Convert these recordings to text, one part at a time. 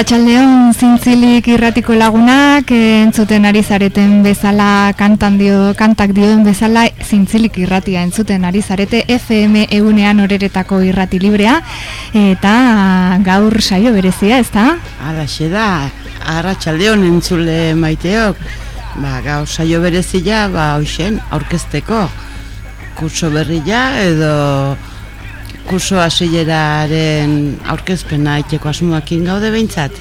Arratxaldeon zintzilik irratiko lagunak entzuten ari zareten bezala kantan dio, kantak dioen bezala zintzilik irratia entzuten ari zarete FM egunean horeretako irrati librea eta gaur saio berezia, ez da? Hala, da, arratxaldeon entzule maiteok ba, gaur saio berezia, ba, hoxen, aurkezteko kurso berria edo kurso hasileraren aurkezpena iteko asmoakin gaude behintzat.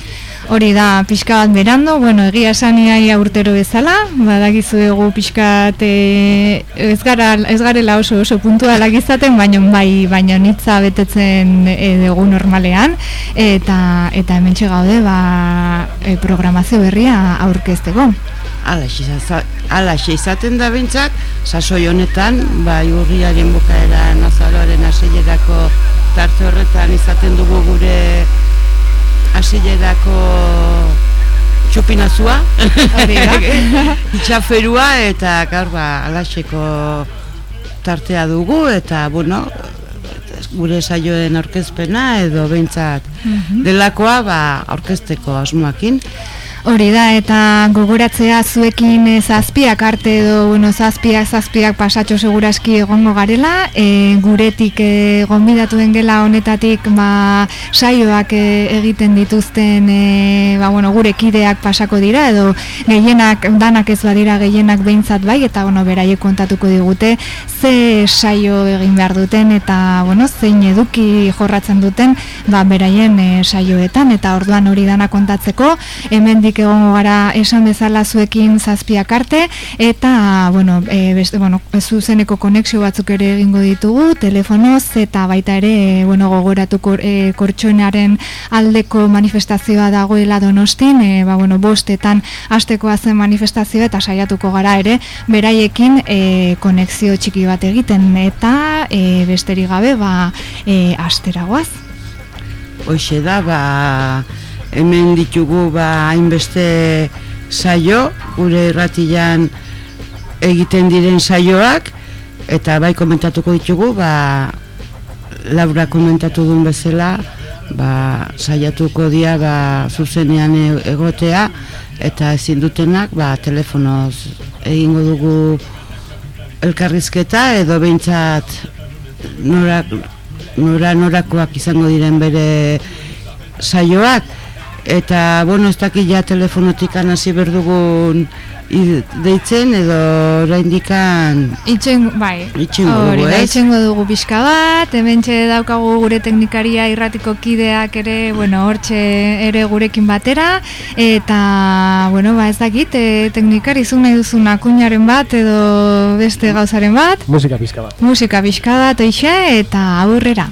Hori da, pixka bat berando, bueno, egia saniai urtero bezala, badakizu egu pixka e, ez, ez garela oso oso puntua lagizaten, baina bai, baina nitza betetzen e, dugu normalean, eta eta hemen gaude ba, e, programazio berria aurkezteko. Ala, izaten da bintzak, sasoi honetan, ba, urriaren bukaera nazaroaren asilerako tarte horretan izaten dugu gure asilerako txupinazua, itxaferua, eta gaur ba, alaxeko tartea dugu, eta bueno, gure saioen aurkezpena edo behintzat mhm. delakoa ba, aurkezteko asmoakin. Hori da, eta gogoratzea zuekin e, zazpiak arte edo, bueno, zazpiak, zazpiak pasatxo seguraski egongo garela, e, guretik e, gonbidatuen gela honetatik ba, saioak e, egiten dituzten e, ba, bueno, gure kideak pasako dira, edo gehienak, danak ez badira gehienak behintzat bai, eta bueno, beraiek kontatuko digute, ze saio egin behar duten, eta bueno, zein eduki jorratzen duten, ba, beraien e, saioetan, eta orduan hori dana kontatzeko, hemen hemendik egongo gara esan bezala zuekin zazpiak arte. Eta bueno, e, beste, bueno, zuzeneko konexio batzuk ere egingo ditugu telefonoz eta baita ere bueno, gogoratu kor, e, kortxoenaren aldeko manifestazioa dagoela donostin e, ba, bueno, bostetan azteko zen manifestazioa eta saiatuko gara ere beraiekin e, konexio txiki bat egiten. Eta e, besterik gabe ba, e, asteragoaz Hoxe da, ba, hemen ditugu ba hainbeste saio gure irratian egiten diren saioak eta bai komentatuko ditugu ba Laura komentatu duen bezala ba saiatuko dia ba zuzenean e, egotea eta ezin dutenak ba telefonoz egingo dugu elkarrizketa edo behintzat nora, nora norakoak izango diren bere saioak eta bueno, ez dakit ja telefonotik hasi berdugun deitzen edo oraindikan itzen bai. itxengo dugu, da, itxengo dugu pixka bat. Hementxe daukagu gure teknikaria irratiko kideak ere bueno, hortxe ere gurekin batera. Eta bueno, ba ez dakit e, teknikari zu nahi duzun akuñaren bat edo beste gauzaren bat? Musika pixka bat. Musika pixka bat eta aurrera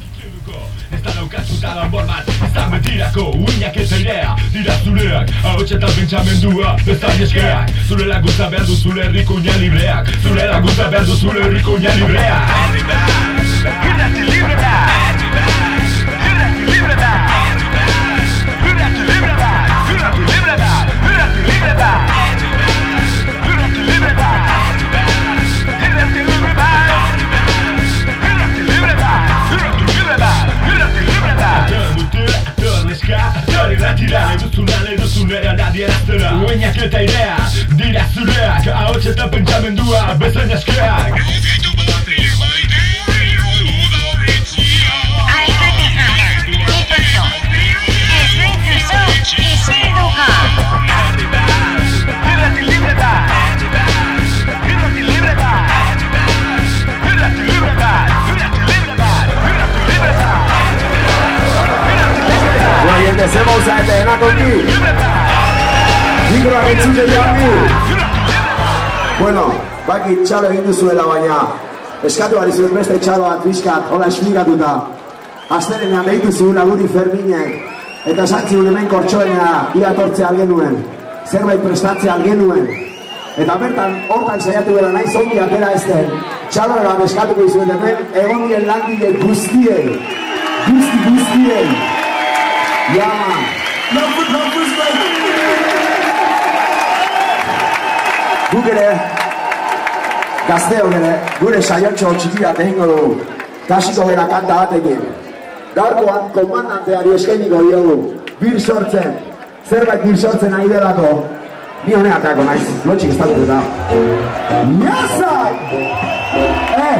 Ez da daukatuta danbor bat. Ez da mentirako uinak ez airea. Dira zureak, hau txetan pentsamendua Bezan eskeak, zure laguntza behar du zure errikuña libreak. Zure laguntza behar du zure errikuña libreak. Herri bat, irrati libre Tira, eduzuna eduzunera nadieraztera Uenak eta idea, dira zureak Ahots eta pentsamendua, bezain askeak jende, ze mauzate, enak ongi? Mikroa entzute jangi? Bueno, baki txalo egin duzuela baina Eskatu bari zuen beste txalo bat bizkat, hola esplikatuta. Azterenean behitu zuen aguri Ferminek Eta santzi hemen kortxoenea ia tortze algen nuen Zerbait prestatze algen nuen Eta bertan, hortan saiatu bera nahi zongi atera ez den Txalo eskatuko izuen hemen Egon dien langile guztiei. Guzti guztiei Ja, man. Lauf het, lauf het, lauf het. Guk ere, Gazteo gure, gure saiontxo txiki bat egingo dugu. Kasiko gara kanta batekin. Gaurkoan komandanteari eskainiko diogu. Bir sortzen, zerbait bir sortzen nahi delako. Ni honek atako naiz, lotxik ez dut da. Yazak! Eh!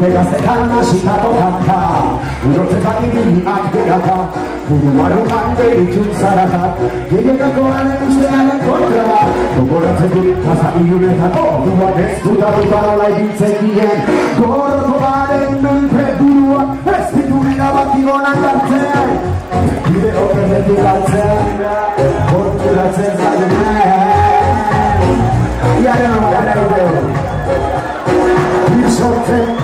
Gerak! Dantza nahi zaituzte. Bir sortzen, Sirena batza dutan datza Ere dukun bat egia defentzan Norden gorde gaben bizitzan Sentitu nahi alatza Urte gaztetan asitako kanka Urotzetan ibiliak beraka Buru marukan beritun zaraka Gehiagako alen ustearen kontra Gogoratzen dut kaza ilunetako Duak ez dutaruta nola ibiltzen dien Goroko aren menpe burua Ez ditu nina bat igonan gartzen Bide okerretik galtzen Horturatzen zaremen Iaren amaren dut Bir sortzen Haro berri bat bir sortzen Eman batera bir sortzen Koltxonea ez da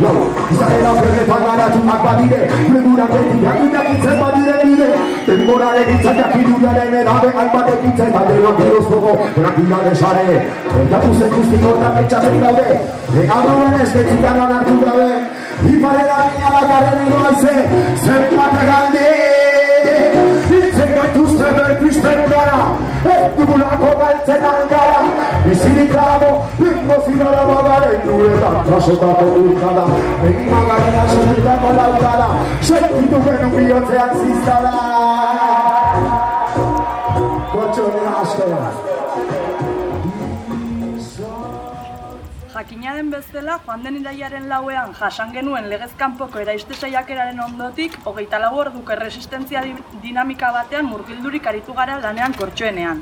eman Lo, izarela okerretan garatuak badire Pregura beti jakinak itzen badire bide Denborare gitzak jakiduraren edabe Hainbat egitzen badero gerozkogo Tranquila desare Ertatu zen guztik hortan betxatzen daude Egadoen ez betzitan hartu gabe bakaren edo aize Zer bat egalde Gaituzte berpisten gara Ez dugulako galtzen angara Bizirik dago, bingo zirara bagaren Duetan trasotako urkada Egin magarena sotitako laukada Sentitu genuen bihotzean ziztada Jakina den bezala, joan den iraiaren lauean jasan genuen legezkanpoko eraiste saiakeraren ondotik, hogeita lau orduko erresistentzia di- dinamika batean murgildurik aritu gara lanean kortxoenean.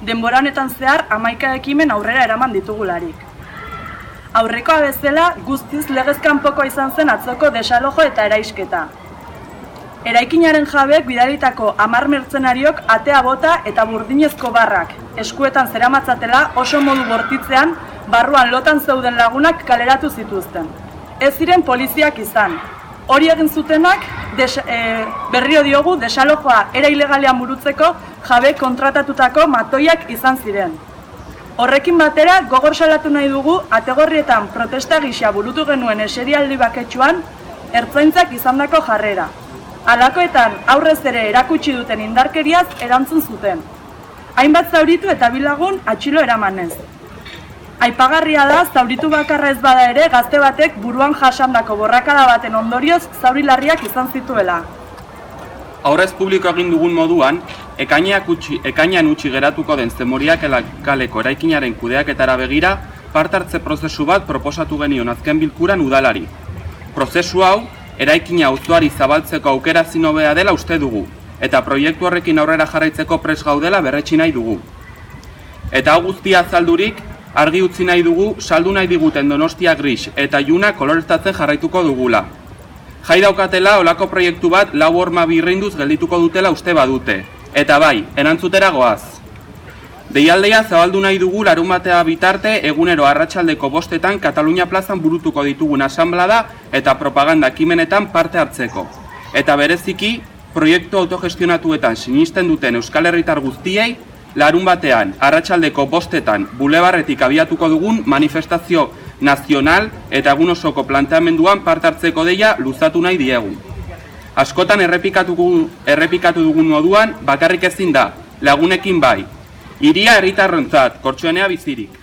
Denbora honetan zehar, amaika ekimen aurrera eraman ditugularik. Aurrekoa bezala, guztiz legezkanpoko izan zen atzoko desalojo eta eraisketa. Eraikinaren jabeek bidalitako amar mertzenariok atea bota eta burdinezko barrak, eskuetan zeramatzatela oso modu bortitzean, barruan lotan zeuden lagunak kaleratu zituzten. Ez ziren poliziak izan. Hori egin zutenak, des, e, berrio diogu desalojoa era ilegalean burutzeko jabe kontratatutako matoiak izan ziren. Horrekin batera, gogor salatu nahi dugu, ategorrietan protesta gisa burutu genuen eserialdi baketsuan, ertzaintzak izandako jarrera. Alakoetan aurrez ere erakutsi duten indarkeriaz erantzun zuten. Hainbat zauritu eta bilagun atxilo eramanez. Aipagarria da, zauritu bakarra ez bada ere, gazte batek buruan jasandako borrakada baten ondorioz zauri larriak izan zituela. Aurrez publiko egin dugun moduan, ekaineak utzi, ekainean utzi geratuko den zemoriak kaleko eraikinaren kudeaketara begira, parte hartze prozesu bat proposatu genion azken bilkuran udalari. Prozesu hau, eraikina auzoari zabaltzeko aukera zinobea dela uste dugu, eta proiektu horrekin aurrera jarraitzeko pres gaudela berretsi nahi dugu. Eta hau guztia azaldurik, argi utzi nahi dugu saldu nahi diguten Donostia Gris eta Juna koloreztatzen jarraituko dugula. Jai daukatela olako proiektu bat lau horma birreinduz geldituko dutela uste badute. Eta bai, erantzutera goaz. Deialdea zabaldu nahi dugu larumatea bitarte egunero arratsaldeko bostetan Katalunia plazan burutuko ditugun asanblada eta propaganda ekimenetan parte hartzeko. Eta bereziki, proiektu autogestionatuetan sinisten duten Euskal Herritar guztiei, larun batean, arratsaldeko bostetan, bulebarretik abiatuko dugun manifestazio nazional eta egun osoko planteamenduan parte hartzeko deia luzatu nahi diegu. Askotan errepikatu, errepikatu dugun moduan, bakarrik ezin da, lagunekin bai. Iria herritarrontzat, kortxoenea bizirik.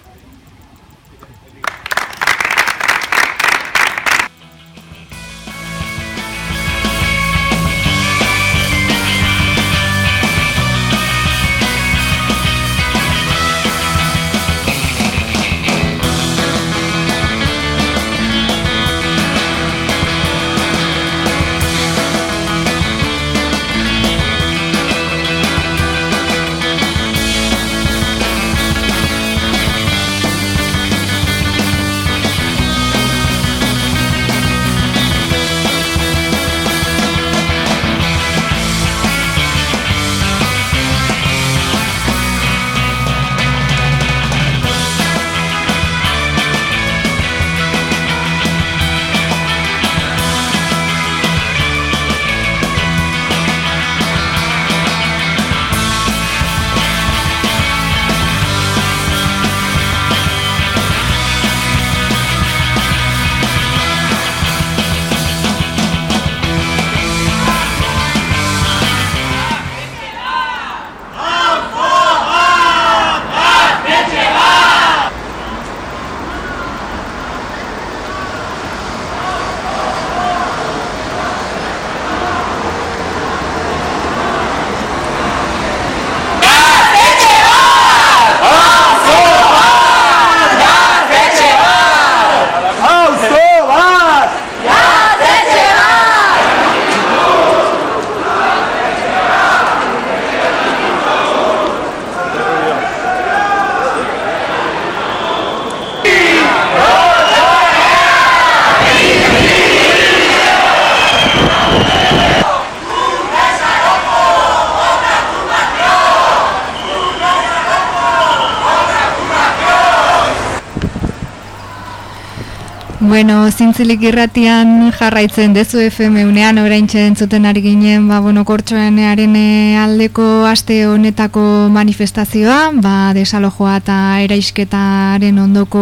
Bueno, zintzilik irratian jarraitzen dezu FM unean orain entzuten ari ginen, ba, bueno, kortxoenearen eh, aldeko aste honetako manifestazioa, ba, desalojoa eta eraisketaren ondoko,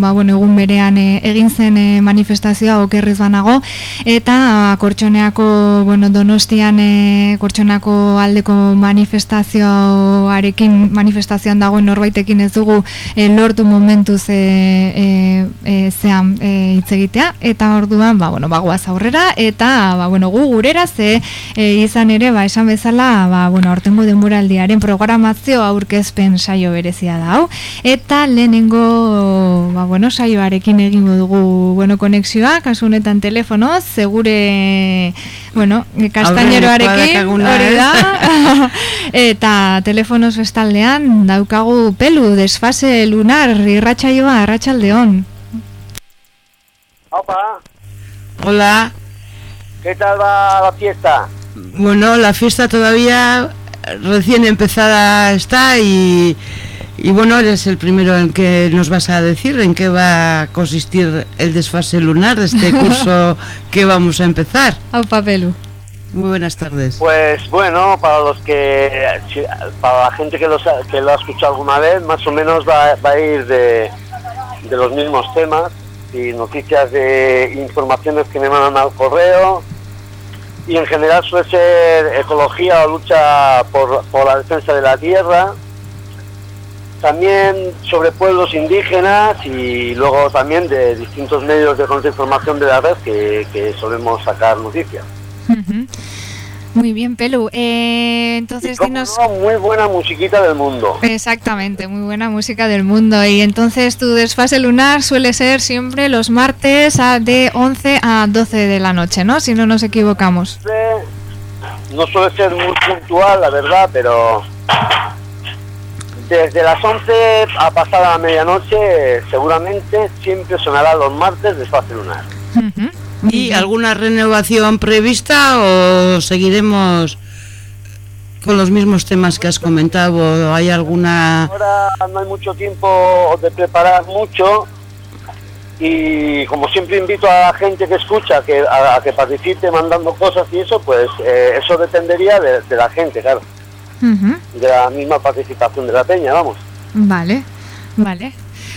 ba, bueno, egun berean eh, egin zen eh, manifestazioa okerrez banago, eta kortxoneako, bueno, donostian e, kortxoneako aldeko manifestazioarekin, manifestazioan dagoen norbaitekin ez dugu lortu momentuz e, e, zean, e, hitz egitea eta orduan ba bueno bagoaz aurrera eta ba bueno gu gurera ze e, izan ere ba esan bezala ba bueno aurtengo denboraldiaren programazio aurkezpen saio berezia da hau. Eta lehenengo ba bueno saioarekin egingo dugu bueno konexioa kasu honetan telefono segure bueno kastaineroarekin hori da. Eta telefonos bestaldean daukagu pelu desfase lunar irratsaioa arratsaldeon Hola. ¿Qué tal va la fiesta? Bueno, la fiesta todavía recién empezada está y, y bueno, eres el primero en que nos vas a decir en qué va a consistir el desfase lunar de este curso que vamos a empezar. Opa, Pelu. Muy buenas tardes. Pues bueno, para los que, para la gente que, los, que lo ha escuchado alguna vez, más o menos va, va a ir de, de los mismos temas y noticias de informaciones que me mandan al correo. Y en general suele ser ecología o lucha por, por la defensa de la tierra. También sobre pueblos indígenas y luego también de distintos medios de información de la red que solemos sacar noticias. Muy bien, Pelu. Eh, entonces, y dinos... muy buena musiquita del mundo. Exactamente, muy buena música del mundo. Y entonces tu desfase lunar suele ser siempre los martes a, de 11 a 12 de la noche, ¿no? Si no nos equivocamos. No suele ser muy puntual, la verdad, pero desde las 11 a pasada la medianoche seguramente siempre sonará los martes desfase lunar. ¿Y alguna renovación prevista o seguiremos con los mismos temas que has comentado? ¿Hay alguna...? Ahora no hay mucho tiempo de preparar mucho y como siempre invito a la gente que escucha que, a, que participe mandando cosas y eso, pues eh, eso dependería de, la gente, claro. De la misma participación de la peña, vamos. Vale, vale.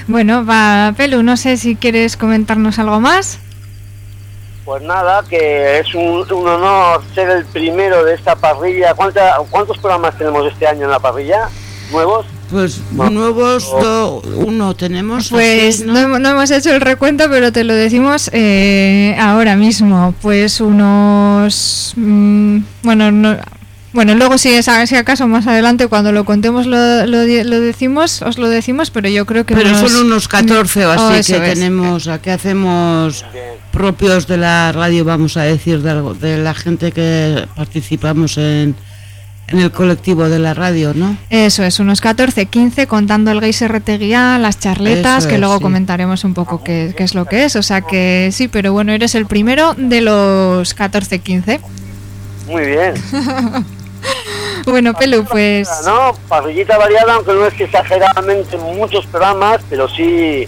Bueno, va, Pelu, no sé si quieres comentarnos algo más. Pues nada, que es un, honor ser el primero de esta parrilla. ¿Cuántos programas tenemos este año en la parrilla? ¿Nuevos? Pues nuevos, uno tenemos. Pues ¿no? hemos hecho el recuento, pero te lo decimos eh, ahora mismo. Pues unos. Mm, bueno, no, bueno, luego si, es, si acaso más adelante cuando lo contemos lo, lo, decimos, os lo decimos, pero yo creo que... Pero son unos 14 o así que tenemos, a que hacemos propios de la radio, vamos a decir, de, de la gente que participamos en, en el colectivo de la radio, ¿no? Eso es, unos 14, 15, contando el Geis Guía, las charletas, que luego comentaremos un poco qué, qué, es lo que es. O sea que sí, pero bueno, eres el primero de los 14, 15. Muy bien. bueno, Pelu, pues... No, parrillita variada, aunque no es que exageradamente muchos programas, pero sí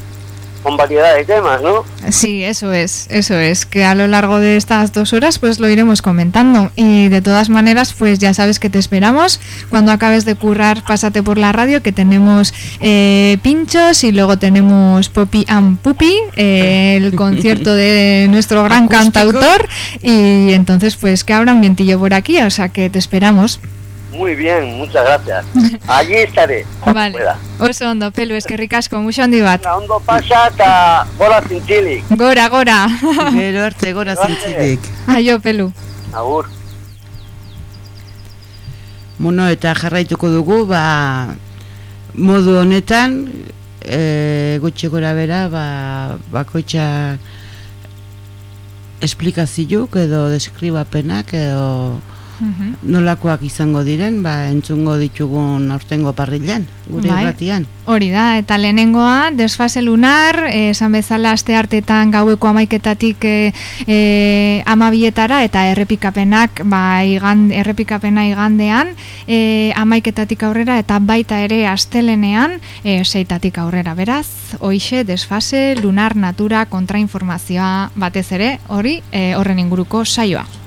con variedad de temas, ¿no? Sí, eso es, eso es, que a lo largo de estas dos horas pues lo iremos comentando y de todas maneras pues ya sabes que te esperamos, cuando acabes de currar pásate por la radio que tenemos eh, pinchos y luego tenemos Poppy and Puppy, eh, el concierto de nuestro gran cantautor y entonces pues que habrá un vientillo por aquí, o sea que te esperamos. Muy bien, muchas gracias. Allí estaré. Vale. Oso ondo, pelu, eskerrik asko, mucho handi bat. Ondo pasa eta gora zintzilik. Gora, gora. Gero arte, gora zintzilik. Aio, pelu. Agur. Bueno, eta jarraituko dugu, ba, modu honetan, e, gutxi gora bera, ba, bakoitza esplikazioak edo deskribapenak edo nolakoak izango diren, ba, entzungo ditugun aurtengo parrilan, gure Bai. irratian. Hori da, eta lehenengoa, desfase lunar, eh, esan bezala aste hartetan gaueko amaiketatik e, e, amabietara, eta errepikapenak, ba, igan, errepikapena igandean, e, amaiketatik aurrera, eta baita ere astelenean, e, seitatik aurrera, beraz, hoixe, desfase, lunar, natura, kontrainformazioa batez ere, hori, e, horren inguruko saioa.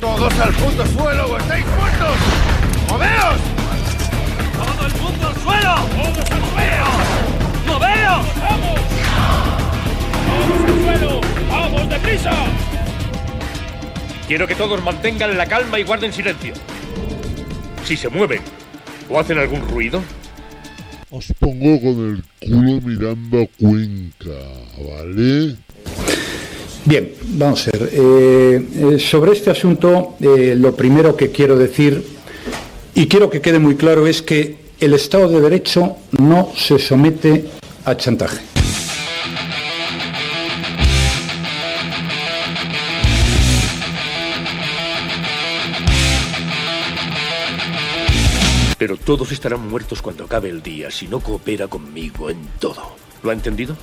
¡Todos al puto suelo o estáis muertos! ¡Moveos! ¡Todo el mundo al suelo! ¡Todos al suelo! ¡Moveos! ¡Vamos! ¡Todos al suelo! ¡Vamos, deprisa! Quiero que todos mantengan la calma y guarden silencio. Si se mueven o hacen algún ruido, Os pongo con el culo mirando a Cuenca, ¿vale? Bien, vamos a ver. eh, eh, sobre este asunto, eh, lo primero que quiero decir, y quiero que quede muy claro, es que el Estado de Derecho no se somete a chantaje. pero todos estarán muertos cuando acabe el día si no coopera conmigo en todo. ¿Lo ha entendido?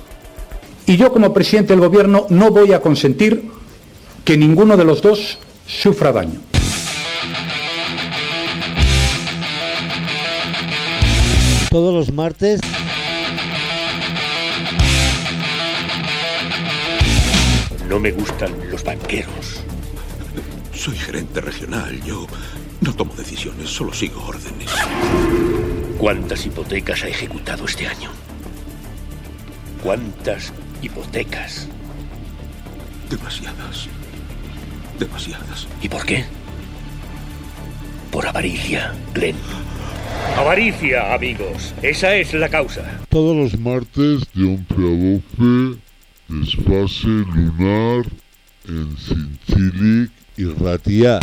Y yo como presidente del Gobierno no voy a consentir que ninguno de los dos sufra daño. Todos los martes No me gustan los banqueros. Soy gerente regional. Yo no tomo decisiones, solo sigo órdenes. ¿Cuántas hipotecas ha ejecutado este año? ¿Cuántas hipotecas? Demasiadas. Demasiadas. ¿Y por qué? Por avaricia, Glenn. Avaricia, amigos. Esa es la causa. Todos los martes de 11 a 12, desfase lunar en Cinchilic y Ratia.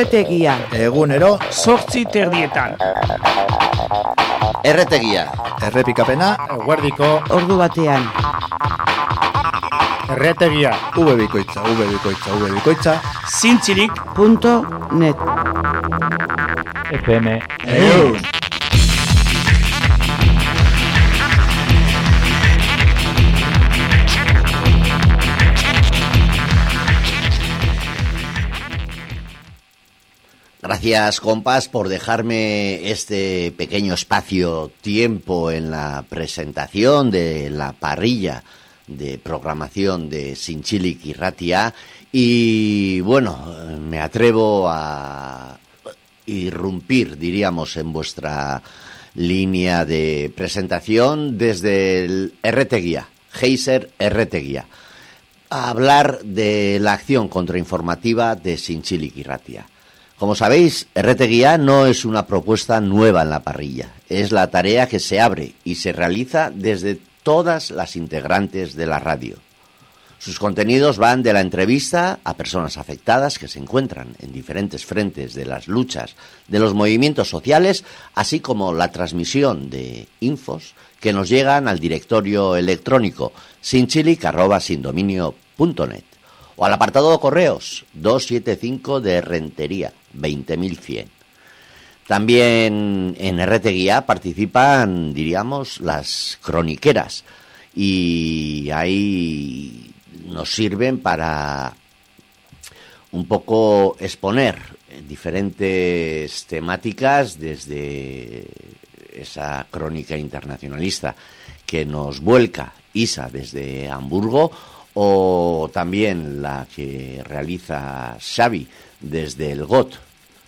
Erretegia. Egunero, sortzi terdietan. Erretegia. Errepikapena, eguerdiko. Ordu batean. Erretegia. V bikoitza, V bikoitza, V bikoitza. Zintzilik. Punto net. FM. Eus. Gracias, compas, por dejarme este pequeño espacio tiempo en la presentación de la parrilla de programación de Sinchilik y Ratia. Y bueno, me atrevo a irrumpir, diríamos, en vuestra línea de presentación desde el RT Guía, Heiser RT Guía. a hablar de la acción contrainformativa de Sinchilik y Ratia. Como sabéis, RTGuía no es una propuesta nueva en la parrilla, es la tarea que se abre y se realiza desde todas las integrantes de la radio. Sus contenidos van de la entrevista a personas afectadas que se encuentran en diferentes frentes de las luchas de los movimientos sociales, así como la transmisión de infos que nos llegan al directorio electrónico sinchilic.sindominio.net o al apartado de correos 275 de Rentería 20100. También en RT Guía participan, diríamos, las croniqueras y ahí nos sirven para un poco exponer diferentes temáticas desde esa crónica internacionalista que nos vuelca Isa desde Hamburgo o también la que realiza Xavi desde el GOT,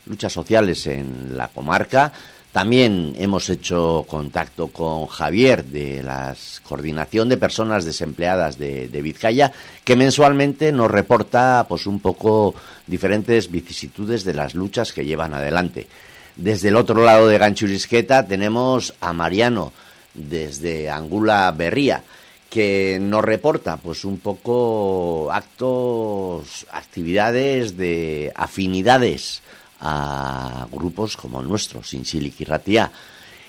luchas sociales en la comarca. También hemos hecho contacto con Javier de la Coordinación de Personas Desempleadas de, de, Vizcaya, que mensualmente nos reporta pues un poco diferentes vicisitudes de las luchas que llevan adelante. Desde el otro lado de Ganchurisqueta tenemos a Mariano desde Angula Berría que nos reporta pues un poco actos, actividades de afinidades a grupos como el nuestro, y Ratia.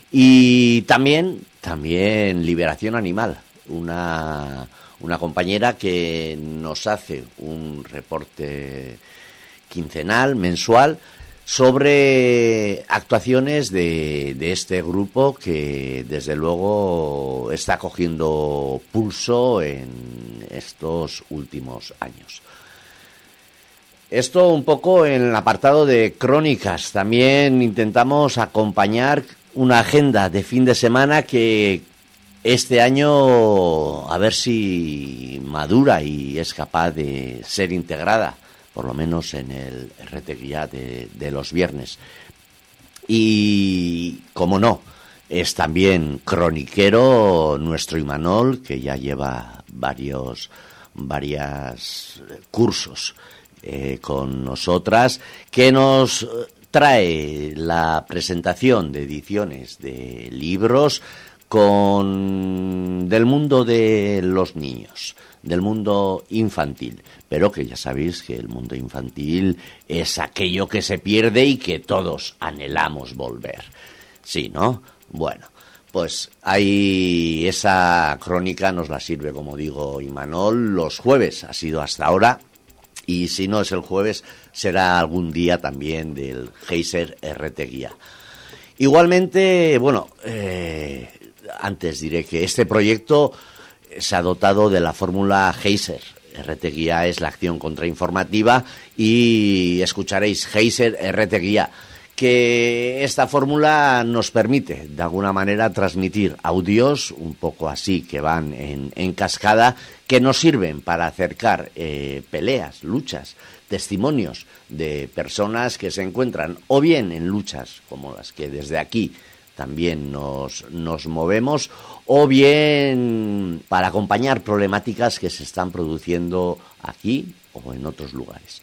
Y también, también Liberación Animal, una, una compañera que nos hace un reporte quincenal, mensual, sobre actuaciones de, de, este grupo que desde luego está cogiendo pulso en estos últimos años. Esto un poco en el apartado de crónicas. También intentamos acompañar una agenda de fin de semana que este año a ver si madura y es capaz de ser integrada por lo menos en el RT Guía de, de los viernes. Y, como no, es también croniquero nuestro Imanol, que ya lleva varios varias cursos eh, con nosotras, que nos trae la presentación de ediciones de libros con del mundo de los niños del mundo infantil, pero que ya sabéis que el mundo infantil es aquello que se pierde y que todos anhelamos volver. Sí, ¿no? Bueno, pues ahí esa crónica nos la sirve, como digo, Imanol, los jueves, ha sido hasta ahora, y si no es el jueves, será algún día también del Geyser RT Guía. Igualmente, bueno, eh, antes diré que este proyecto se ha dotado de la fórmula Heiser. RT Guía es la acción contrainformativa y escucharéis Heiser RT Guía, que esta fórmula nos permite de alguna manera transmitir audios un poco así que van en, en cascada que nos sirven para acercar eh, peleas, luchas, testimonios de personas que se encuentran o bien en luchas como las que desde aquí también nos, nos movemos, o bien para acompañar problemáticas que se están produciendo aquí o en otros lugares.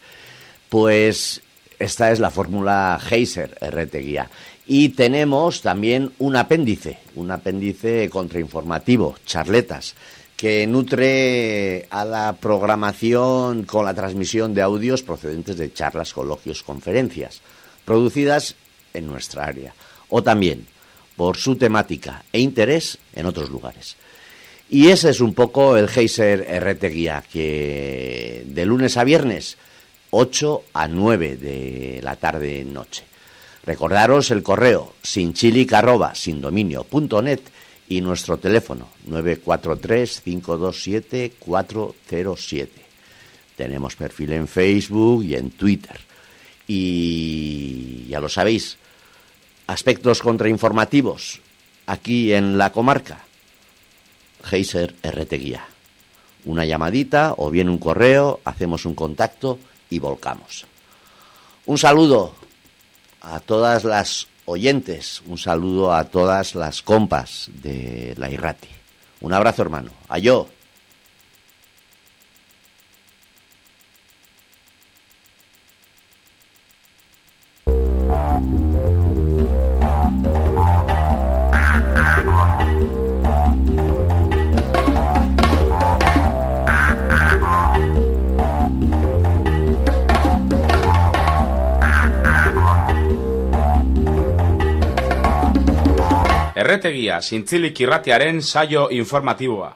Pues esta es la fórmula Heiser RT Guía. Y tenemos también un apéndice, un apéndice contrainformativo, charletas, que nutre a la programación con la transmisión de audios procedentes de charlas, coloquios, conferencias, producidas en nuestra área. O también por su temática e interés en otros lugares. Y ese es un poco el Geyser RT Guía, que de lunes a viernes, 8 a 9 de la tarde-noche. Recordaros el correo sinchilic.sindominio.net y nuestro teléfono 943-527-407. Tenemos perfil en Facebook y en Twitter. Y ya lo sabéis, aspectos contrainformativos aquí en la comarca, Geyser RT Guía. Una llamadita o bien un correo, hacemos un contacto y volcamos. Un saludo a todas las oyentes, un saludo a todas las compas de la Irrati. Un abrazo, hermano. A. Erretegia zintzilik irratiaren saio informatiboa.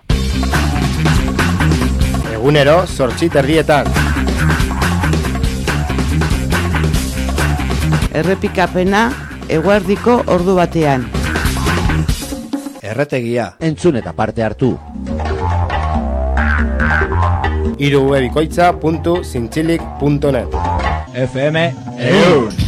Egunero, sortxi terdietan. Errepikapena eguerdiko ordu batean. Erretegia. Entzun eta parte hartu. irubebikoitza.zintzilik.net FM Eun.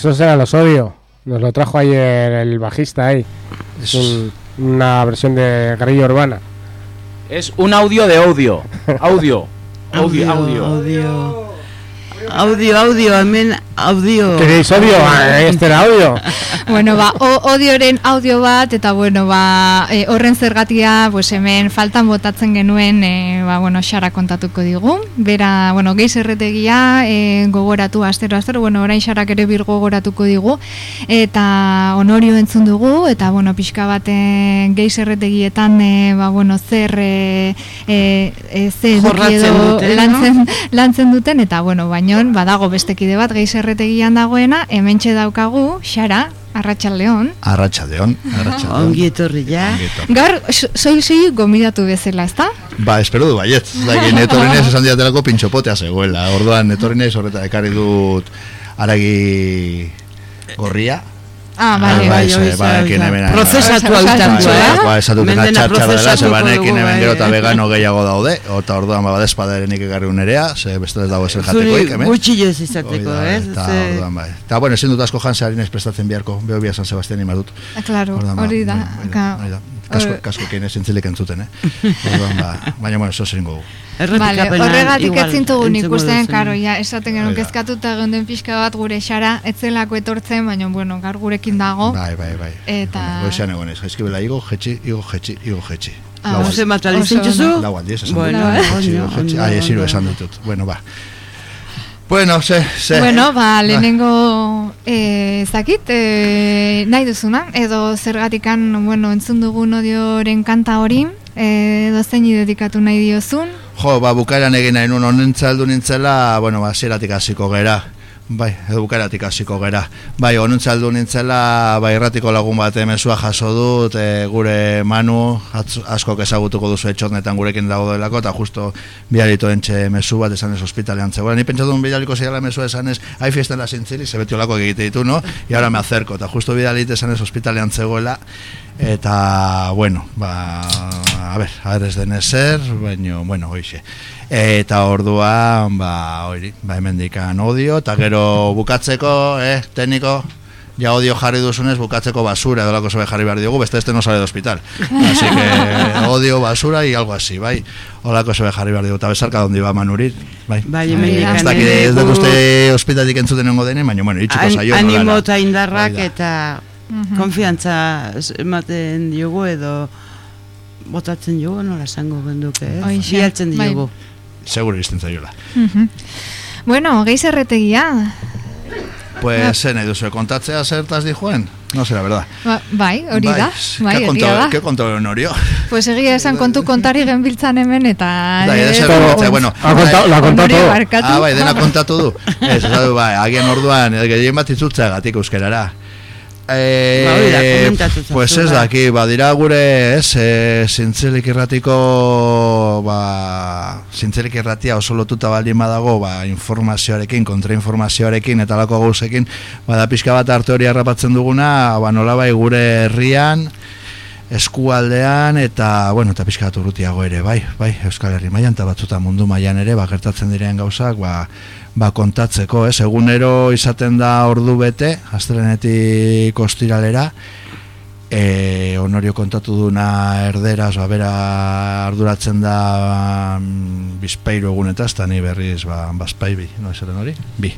Pues eso será los odio. Nos lo trajo ayer el bajista ahí. Es un- una versión de guerrilla urbana. Es un audio de audio. Audio. Audio, audio. audio. Audio, audio, hemen audio. ¿Queréis audio? Ah, este era audio. Bueno, ba, o, audioren audio bat, eta bueno, ba, e, horren zergatia, pues hemen faltan botatzen genuen, e, ba, bueno, xara kontatuko digu. Bera, bueno, geiz erretegia, e, gogoratu, astero, astero, bueno, orain xarak ere bir gogoratuko digu, eta onorio entzun dugu, eta, bueno, pixka baten geiz erretegietan, e, ba, bueno, zer, e, e, e, ze edo duten, no? lantzen, lantzen duten, eta, bueno, baino, badago bestekide bat geiz erretegian dagoena, hementxe daukagu, xara, arratsaldeon. Arratxaldeon, arratxaldeon. Ongi etorri ja. Gaur, so- soil soil gomidatu bezala, ezta? Ba, espero du baiet. Zakin, etorri naiz esan diatelako pintxopotea zegoela. Orduan, etorri naiz horreta ekarri dut aragi gorria. Ah, bale, bai, bai, ze, hori ba. Prozesatu bai, zu, bai, eh? Ba, esatu dena Hemen dena txartxarra dela, ze banekin hemen gero eta bai. vegano gehiago daude, eta orduan ba, badespaderenik ekarri unerea, ze beste ez dago ezer jatekoik, hemen. gutxi joz izateko, ez? Eta, Ze- orduan, bai. Eta, bueno, ezin dut asko jantzea harinez prestatzen biharko, beho bia San Sebastian imadut. Ah, Claro, ba, hori da. bai, Hori da. Kasko, hor- kasko kein ezintzilik entzuten, eh? Orduan, ba, baina, bueno, eso zeringo gu. Vale, horregatik ez zintugun ikusten, karo, ja, esaten genuen kezkatuta geunden pixka bat gure xara, etzelako etortzen, baina, bueno, gaur gurekin dago. Bai, bai, bai. Eta... Goizean egon ez, jaizkibela igo, jetxi, igo, jetxi, igo, jetxi. Ah, Lau aldiz. Zintxuzu? ondo. Lau aldiz, esan Bueno, dut. Jetxi, jetxi. ondo, Ah, esiru ondo. esan ditut. Bueno, ba. Bueno, ze, ze. Bueno, ba, lehenengo eh, zakit, eh, nahi duzuna, edo zergatikan, bueno, entzun dugun odioren kanta hori, eh, edo zeini dedikatu nahi diozun, Jo, ba, bukaeran egin nahi nun honentza heldu nintzela, bueno, ba, zeratik hasiko gera. Bai, edo bukaeratik hasiko gera. Bai, honentza heldu nintzela, bai, erratiko lagun bat emezua jaso dut, e, gure manu, askok ezagutuko duzu etxotnetan gurekin dago delako, eta justo bialito entxe mezu bat esan ez ospitalean zegoen. Ni pentsatu duen bidaliko zeiala mesua esan ez, hai fiesten la zintzili, ze beti olako egite ditu, no? Y ahora me acerco, eta justo bidalit esan ez ospitalean zegoela, eta, bueno, ba, a ver, a ver ez den ezer, baino, bueno, hoixe. Eta orduan, ba, hori, ba, hemendikan odio, eta gero bukatzeko, eh, tekniko, ja odio jarri duzunez, bukatzeko basura, edo lako zobe jarri behar diogu, beste este no sale de hospital. Así que odio, basura y algo así, bai. Olako zobe jarri behar diogu, eta bezarka dondi ba manurit, bai. Bai, hemendikan Ez dakit, ere ez dut uste hospitalik entzuten nengo denen, baina, bueno, itxuko An- zaio. Animo eta indarrak da. eta konfiantza ematen diogu edo botatzen diogu, nola esango genduke, ez? Hoixe, Bialtzen bai. Seguro iristen zaiola. Mhm. Bueno, geiz erretegia. Pues, zen nahi duzu, kontatzea zertaz dijoen? No sé, la verdad. Ba, bai, hori da. Bai, ¿Qué egia contó, da. ¿Qué contó Honorio? Pues egia esan kontu kontari genbiltzan hemen eta... Da, eh, zer bueno. Ha contado- todo. barkatu. Ah, bai, dena kontatu du. Ez, esatu, bai, agian orduan, eh, gehien bat itzultzea gatik euskerara. Eh, Ba, da, zazu, pues ez bai. daki, badira gure, ez, e, zintzelik irratiko, ba, zintzelik irratia oso lotuta baldin badago, ba, informazioarekin, kontrainformazioarekin, eta lako gauzekin, bada pixka bat arte hori harrapatzen duguna, ba, nolabai gure herrian, eskualdean eta bueno, eta pixka bat urrutiago ere, bai, bai, Euskal Herri mailan eta batzuta mundu mailan ere, ba, gertatzen diren gauzak, ba, ba kontatzeko, ez, egunero izaten da ordu bete, astelenetik ostiralera, e, Honorio kontatu duna erderaz, ba, bera arduratzen da mm, bizpairu egunetaz, eta ni berriz, ba, bazpaibi, no esaten hori? Bi,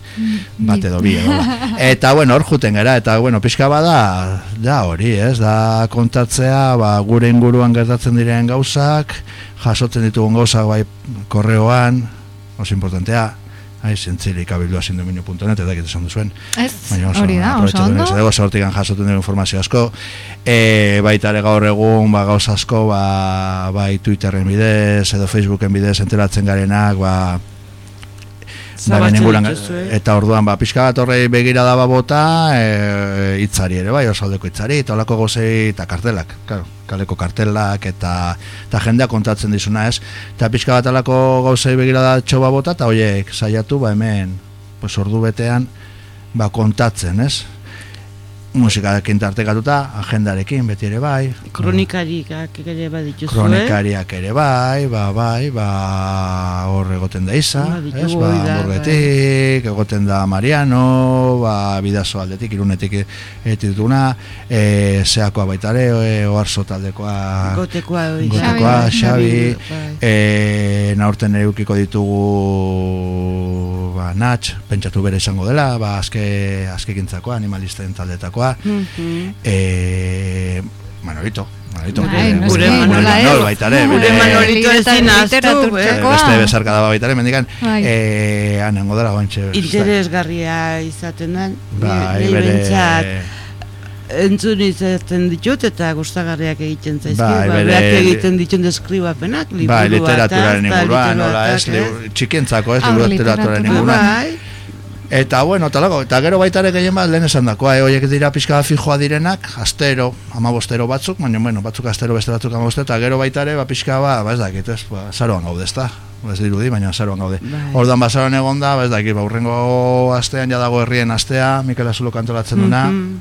bat edo bi, edo, ba. Eta, bueno, hor juten gara, eta, bueno, pixka bada, da hori, ez, da kontatzea, ba, gure inguruan gertatzen diren gauzak, jasotzen ditugun gauzak, bai, korreoan, oso importantea, Ai, zintzilik abildua sindominio.net, eta dakit esan duzuen. Ez, Baina oso, hori da, oso ondo. naiz, Ego sortikan jasotzen dugu informazio asko. E, baita ere gaur egun, ba, gauz asko, ba, bai Twitterren bidez, edo Facebooken bidez enteratzen garenak, ba, ba, Zabaltzen inguruan, dituzue. eta orduan, ba, pixka bat horrei begira da bota, e, hitzari ere, bai, osaldeko hitzari, eta olako gozei, eta kartelak, claro, kaleko kartelak, eta, eta jendea kontatzen dizuna, ez? Eta pixka bat alako gauzei begira da txoba bota, eta hoiek saiatu, ba, hemen, pues, ordu betean, ba, kontatzen, ez? Musikarekin tartekatuta, agendarekin beti ere bai, Kronikariak ere badituzue. kronikariak ere bai, ba, bai, ba, hor egoten da isa, Ba, ez, ba, Hamburgetik, egoten da Mariano, ba, bidazo aldetik, irunetik etituna, e, zeakoa baitare, e, oarzo taldekoa, Gotekoa, hori. gotekoa, Xabi, Xabi, bai. e, naurten ere ditugu, ba, natx, pentsatu bere izango dela, ba, azke, azkekintzakoa, animalisten taldetakoa, Mhm. e, Manolito, Manolito, gure- noski, gure nola ez. Manol baita ere, Gure bere- Manolito ezin ahaztu, Eh, beste bezarka da baita ere, mendikan, Bai. eh, anengo dara guantxe. interesgarria izaten da. Bai, ni bere- entzun izaten ditut eta gustagarriak egiten zaizki. Bai, ba, bere- berak egiten dituen deskribapenak, liburu bataz, literaturaren inguruan, nola ez, liburu- txikientzako ez, literaturaren literatura. inguruan. Bai. Eta bueno, talako, eta gero baita ere gehien bat lehen esan dakoa, eh, horiek dira pixka fijoa direnak, astero, amabostero batzuk, baina bueno, batzuk astero, beste batzuk amabostero, eta gero baita ere, ba, pixka bat, ba, ez dakit, ez, ba, zaroan gaude, ez da, ez dirudi, baina zaroan gaude. Bai. Ordan bazaroan egon da, ba, ez dakit, ba, urrengo astean ja dago herrien astea, Mikel Azulo kantolatzen duna, Mhm.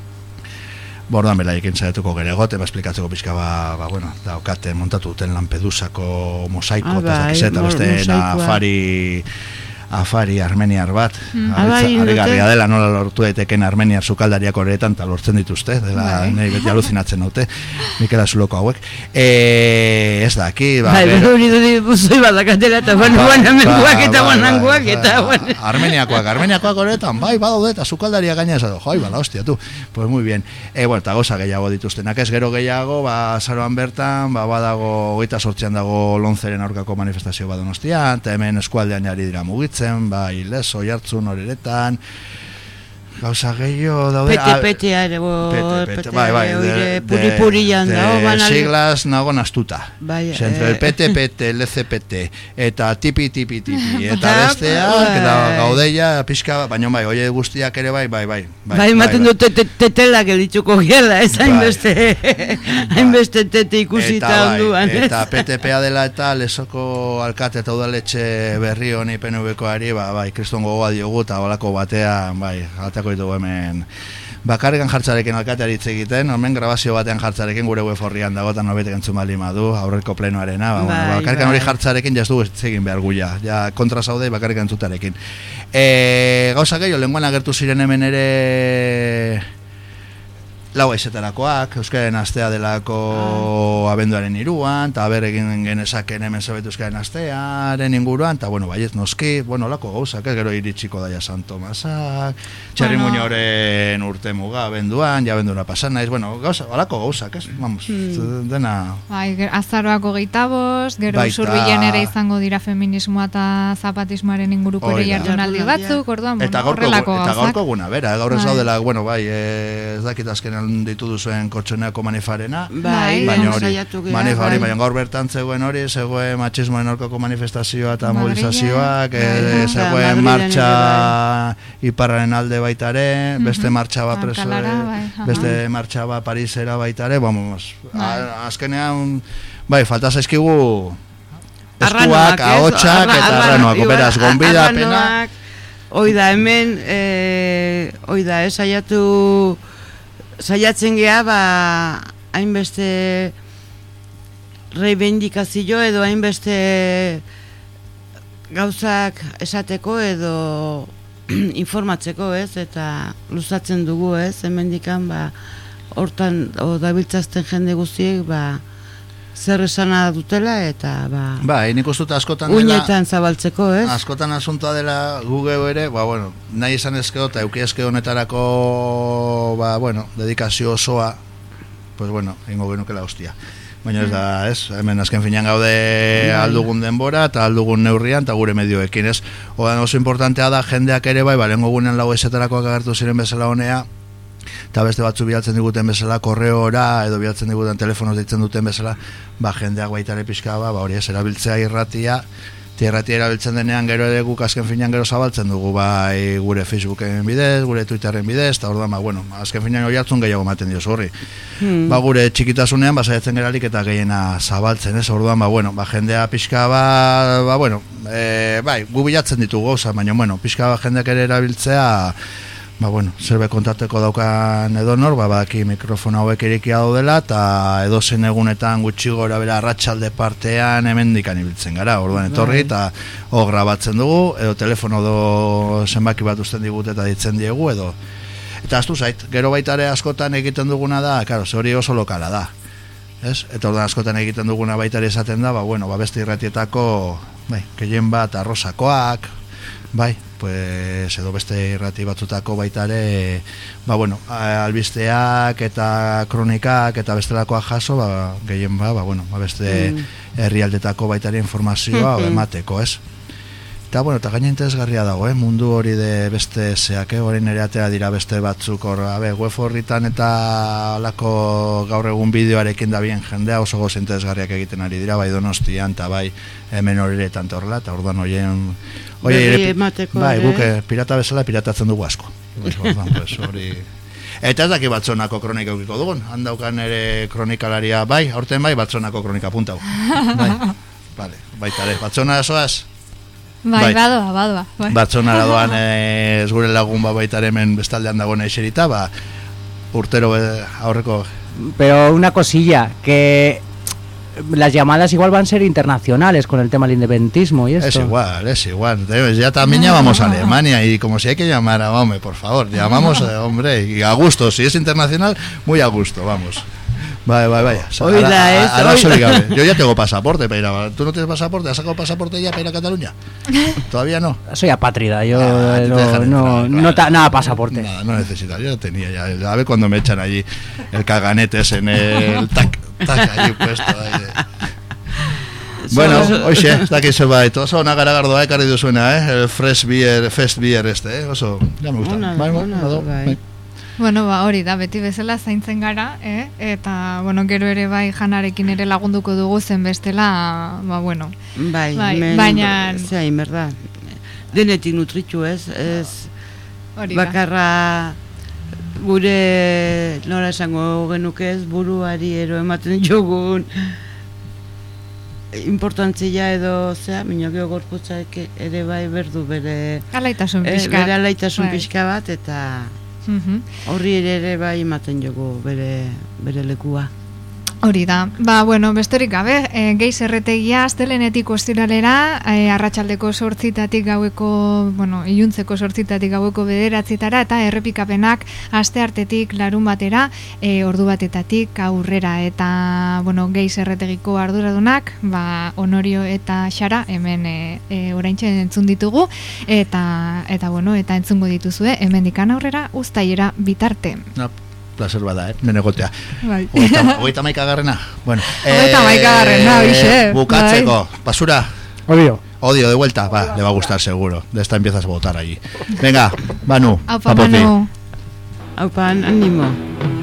Bordan beraiekin saiatuko gere egote, ba, esplikatzeko pixka ba, ba, bueno, daukate montatu duten Lampedusako mosaiko, Ah, eta bai, beste mosaikoa. Afari armeniar bat. Mm. Bai, Harrigarria dute. dela nola lortu daiteken armeniar sukaldariak horretan eta lortzen dituzte, dela Bai. nahi beti aluzinatzen dute, Mikel Azuloko hauek. E, ez daki, ba, Bai, bero hori buzoi badakatela eta Ba, ba, eta bai, bai, eta bai. Armeniakoak, armeniakoak horretan, bai, badaude, eta sukaldaria gaina ez jai, bala, hostia, tu, pues muy bien. E, bueno, eta goza gehiago dituztenak, ez gero gehiago, ba, zaroan bertan, ba, badago, goita sortzean dago lonzeren aurkako manifestazio badonostian, eta hemen eskualdean jari dira mugitzen, ba, ileso, jartzun, horeretan, gauza gehiago daude. Pete, Ah, petea ere, bo, Pete, pete, bai, bai, de- puri de- puri jan de dago, banal- siglas nago nastuta. Bai, Osa, entre el eh. PTPT, el ECPT, eta tipi, tipi, tipi, eta Bai. besteak, eta gaudeia, pixka, baina bai, oie guztiak ere bai, bai, bai. Bai, ematen dute te- tetela gelituko gela, ez Bai. hainbeste, hainbeste tete ikusita bai, onduan, ez? eta PTPA dela eta lesoko alkate eta udaletxe berri honi PNV-koari, ba, bai, kriston gogoa diogu eta balako batean, bai, atako ditugu hemen bakarrikan jartzarekin alkateari hitz egiten, hemen grabazio batean jartzarekin gure web horrian dago eta nobetek entzun bali madu, aurreko plenoarena, ba, bueno, Bai, bakarrikan hori bai. jartzarekin ja ez dugu hitz egin behar guia, ja kontra zaude bakarrikan entzutarekin. E, gauza gehiago, lenguan agertu ziren hemen ere lau aizetarakoak, Euskaren astea delako abenduaren iruan, eta ber egin genezaken hemen zabetu Euskaren astearen inguruan, eta bueno, baiet noski, bueno, lako gauzak, ez gero iritsiko daia San Tomasak, txarri Bueno. muñoren urte muga abenduan, ja abendura pasan naiz, bueno, gauza, alako gauzak, ez, vamos, Hmm. dena... Bai, azaroako geita bost, gero Baita- zurbilen ere izango dira feminismoa eta zapatismoaren inguruko ere jardunaldi batzuk, orduan, Eta bueno, gaurko, horrelako eta gauzak. gaurko eguna, bera, gaur ez Bai. daudela, bueno, bai, eh, ez dakit azkenean ditu duzuen kotxoneako manifarena, Bai, baina bai, hori, saiatu gera, manif, hori, bai. baina gaur bertan zegoen hori, zegoen machismoen aurkako manifestazioa eta mobilizazioak, bai, eh, eta zegoen martxa iparraren alde baita ere, beste martxa bat preso, eh, bai, beste martxa bat Parisera baita ere, vamos, Bai. azkenean, bai, falta zaizkigu eskuak, ahotsak eta arrano- arranoak, beraz, gonbidapena, arranoak, Hoi da, hemen, e, eh, saiatu, saiatzen geha, ba, hainbeste reivindikazio edo hainbeste gauzak esateko edo informatzeko, ez, eta luzatzen dugu, ez, hemendikan, ba, hortan, o dabiltzazten jende guztiek, ba, zer esana dutela, eta, ba, bai, nik uste askotan dela, uinetan zabaltzeko, ez? askotan asuntoa dela Google ere, ba, bueno, nahi izan ezkeo eta euki ezkeo honetarako, ba, bueno, dedikazio osoa, pues bueno, ingo genukela hostia. Baina ez da, ez, hemen azken finean gaude aldugun denbora eta aldugun neurrian eta gure medioekin, ez. Odan oso importantea da jendeak ere bai, balen gunen lau esetarakoak agertu ziren bezala honea, eta beste batzu bilatzen diguten bezala korreora edo bilatzen diguten telefonoz ditzen duten bezala ba jendeak baita ere pixka ba, ba hori ez erabiltzea irratia. Eta irratia erabiltzen denean gero ere guk azken finean gero zabaltzen dugu bai gure Facebooken bidez, gure Twitterren bidez eta orduan ba bueno, azken finean hori hartzun gehiago ematen dio horri. Hmm. ba gure txikitasunean ba saiatzen geralik eta gehiena zabaltzen ez? Orduan ba bueno ba jendea pixka ba, ba bueno e, bai gu bilatzen ditugu gauza baina bueno pixka bat jendeak ere erabiltzea ba bueno zerbe kontateko daukan edo nor ba badaki mikrofono hauek irikia daudela eta edo zen egunetan gutxi gora bera arratsalde partean hemendikan ibiltzen gara orduan etorri Bai. eta ho grabatzen dugu edo telefono do zenbaki bat uzten digute eta ditzen diegu edo eta astu zait, gero baita ere askotan egiten duguna da, claro, ze hori oso lokala da. Ez? Eta orduan askotan egiten duguna baita ere esaten da, ba, bueno, ba, beste irratietako, bai, gehien bat arrosakoak, bai, pues edo beste irrati batzutako baita ere ba bueno, albisteak eta kronikak eta bestelakoak jaso ba, gehien ba, ba, bueno, ba, beste Mm. herrialdetako baita ere informazioa Mhm. emateko, ez? Eta, bueno, eta gaina interesgarria dago, eh? mundu hori de beste zeak, eh? hori nire atera dira beste batzuk hor, abe, web horritan eta alako gaur egun bideoarekin da bien jendea oso goz interesgarriak egiten ari dira, bai donostian, eta bai hemen horiretan eta horrela, eta orduan horien... Emateko bai, ere. guk eh, pirata bezala piratatzen dugu asko. Pues, orduan, pues, hori... Eta ez daki batzonako kronika eukiko dugun, handaukan ere kronikalaria, bai, aurten bai, batzonako kronika puntau. Bai, vale, baita ere, batzona zoaz? Bai, Bai. badoa, badoa. Bai. batzonara doan eh, ez gure lagun ba baita hemen bestaldean dagoen eserita, ba, urtero eh, aurreko Pero una cosilla, que las llamadas igual van a ser internacionales con el tema del independentismo y esto. Es igual, es igual. Ya también llamamos a Alemania y como si hay que llamar a hombre, por favor, llamamos a hombre y a gusto. Si es internacional, muy a gusto, vamos. Vale, vale, vaya. Oíla, Ahora- es, ahora obligable. Yo ya tengo pasaporte para ir a... ¿Tú no tienes pasaporte? ¿Has sacado pasaporte ya para ir a Cataluña? Todavía no. Soy apátrida, yo Ah, no, no, entrar, no ta- nada pasaporte. Nada, no necesitas. Yo tenía ya. A ver cuando me echan allí el caganete ese en el tac, tac, allí puesto. Ahí de- Bueno, oye, ez dakit zerbait, oso ona garagardoa ekarri duzuena, eh? El fresh beer, fest beer este, eh? Oso, ya me gusta. Ona, Bai, bai, ona, ondo, bai. bai. Bueno, ba, hori da, beti bezala zaintzen gara, eh? eta, bueno, gero ere bai janarekin ere lagunduko dugu zen bestela, ba, bueno. Bai, Bai, hemen, baina- Zain, berda. Denetik nutritxu ez, ez Hori da. Gure nora esango genuke ez buruari ero ematen jogun importantzia edo zea, minokio gorputzak ere bai berdu bere Alaitasun eh, pixka. bere alaitasun Bai. pixka bat eta Mhm. horri ere ere bai ematen jogu bere, bere lekua. Hori da. Ba, bueno, besterik gabe, e, geiz erretegia astelenetik ostiralera, e, arratsaldeko sortzitatik gaueko, bueno, iluntzeko sortzitatik gaueko bederatzitara, eta errepikapenak aste hartetik larun batera, e, ordu batetatik aurrera, eta, bueno, geiz erretegiko arduradunak, ba, honorio eta xara, hemen e, e, oraintxe entzun ditugu, eta, eta, bueno, eta entzungo dituzue, hemen dikan aurrera, uztailera bitarte. No, placer bada, eh? Menegotea. Bai. Hogeita, hogeita maikagarrena. Bueno, Hogeita maikagarrena, bixe, Bukatzeko, basura. Odio. Odio, de vuelta. Va, le va a gustar seguro. De esta empiezas a votar allí. Venga, Manu. Aupa. Manu. Haupan, animo.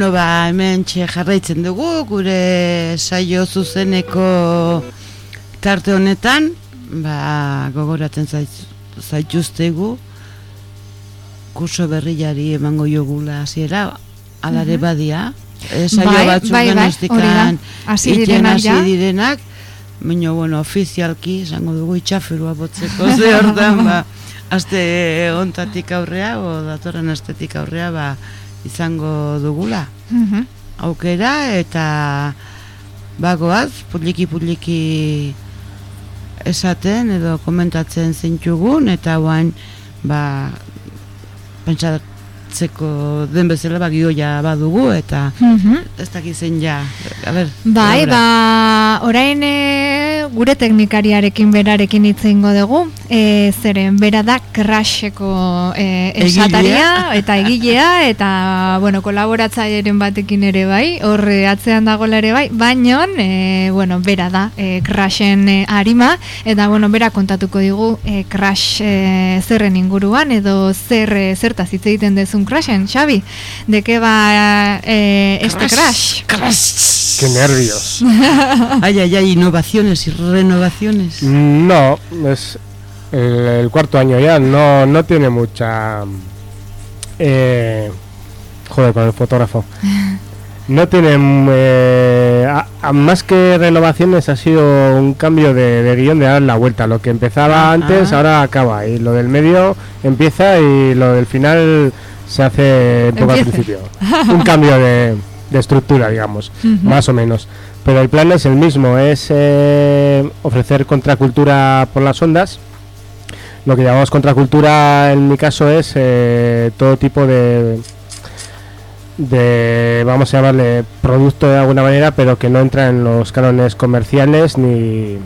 Bueno, ba, hemen jarraitzen dugu, gure saio zuzeneko tarte honetan, ba, gogoratzen zaituztegu, kurso berriari emango jogula hasiera alare Mhm. badia, e, saio Bai, batzuk bai, bai. Hasi direnak baina, bueno, ofizialki, esango dugu itxaferua botzeko, ze hortan, ba, aste ontatik aurrea, o datorren astetik aurrea, ba, izango dugula Mhm. aukera eta bagoaz, puliki puliki esaten edo komentatzen zintxugun eta guain ba pentsatzeko den bezala ba gioia badugu eta Mhm. ez dakiz zein ja a ber Bai, ba, orain e, gure teknikariarekin berarekin hitz egingo dugu. E, zeren, bera da Crasheko e, Egilea. esataria eta egilea eta, bueno, kolaboratzaileren batekin ere bai, hor atzean dagoela ere bai, baino, e, bueno, bera da e, Crashen e, arima eta, bueno, bera kontatuko digu e, Crash e, zerren inguruan edo zer e, zertaz hitz egiten dezun Crashen, Xabi. De que va e, este Crash? Qué nervios. ay, ay, ay, innovaciones y renovaciones. No, es el, el cuarto año ya, no, no tiene mucha... Eh, joder, con el fotógrafo. No tiene... eh, a- a- más que renovaciones ha sido un cambio de, de guion de dar la vuelta. Lo que empezaba Ah, antes ah. ahora acaba. Y lo del medio empieza y lo del final se hace un poco al principio. Un cambio de, de estructura, digamos, más o menos. Pero el plan es el mismo, es eh, ofrecer contracultura por las ondas. Lo que llamamos contracultura en mi caso es eh, todo tipo de, de, vamos a llamarle, producto de alguna manera, pero que no entra en los cánones comerciales ni,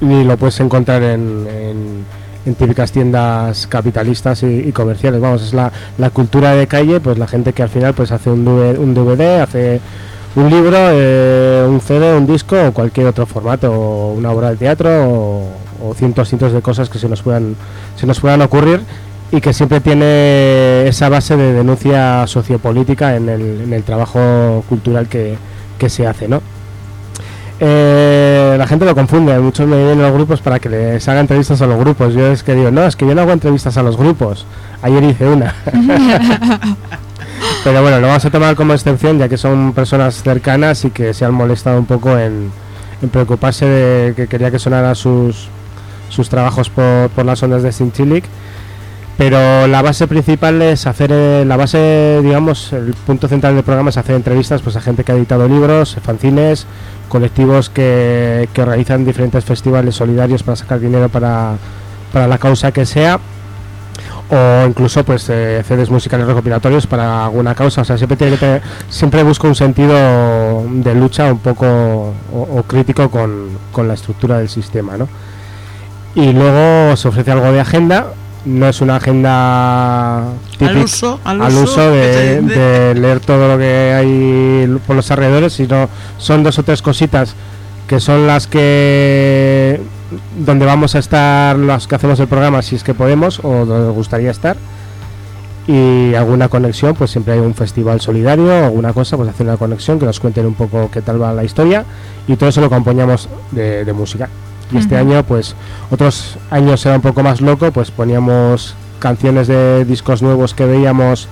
ni lo puedes encontrar en, en- en típicas tiendas capitalistas y, y comerciales. Vamos, es la, la cultura de calle, pues la gente que al final pues hace un DVD, un DVD hace un libro, eh, un CD, un disco o cualquier otro formato, o una obra de teatro o, o cientos, cientos de cosas que se nos puedan, se nos puedan ocurrir y que siempre tiene esa base de denuncia sociopolítica en el, en el trabajo cultural que, que se hace, ¿no? Eh, la gente lo confunde, muchos me vienen a los grupos para que les haga entrevistas a los grupos. Yo es que digo, no, es que yo no hago entrevistas a los grupos. Ayer hice una. Pero bueno, lo vamos a tomar como excepción ya que son personas cercanas y que se han molestado un poco en, preocuparse de que quería que sonaran sus, trabajos por, las ondas de Sinchilic. Pero la base principal es hacer, eh, la base, digamos, el punto central del programa es hacer entrevistas pues, a gente que ha editado libros, fanzines, colectivos que, organizan diferentes festivales solidarios para sacar dinero para la causa que sea o incluso pues eh, CDs musicales recopilatorios para alguna causa. O sea, siempre tiene que tener- siempre busco un sentido de lucha un poco o, o crítico con, con la estructura del sistema, ¿no? Y luego se ofrece algo de agenda. No es una agenda típica uso, al uso, de- de- de leer todo lo que hay por los alrededores, sino son dos o tres cositas que son las que donde vamos a estar las que hacemos el programa si es que podemos o donde nos gustaría estar. Y alguna conexión pues siempre hay un festival solidario alguna cosa pues hacer una conexión que nos cuenten un poco qué tal va la historia. Y todo eso lo acompañamos de, de música. Y este año pues otros años era un poco más loco pues poníamos canciones de discos nuevos que veíamos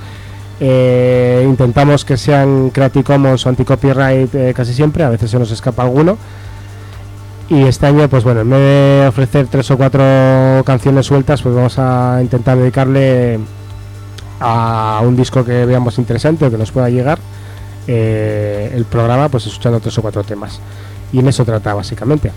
eh, intentamos que sean Creative Commons o anti-copyright eh, casi siempre, a veces se nos escapa alguno. Y este año, pues bueno, en vez de ofrecer tres o cuatro canciones sueltas, pues vamos a intentar dedicarle a un disco que veamos interesante o que nos pueda llegar eh, el programa, pues escuchando tres o cuatro temas. Y en eso trata básicamente.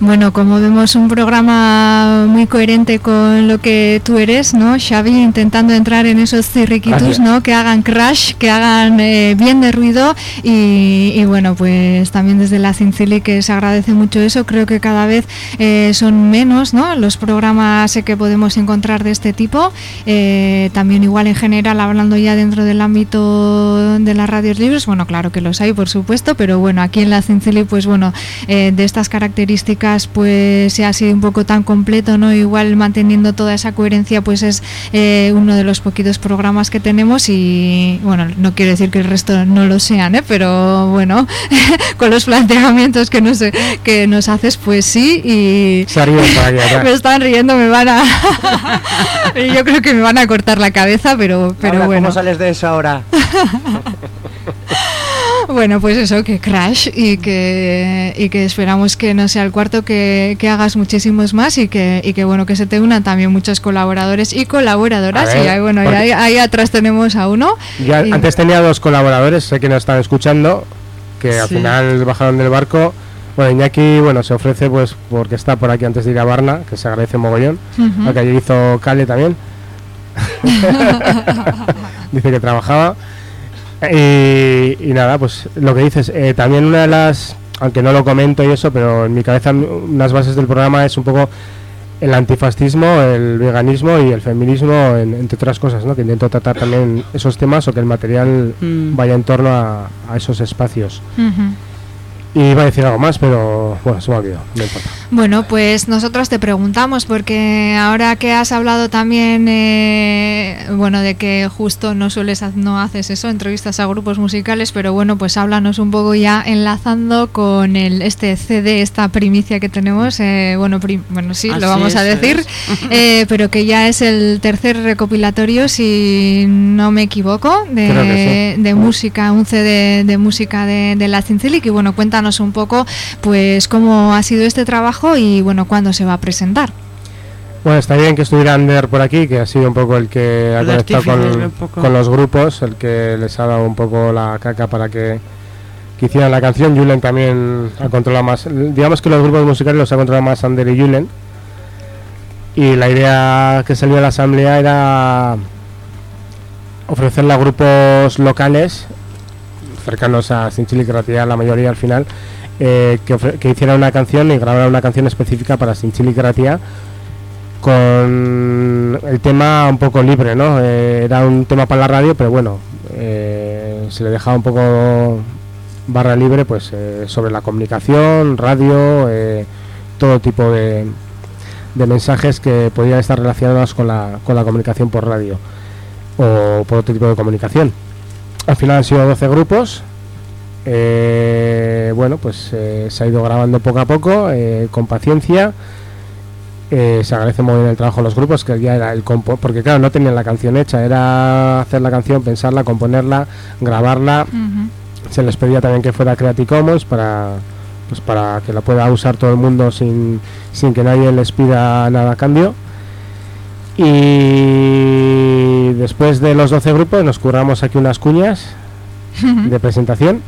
Bueno, como vemos un programa muy coherente con lo que tú eres, ¿no? Xavi intentando entrar en esos cirriquitos. ¿no? Que hagan crash, que hagan eh, bien de ruido y, y bueno, pues también desde la Cincili que se agradece mucho eso. Creo que cada vez eh, son menos, ¿no? Los programas que podemos encontrar de este tipo. Eh, también igual en general, hablando ya dentro del ámbito de las radios libres, bueno, claro que los hay, por supuesto, pero bueno, aquí en la Cincili, pues bueno, eh, de estas características pues se ha sido un poco tan completo, ¿no? Igual manteniendo toda esa coherencia pues es eh, uno de los poquitos programas que tenemos y bueno, no quiero decir que el resto no lo sean, ¿eh? Pero bueno, con los planteamientos que nos, que nos haces pues sí y me están riendo, me van a... Yo creo que me van a cortar la cabeza, pero, pero bueno. ¿Cómo sales de eso ahora? Bueno, pues eso, que Crash y que, y que esperamos que no sea el cuarto, que, que hagas muchísimos más y que, y que bueno, que se te unan también muchos colaboradores y colaboradoras. Ver, y ahí, bueno, ahí, ahí atrás tenemos a uno. Ya Y- antes tenía dos colaboradores, sé que nos están escuchando, que al final bajaron del barco. Bueno, Iñaki, bueno, se ofrece pues porque está por aquí antes de ir a Barna, que se agradece mogollón. Lo que ayer hizo Cale también. Dice que trabajaba. Y, y nada, pues lo que dices, eh, también una de las, aunque no lo comento y eso, pero en mi cabeza unas bases del programa es un poco el antifascismo, el veganismo y el feminismo, en- entre otras cosas, ¿no? que intento tratar también esos temas o que el material Mm. vaya en torno a, a esos espacios. Y iba a decir algo más, pero bueno, se me ha olvidado, no importa. Bueno, pues nosotros te preguntamos, porque ahora que has hablado también, eh, bueno, de que justo no sueles, no haces eso, entrevistas a grupos musicales, pero bueno, pues háblanos un poco ya enlazando con el este CD, esta primicia que tenemos, eh, bueno, prim- bueno, sí, lo vamos a decir, eh, pero que ya es el tercer recopilatorio, si no me equivoco, de, sí. de música, un CD de música de, de la Cincilic, y bueno, cuéntanos un poco, pues, cómo ha sido este trabajo y bueno, cuándo se va a presentar. Bueno, está bien que estuviera Ander por aquí, que ha sido un poco el que ha El conectado con, con los grupos, el que les ha dado un poco la caca para que, que hicieran la canción. Julen también ha controlado más, digamos que los grupos musicales los ha controlado más Ander y Julen. Y la idea que salió de la asamblea era ofrecerle a grupos locales cercanos a Sinchili Creatividad, la mayoría al final, eh, que, que hiciera una canción y grabara una canción específica para Sinchili Creatividad con el tema un poco libre, ¿no? Eh, era un tema para la radio, pero bueno, eh, se le dejaba un poco barra libre pues sobre la comunicación, radio, todo tipo de, de mensajes que podían estar relacionados con la, con la comunicación por radio o por otro tipo de comunicación. Al final han sido 12 grupos. eh, bueno, pues eh, se ha ido grabando poco a poco, eh, con paciencia. Se agradece muy bien el trabajo de los grupos, que ya era el compo, porque claro, no tenían la canción hecha, era hacer la canción, pensarla, componerla, grabarla. Se les pedía también que fuera Creative Commons para, pues para que la pueda usar todo el mundo sin, sin que nadie les pida nada a cambio. Y después de los 12 grupos nos curramos aquí unas cuñas de presentación.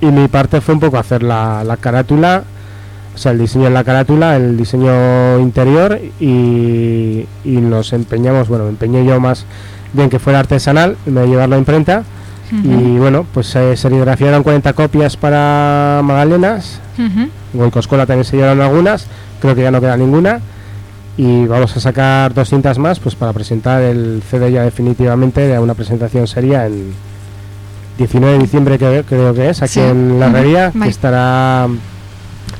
Y mi parte fue un poco hacer la, la carátula, o sea, el diseño en la carátula, el diseño interior y, y nos empeñamos, bueno, me empeñé yo más bien que fuera artesanal, me de llevarlo a imprenta. Y bueno, pues eh, serigrafiaron 40 copias para Magdalenas, Goicoscola también se llevaron algunas, creo que ya no queda ninguna. Y vamos a sacar 200 más pues para presentar el CD ya definitivamente de una presentación seria en 19 de diciembre que, creo que es, aquí Sí. en la herrería, que estará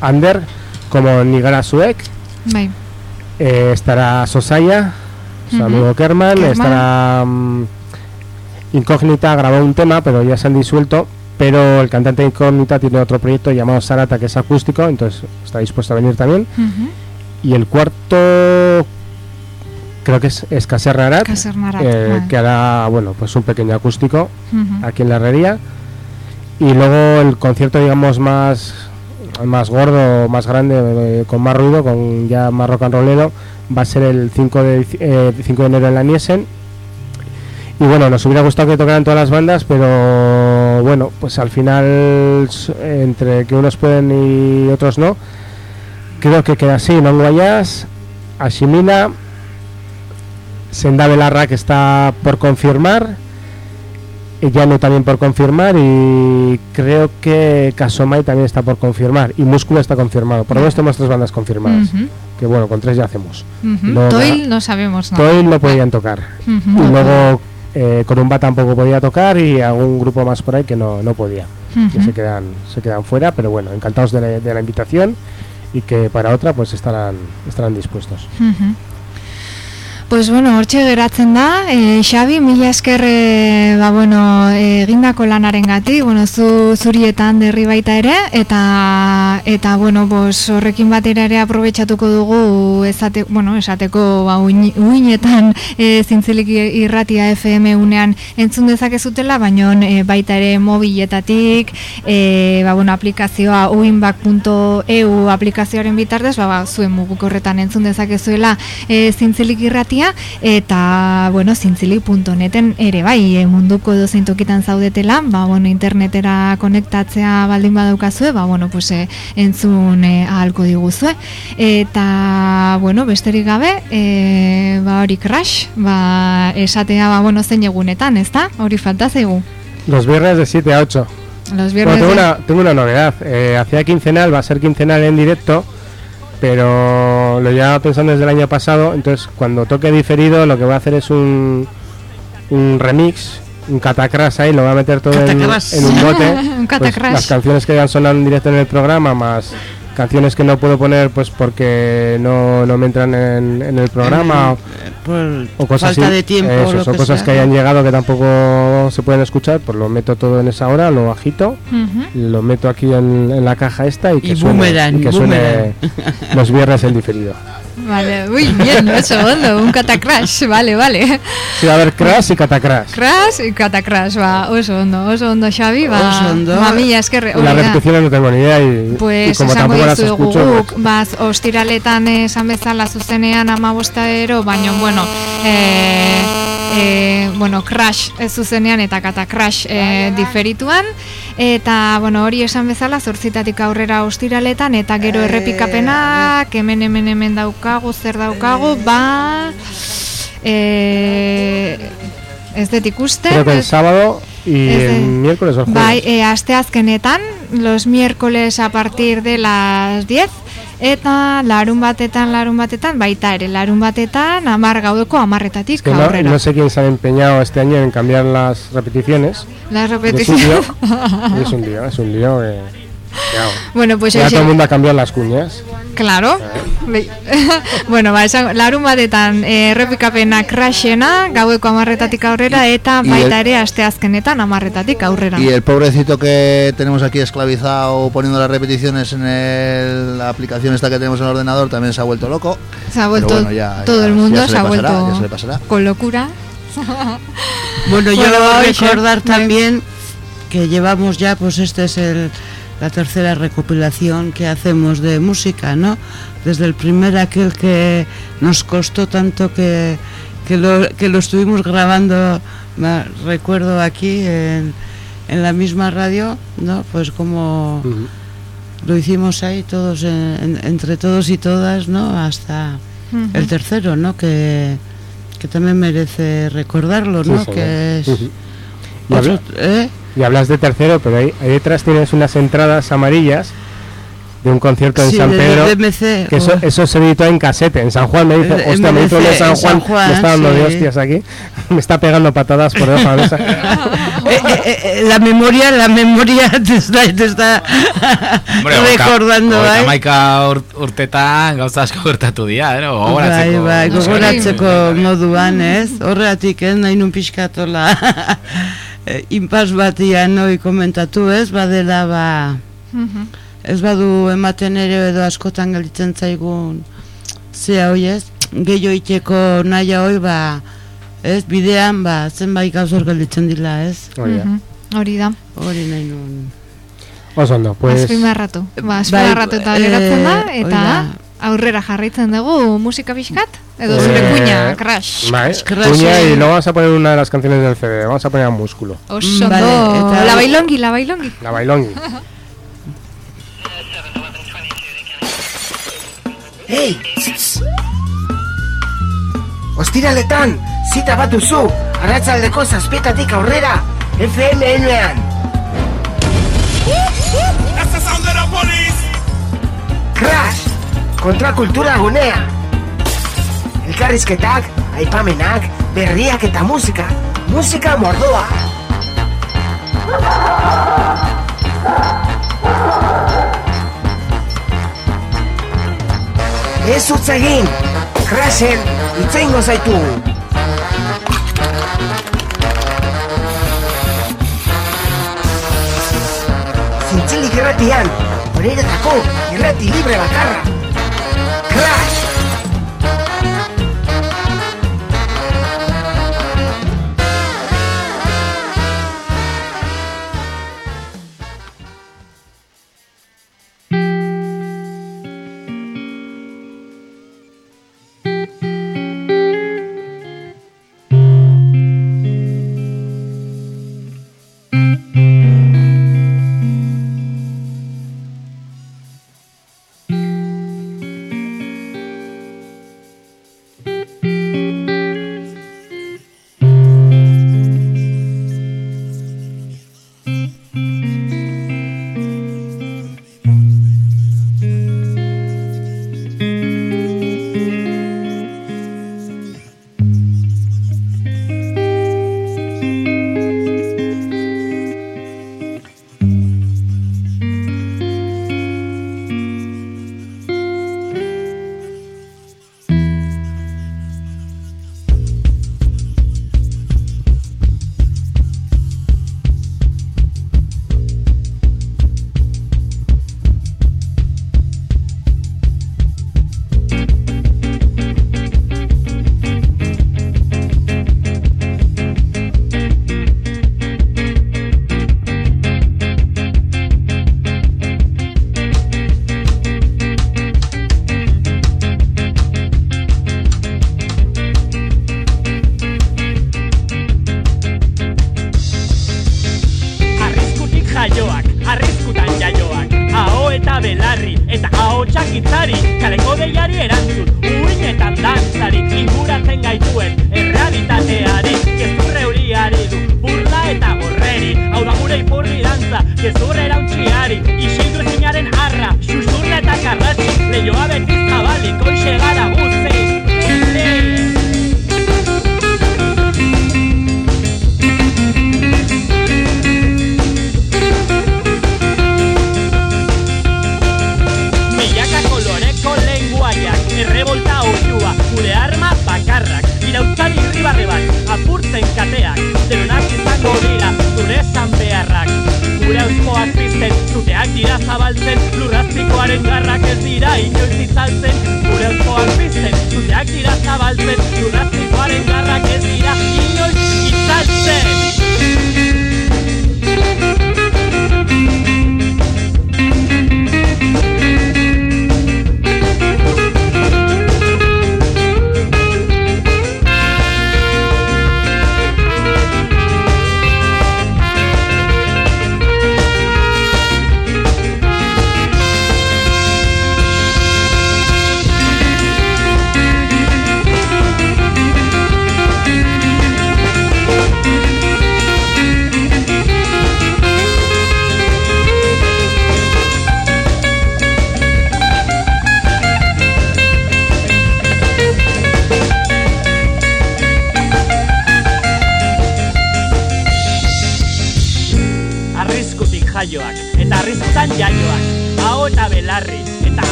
Ander como Nigara Suek, eh, estará Sosaya, su amigo Kerman, Kerman. estará mm, Incógnita, grabó un tema, pero ya se han disuelto. Pero el cantante Incógnita tiene otro proyecto llamado Sarata, que es acústico, entonces está dispuesto a venir también. Y el cuarto, creo que es, es Caser Narat, Caser Narat, eh, vale. que hará bueno, pues un pequeño acústico aquí en la herrería. Y luego el concierto, digamos, más, más gordo, más grande, eh, con más ruido, con ya más rock and rollero, va a ser el 5 de, eh, 5 de enero en la Niesen. Y bueno, nos hubiera gustado que tocaran todas las bandas, pero bueno, pues al final, entre que unos pueden y otros no, creo que queda así, Non Guayas, Ashimina, Senda Belarra que está por confirmar, y Llano también por confirmar y creo que Casomai también está por confirmar y Músculo está confirmado. Por lo menos tenemos tres bandas confirmadas, que bueno, con tres ya hacemos. Luego- Toil no sabemos nada. Toil no podían tocar. Ujú. Y luego eh, Corumba tampoco podía tocar y algún grupo más por ahí que no, no podía. Que se quedan, se quedan fuera, pero bueno, encantados de la, de la invitación y que para otra pues estarán, estarán dispuestos. Pues bueno, hortxe geratzen da, e, Xabi, mila esker, e, ba bueno, egindako lanaren gati, bueno, zu, zurietan derri baita ere, eta, eta bueno, bos, horrekin batera ere aprobetsatuko dugu, esate, bueno, esateko, ba, uin, uinetan e, zintzilik irratia FM unean entzun dezakezutela, baina e, baita ere mobiletatik, e, ba, bueno, aplikazioa uinbak.eu aplikazioaren bitartez, ba, ba, zuen mugukorretan entzun dezakezuela. E, zintzilik irratia, eta, bueno, zintzilik.neten ere bai, e, munduko edozein tokitan zaudetela, ba, bueno, internetera konektatzea baldin badaukazue, ba, bueno, pues, e, entzun e, ahalko diguzue. Eta, bueno, besterik gabe, e, ba, hori crash, ba, esatea, ba, bueno, zein egunetan, ez da? Hori falta zaigu. Los viernes de 7 a 8. Los Bueno, viernes tengo, de- una, tengo una novedad. Eh, hacía quincenal, va a ser quincenal en directo, pero lo llevaba pensando desde el año pasado. Entonces, cuando toque diferido, lo que voy a hacer es un, un remix, un catacrash ahí, lo voy a meter todo en, un bote. Un Pues, las canciones que han sonado en directo en el programa, más canciones que no puedo poner pues porque no, no me entran en, en el programa Eh, por o cosas falta así, de tiempo eso, o lo o que cosas sea, que hayan llegado que tampoco se pueden escuchar, pues lo meto todo en esa hora, lo bajito lo meto aquí en, en la caja esta y que Y suene, boomerang, y que suene boomerang. los viernes en diferido. Vale, uy, bien, oso ondo, un catacrash, vale, vale. Sí, va a haber crash y catacrash. Crash y catacrash, ba, oso ondo, oso ondo, Xabi, ba, Oso ondo. Y hori las da. repeticiones no tengo ni idea y, y Pues como esango tampoco las escucho, guk, pues, baz, ostiraletan esan bezala zuzenean amabostadero, baina, bueno, e, e, bueno, crash ez zuzenean eta kata crash e, diferituan, eta, bueno, hori esan bezala, zortzitatik aurrera ostiraletan, eta gero errepikapenak, hemen hemen hemen daukagu, zer daukagu, ba, e, ez dut ikusten, creo que el sábado y el miércoles o el jueves. Bai, e, asteazkenetan, los miércoles a partir de las 10, eta larun batetan, larun batetan, baita ere, larun batetan, amar gaudeko amarretatik Es que no, aurrera. no sé quién se ha empeñado este año en cambiar las repeticiones. Las Y es un repeticiones. lío, es un lío, es un lío que, Bueno, pues ya todo el mundo ha cambiado las cuñas. Claro. Bai. bueno, ba, esan, larun batetan eh, errepikapena crashena, gaueko amarretatik aurrera, eta baita ere asteazkenetan amarretatik aurrera. Y el pobrecito que tenemos aquí esclavizado poniendo las repeticiones en el- la aplicación esta que tenemos en el ordenador también se ha vuelto loco. Se ha vuelto bueno, ya- todo ya- el mundo se se, ha pasará, vuelto se le pasará. con locura. Bueno, yo Bueno, oye, recordar también que llevamos ya, pues este es el, la tercera recopilación que hacemos de música, ¿no? Desde el primer aquel que nos costó tanto que, que, lo, que lo estuvimos grabando, me recuerdo aquí en, en la misma radio, ¿no? Pues como lo hicimos ahí todos, en- en- entre todos y todas, ¿no? Hasta el tercero, ¿no? Que, que también merece recordarlo, ¿no? que es. Y, otro- habla- ¿eh? y hablas de tercero, pero ahí, ahí detrás tienes unas entradas amarillas de un concierto en Sí, San de- Pedro. de MC, que eso, o- eso se editó en casete. En San Juan me dice, Eh, hostia, me uno de San en Juan, San Juan, me está dando de sí. hostias aquí. me está pegando patadas por de la mesa. Eh, eh, eh, la memoria, la memoria te está, te está recordando, Hogeita bai? hamaika ur, urtetan gauza asko gertatu dira, eh? Bai, Gogoratzeko. bai, gogoratzeko moduan, ez? Horregatik, ez, nahi nun pixkatola eh, inpas batian noi komentatu, ez? Badela, ba, Mhm. ez badu ematen ere edo askotan gelditzen zaigun zea hoi ez, gehiago iteko nahia hoi, ba, ez, bidean, ba, zenbait gauzor gelditzen dila, ez? Hori da. Mhm. Hori da. Hori nahi nun. Oso ondo, pues... Azpimarratu. Ba, Bai, azpimarratu eta geratzen da, eh, eta hori aurrera jarraitzen dugu musika pixkat? Edo zure Eh, kuña, crash. Vale, Crash, cuña eh. y luego vamos a poner una de las canciones del CD, vamos a poner a Músculo. Oso Vale, ondo. eta- La bailongi, la bailongi. La bailongi. Hei! tss. Ostiraletan, zita bat duzu, arratzaldeko zazpietatik aurrera, FM enean. Crash! kontrakultura gunea. Elkarrizketak, aipamenak, berriak eta musika, musika mordoa. Ez utz egin, krasen itzengo zaitu. Zintzilik irratian, horretako irrati libre bakarra.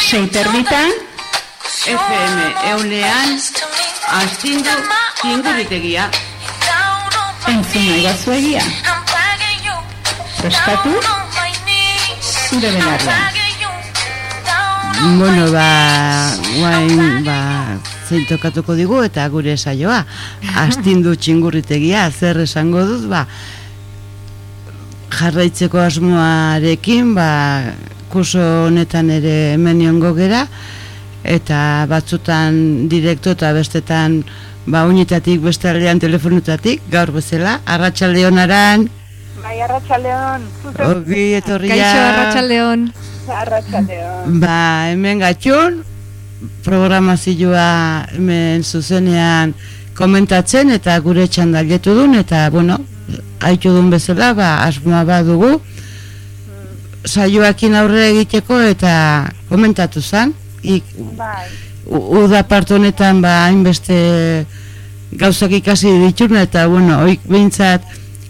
sei terbitan FM eulean astindu ingurritegia entzun nahi batzu egia. Prestatu zure benarra Bueno, ba, guain, ba, zein tokatuko digu eta gure saioa. Astindu txingurritegia, zer esango dut, ba, jarraitzeko asmoarekin, ba, kurso honetan ere hemen niongo gera, eta batzutan direkto eta bestetan ba unitatik beste aldean telefonutatik, gaur bezala, arratsalde honaran, Bai, arratsaldeon. Ogi etorria. Kaixo, arratsaldeon. Arratsaldeon. Ba, hemen gatxun, programazioa hemen zuzenean komentatzen eta gure txandaletu dun, eta, bueno, haitu dun bezala, ba, asmoa badugu, saioakin aurre egiteko eta komentatu zan, ik, Bai. uda part honetan ba hainbeste gauzak ikasi dituna eta bueno, oik behintzat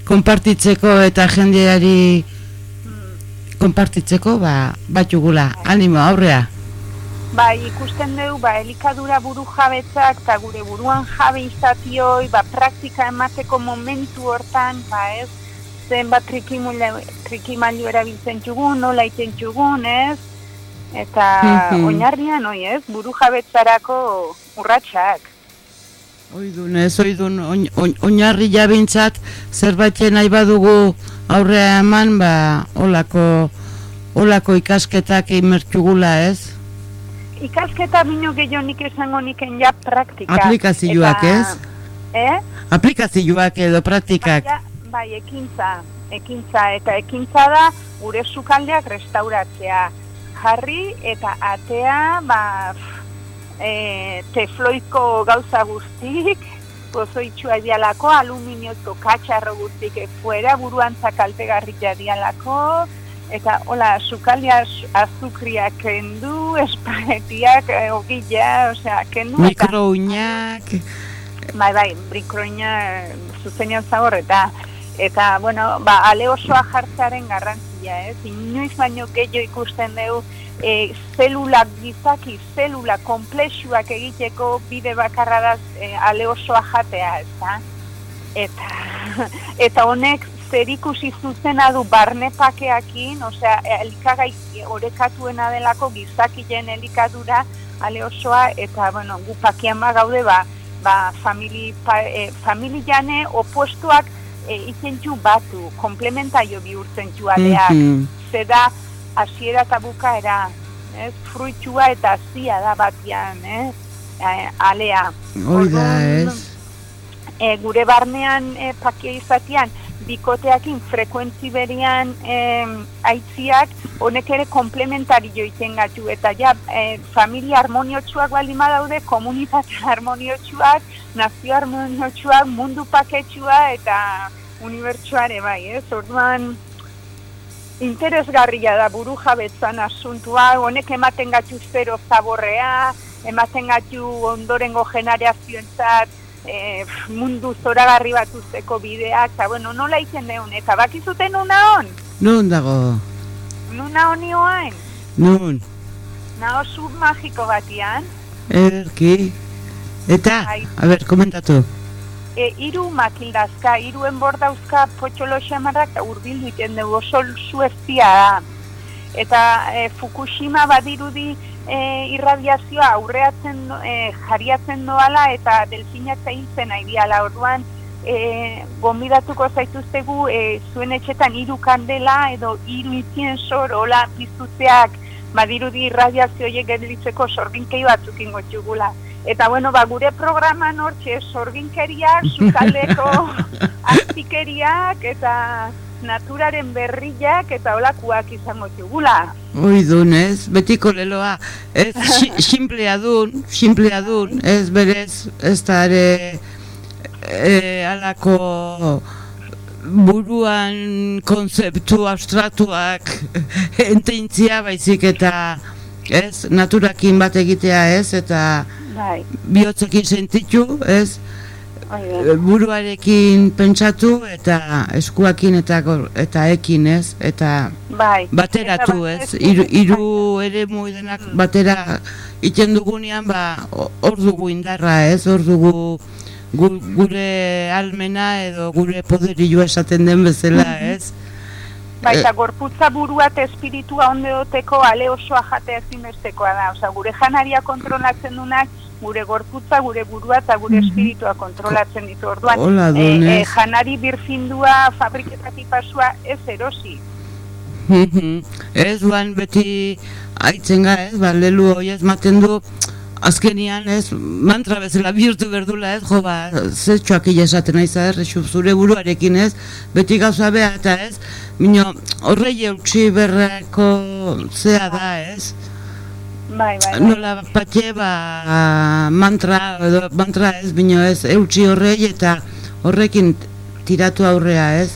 konpartitzeko eta jendeari konpartitzeko ba batugula. Animo aurrea. Bai, ikusten dugu, ba, elikadura buru jabetzak eta gure buruan jabe izatioi, ba, praktika emateko momentu hortan, ba, ez, zenbat trikimailu erabiltzen txugun, nola iten txugun, ez, eta Mhm. oinarrian, oi, ez, buru jabetzarako urratsak. Oidun, ez oidun oin- oin- oinarri jabintzat zerbaiten nahi badugu aurrea eman, ba olako olako ikasketak imertugula, ez? Ikasketa bino gehiago nik esango niken ja praktika. Aplikazioak, Eta- ez? Eh? Aplikazioak edo praktikak. Baina, bai, ekintza, ekintza, eta ekintza da gure sukaldeak restauratzea. Jarri eta atea, ba, e, tefloiko gauza guztik, pozoitxua dialako, aluminiozko katxarro guztik fuera, buruan zakaltegarria dialako, eta hola, sukaldea azukriak kendu, espaetiak, e, ogila, osea, kendu, Mikrouinak, Bai, bai, brikroina zuzenean zagor eta eta, bueno, ba, ale osoa jartzearen garrantzia, ez? Inoiz baino gehiago ikusten dugu e, zelulak gizaki, zelula komplexuak egiteko bide bakarra da e, ale osoa jatea, ez da? Eta, eta honek zerikusi zuzena du barnepakeakin, osea, elikagai orekatuena delako gizakilen elikadura ale osoa, eta, bueno, gu ba gaude, ba, ba, famili, pa, e, familiane opuestuak e, ikentxu batu, komplementario bihurtzen aleak. Mhm. Ze da, hasiera eta bukaera, ez? Fruitxua eta hazia da batian, ez? E, alea. hoi da, ez? E, gure barnean e, pakia izatean, bikoteakin frekuentzi berian e, aitziak, honek ere komplementari joiten gatu, eta ja, e, familia harmoniotsuak baldin badaude, komunitate harmoniotsuak, nazio harmoniotsuak, mundu paketsua eta unibertsuare bai, ez? Orduan, interesgarria da buru jabetzan asuntua, honek ematen gatu zero zaborrea, ematen gatu ondorengo generazioentzat e, mundu zoragarri bat usteko bideak, eta bueno, nola iten deun, eta bakizuten una hon? Nun dago? Nuna honi oain? Nun? Nao sub magiko batian, Erki. Eta, Bai. a ber, komentatu. e, iru makildazka, iruen bordauzka potxolo xamarrak eta urbildu iten dugu, oso zu eztia da. Eta e, Fukushima badirudi e, irradiazioa aurreatzen, do- e, jariatzen doala eta delfinak zailtzen ari diala orduan, e, gombidatuko zaituztegu e, zuen etxetan hiru kandela edo hiru inciensor hola piztutzeak badirudi irradiazio horiek gelditzeko sorginkei batzuk ingo txugula. Eta bueno, ba, gure programan hortxe sorginkeriak, sukaldeko aztikeriak eta naturaren berriak eta olakuak izango txugula. Hoi dun, ez? Betiko leloa. Ez, si, simplea dun, simplea dun, ez berez, ez da ere e, alako buruan konzeptu abstratuak enteintzia baizik eta ez, naturakin bat egitea ez, eta Bai, bihotzekin sentitu, ez, buruarekin pentsatu eta eskuakin eta eta ekin, ez, eta bai. bateratu, ez, hiru hiru ere denak batera iten dugunean, ba, ho- hor dugu indarra, ez, hor dugu gu- gure almena edo gure poderilua esaten den bezala, ez? Bai, Eh. gorputza burua eta espiritua onde doteko ale osoa jatea ezinbestekoa da. Osa, gure janaria kontrolatzen dunak gure gorputza, gure burua eta gure espiritua kontrolatzen ditu. Orduan, Hola, donez. eh, janari birfindua fabriketatik pasua ez erosi. ez duan beti aitzen ga, ez, ba, lelu hoi ez maten du, azkenian ez, mantra bezala bihurtu berdula ez, jo ba, zetxoak esaten naiz ez, xu, zure buruarekin ez, beti gauza beha eta ez, mino, horrei eutxi berreko zea da ez, Bai, bai, bai. nola patxe ba mantra edo mantra ez bino ez eutxi horrei eta horrekin tiratu aurrea ez?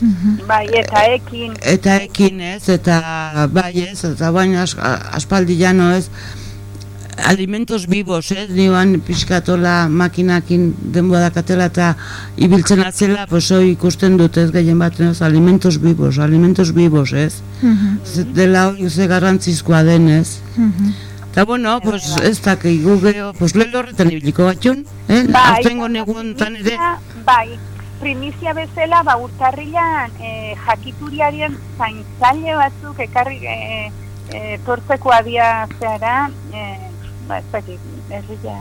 Bai, eta ekin. eta ekin ez? Eta bai ez? Eta baina as, aspaldi jano ez? Alimentos vivos, ez, nioan pixkatola makinakin denboa dakatela eta ibiltzen atzela, hoi ikusten dut ez? Gehien bat, ez, alimentos vivos, alimentos vivos, ez, Ze- dela hori ze garrantzizkoa denez. Eta bueno, pues ez dakik gu geho, pues lelo horretan ibiliko batxun, eh? Bai, Aurtengo negunetan ere, Bai, primizia bezala, ba, urtarrilan eh, jakituriaren zaintzaile batzuk ekarri eh, eh, tortzeko adia zehara, eh, ba, ez dakit, ez ja,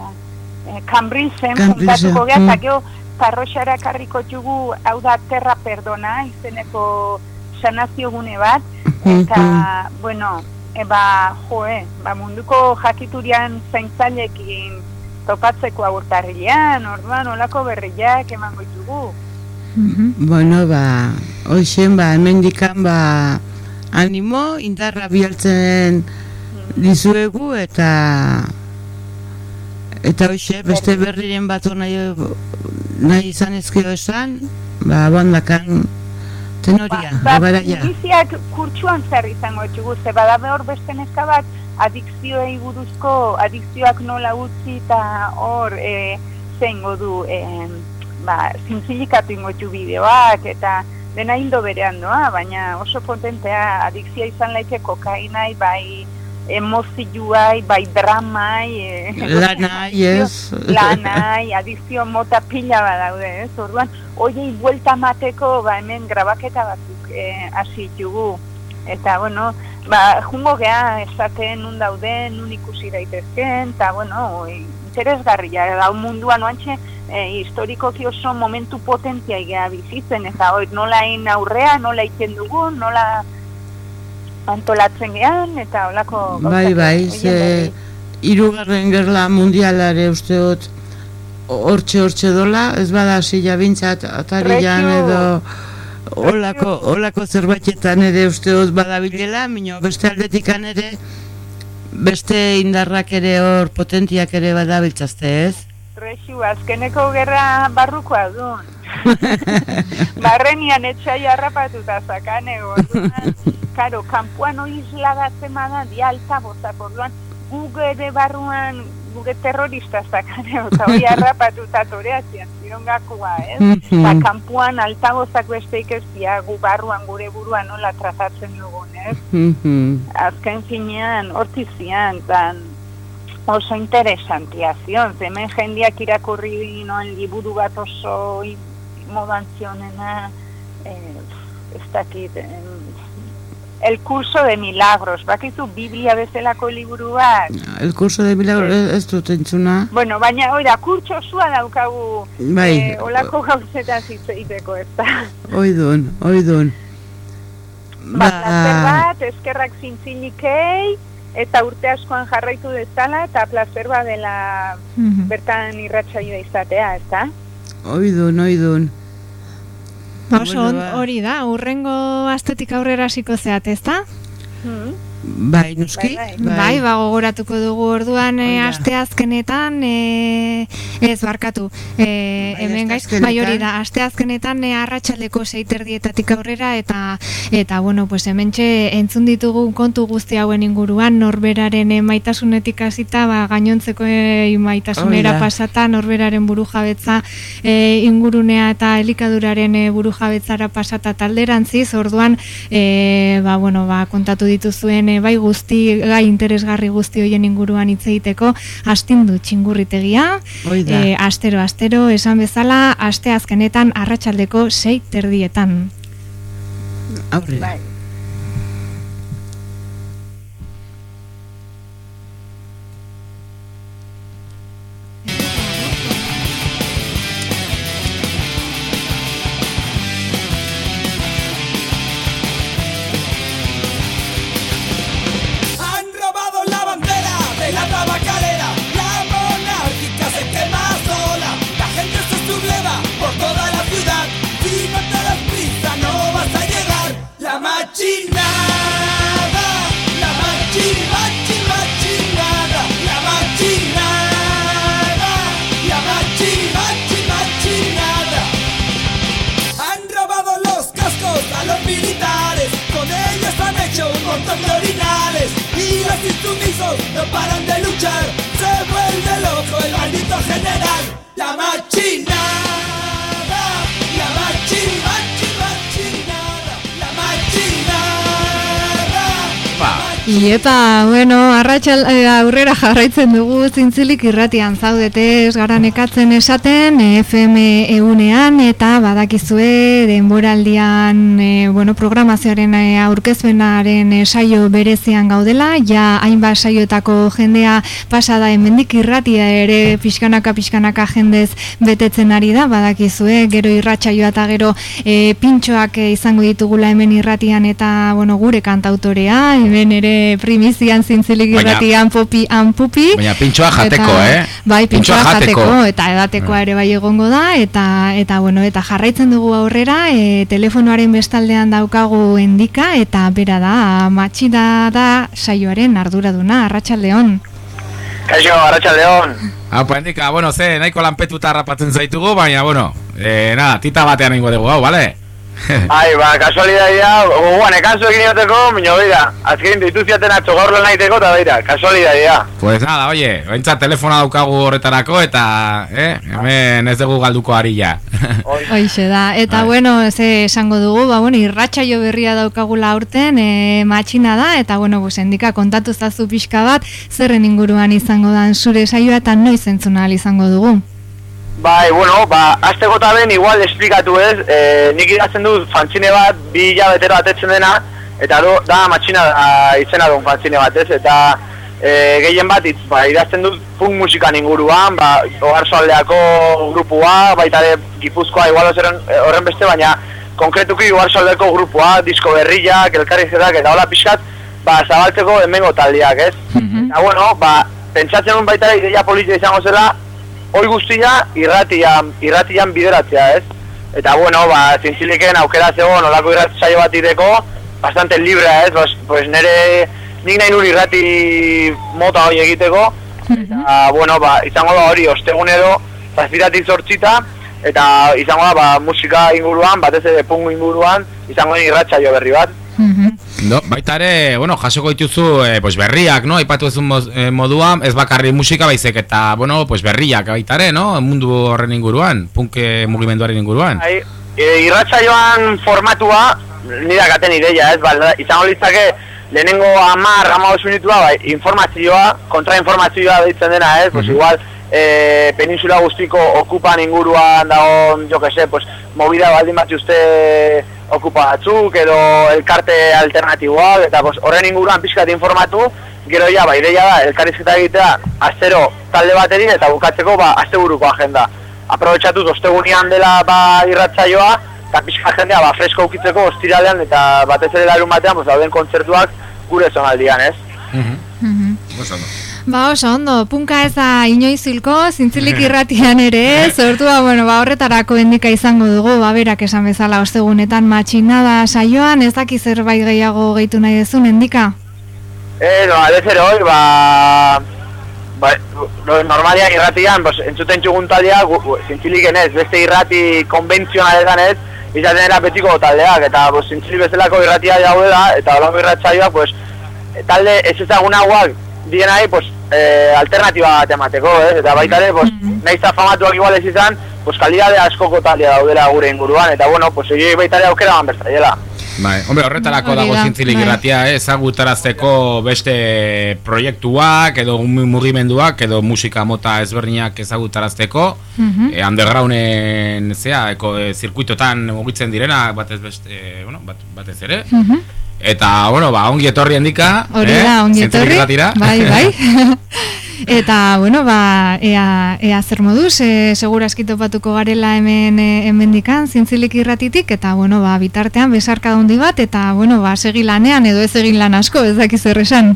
eh, Cambrilsen Cambrilsen, puntatuko geha, mm. eta gero parroxara karriko txugu, hau da terra perdona, izeneko sanazio gune bat, eta, bueno, e, ba, joe, ba, munduko jakiturian zaintzailekin topatzeko aurtarrilean, orduan, olako berriak emango ditugu. bueno, ba, hoxen, ba, hemendikan, ba, animo, indarra bialtzen dizuegu, eta eta hoxe, beste berriren bat nahi, nahi izan ezkio esan, ba, bandakan tenoria, Ba, abaraia. miliziak kurtsuan zer izango txugu, ze badabe hor beste neska bat, adikzioei buruzko, adikzioak nola utzi eta hor e, zeingo du, e, ba, zintzilikatu ingo txu bideoak, eta dena hildo berean doa, baina oso potentea adikzioa izan laike kokainai, bai emozioai, bai dramai, e, Lanai, ez? lanai, adizio mota pila badaude, ez? Orduan, hoiei buelta mateko, ba, hemen grabaketa batzuk eh, hasi ditugu. Eta, bueno, ba, jungo gea esaten nun dauden, nun ikusi daitezken, eta, bueno, interesgarria, da munduan oantxe, e, historikoki oso momentu potentia gea bizitzen, eta hori nola egin aurrea, nola iken dugun, nola antolatzen gean, eta holako Bai, bai, ze irugarren gerla mundialare usteot hortxe hortxe dola, ez bada sila bintzat atarian edo olako, olako zerbaitetan ere usteot badabilela, mino beste aldetikan ere beste indarrak ere hor potentiak ere badabiltzazte ez? Rexu, azkeneko gerra barrukoa duen. Barrenian etxai harrapatuta zakane, orduan, karo, kanpuan hori isladatzen bada, di altabozak, orduan, gu gure barruan, guge terrorista zakane, eta hori harrapatuta toreatzen, zirongakoa, ez? Mhm. Eta kanpuan altabozak besteik ez dia, gu barruan gure buruan nola tratatzen dugun, ez? Mhm. azken finean, hortizian, dan, oso interesantia zion, ze hemen jendiak irakurri noen liburu bat oso modan zionena, eh, ez dakit, em, El curso de milagros, bakizu Biblia bezalako liburu bat. El curso de milagro ez, ez dut entzuna. Bueno, baina, oida, kurtso osua daukagu Bai. eh, olako gauzetan hitz egiteko, ez da. Oidun, oidun. Ba, plazer bat, eskerrak zintzilikei, eta urte askoan jarraitu dezala, eta plazer bat dela Mhm. bertan irratsaio izatea, ez da? Oidun, oidun. Oso, ba. hori da, urrengo astetik aurrera hasiko zeat, ez da? Bai, noski? Bai, ba, gogoratuko dugu orduan e, asteazkenetan, e, ez barkatu, e, hemen gaiz, bai hori da, asteazkenetan e, arratsaldeko seiterdietatik aurrera, eta, eta bueno, pues hementxe entzun ditugu kontu guzti hauen inguruan, norberaren e, maitasunetik hasita, ba, gainontzeko e, maitasunera pasata, norberaren buru jabetza e, ingurunea eta elikaduraren e, buru jabetzara pasata talderantziz, orduan, e, ba, bueno, ba, kontatu dituzuen bai guzti, gai interesgarri guzti hoien inguruan hitz egiteko, astindu txingurritegia, e, astero, astero, esan bezala, aste azkenetan arratsaldeko sei terdietan. Aurrera. montón Iepa, bueno, arratxal, eh, aurrera jarraitzen dugu zintzilik irratian zaudete ez gara nekatzen esaten FM eunean eta badakizue denboraldian eh, bueno, programazioaren eh, aurkezpenaren eh, saio berezian gaudela, ja hainbat saioetako jendea pasada hemendik irratia ere pixkanaka pixkanaka jendez betetzen ari da, badakizue, gero irratsaioa eta gero eh, pintxoak izango ditugula hemen irratian eta bueno, gure kantautorea, hemen ere primizian zintzilik irratian popi anpupi. Baina pintxoa jateko, Eta- eh? Bai, pintxoa Pintxoa jateko, jateko. eta edatekoa ere bai egongo da, eta eta bueno, eta jarraitzen dugu aurrera, e, telefonoaren bestaldean daukagu endika, eta bera da, matxida da saioaren arduraduna, Arratsaldeon. Kaixo, Arratxaldeon. Hau, pues indika, bueno, ze, nahiko lanpetuta rapatzen zaitugu, baina, bueno, eh, nada, tita batean ingo dugu, hau, bale? Ai, ba, kasualidadia, gogoan, ekanzu egin joteko, minio beira, azkerin ditu ziaten atxo gaur lan nahiteko, eta beira, kasualidadia. Pues nada, oye, ointza telefona daukagu horretarako, eta, eh, hemen ez dugu galduko arilla. Hoixe da, eta Bai. bueno, ze esango dugu, ba, bueno, irratsaio berria daukagula aurten, e, matxina da, eta bueno, pues, endika kontatu zazu pixka bat, zerren inguruan izango dan zure saioa, eta noiz entzun ahal izango dugu. Bai, bueno, ba, azteko eta ben, igual esplikatu ez, e, nik idazten dut fantzine bat, bi hilabetero atetzen dena, eta do, da matxina da, izena duen fantzine bat ez, eta e, gehien bat itz, ba, idazten dut punk musikan inguruan, ba, ogarzoaldeako grupua, baita ere gipuzkoa, igual ozeren, horren beste, baina konkretuki ogarzoaldeako grupua, disko berriak, elkarrizetak, eta hola pixkat, ba, zabaltzeko hemengo taldeak ez. Eta bueno, ba, pentsatzen baita ideia politia izango zela, hoi guztia irratian, irratian bideratzea, ez? Eta bueno, ba, zintziliken aukera zegoen olako irrati saio bat ideko, bastante librea, ez? Pues, pues nire, nik nahi nuen irrati mota hori egiteko, eta bueno, ba, izango da hori ostegunero, zazpiratik zortzita, eta izango da, ba, musika inguruan, batez ere pungu inguruan, izango da irratsaio berri bat. No, baita ere, bueno, jasoko dituzu eh, pues berriak, no? Aipatu ezun moz, eh, moduan, ez bakarri musika baizik eta, bueno, pues berriak baita ere, no? Mundu horren inguruan, punke mugimenduaren inguruan. Bai, e, irratsaioan formatua, nire gaten ideia, ez, ba, izango litzake, lehenengo amar, ama minutua, bai, informazioa, kontrainformazioa deitzen dena, ez, pues igual, e, peninsula guztiko okupan inguruan dagoen, jo que se, pues, movida baldin bat uste okupa batzuk, edo elkarte alternatiboak, eta pues, horren inguruan pixkat informatu, gero ja, ba, ideia da, elkarrizketa egitea, astero talde bateri, eta bukatzeko, ba, asteburuko agenda. Aprobetxatuz, ostegunean dela, ba, irratsaioa, eta pixka jendea, ba, fresko ukitzeko, ostiralean, eta batez ere larun batean, pues, dauden kontzertuak gure zonaldian, ez? Ba, oso ondo, punka ez da inoiz hilko, zintzilik irratian ere ez, ortua, bueno, ba, horretarako endika izango dugu, ba, berak esan bezala ostegunetan matxinada saioan, ez daki zerbait gehiago gehitu nahi dezun, endika? Eh, no, alez ere hoi, ba... Ba, lo normalian irratian, pues, entzuten txugun taldea, gu- gu- zintziliken ez, beste irrati konbentzionaletan ez, izaten era betiko taldeak, eta pues, zintzili bezalako irratia daudela, eta holango irratsaioa, pues, talde ez ezagunagoak dienai, pues, eh, alternatiba bat emateko, ez? Eta baita ere, pues, nahiz eta famatuak igual ez izan, pues, kalidade askoko taldea daudela gure inguruan, eta bueno, pues, egin baita ere aukera ban bertzaiela. Bai, hombre, horretarako Hori dago da, zintzilik bai. irratia, eh, ezagutarazteko beste proiektuak edo mu- mugimenduak edo musika mota ezberdinak ezagutarazteko Mhm. eh, undergrounden zea, eko, eh, zirkuitotan mugitzen direnak batez beste, bueno, bat, batez ere. Mhm. Eta, bueno, ba, ongi etorri handika, Hori eh, da, ongi Zintzilik etorri. Bai, bai. Eta, bueno, ba, ea, ea zer moduz, e, seguraski topatuko garela hemen e, hemendikan, zintzilik irratitik, eta, bueno, ba, bitartean besarka handi bat, eta, bueno, ba, segi lanean edo ez egin lan asko, ez dakiz zer esan.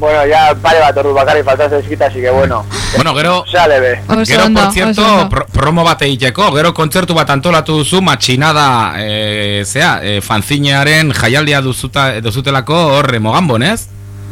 Bueno, ya pare bat ordu bakarrik faltaz ezkita, así que bueno. Bueno, gero, Sale be. Gero, por cierto, pro- promo bat egiteko, gero kontzertu bat antolatu duzu matxinada, e, zea, e, fanzinearen jaialdia duzuta, duzutelako hor, eh, mogambon, ez?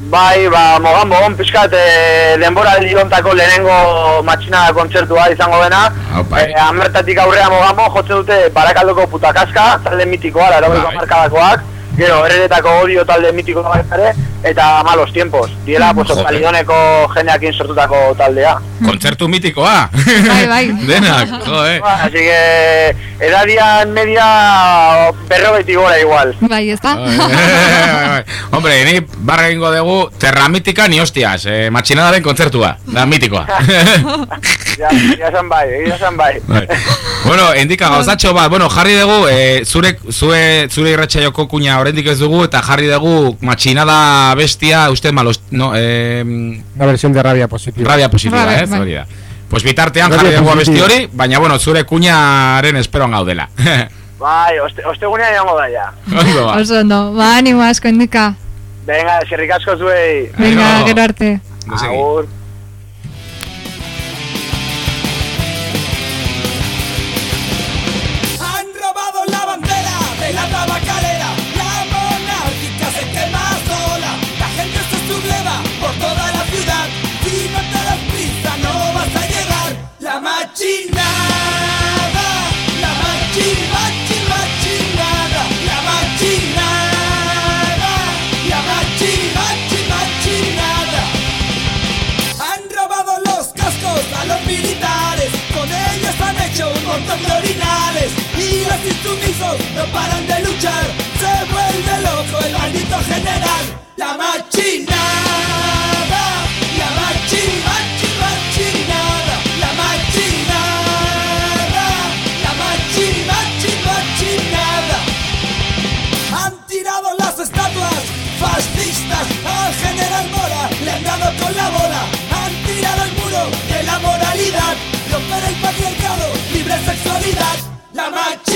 Bai, ba, mogambo, on pixkat e, denbora hontako lehenengo matxina kontzertua izango dena. bai. E, amertatik aurrea mogambo, jotzen dute barakaldoko putakaska, talde mitikoa, laro Bai. markadakoak. Gero, herrenetako odio talde mitiko bat ere, eta malos tiempos. Diela, pues, Joder. Ospalidoneko jeneakin sortutako taldea. Kontzertu mitikoa. Bai, bai. Denak, joe. Ba, Así que, edadian media berrogeiti gora igual. Bai, ez da? Bai, Hombre, ni barra egingo dugu terramitika ni hostias, eh, matxinadaren kontzertua, da mitikoa. Ja, ja esan bai, egia esan bai. Bai. bueno, indika gauzatxo bat, bueno, jarri dugu, e, zure, zure, zure irratxaioko kuña oraindik ez dugu, eta jarri dugu matxinada bestia, uste malos, no, eh, Una versión de rabia positiva. rabia positiva, Rabia, ez, bai. hori da. Pues bitartean Rabia jarri dugu abesti hori, baina bueno, zure kuñaren esperoan gaudela. Bai, oste, ostegunean egongo da ja. Ondo ba. Oso ondo, ba, animo asko indika. Venga, eskerrik asko zuei. Venga, gero arte. Agur. Los no paran de luchar. Se vuelve loco el maldito general, la machinada, la machi, machi, machinada, la machinada, la machi, machi, machinada. Han tirado las estatuas fascistas. Al general Mora, le han dado con la bola, han tirado el muro de la moralidad, romper el patriarcado, libre sexualidad, la machinada,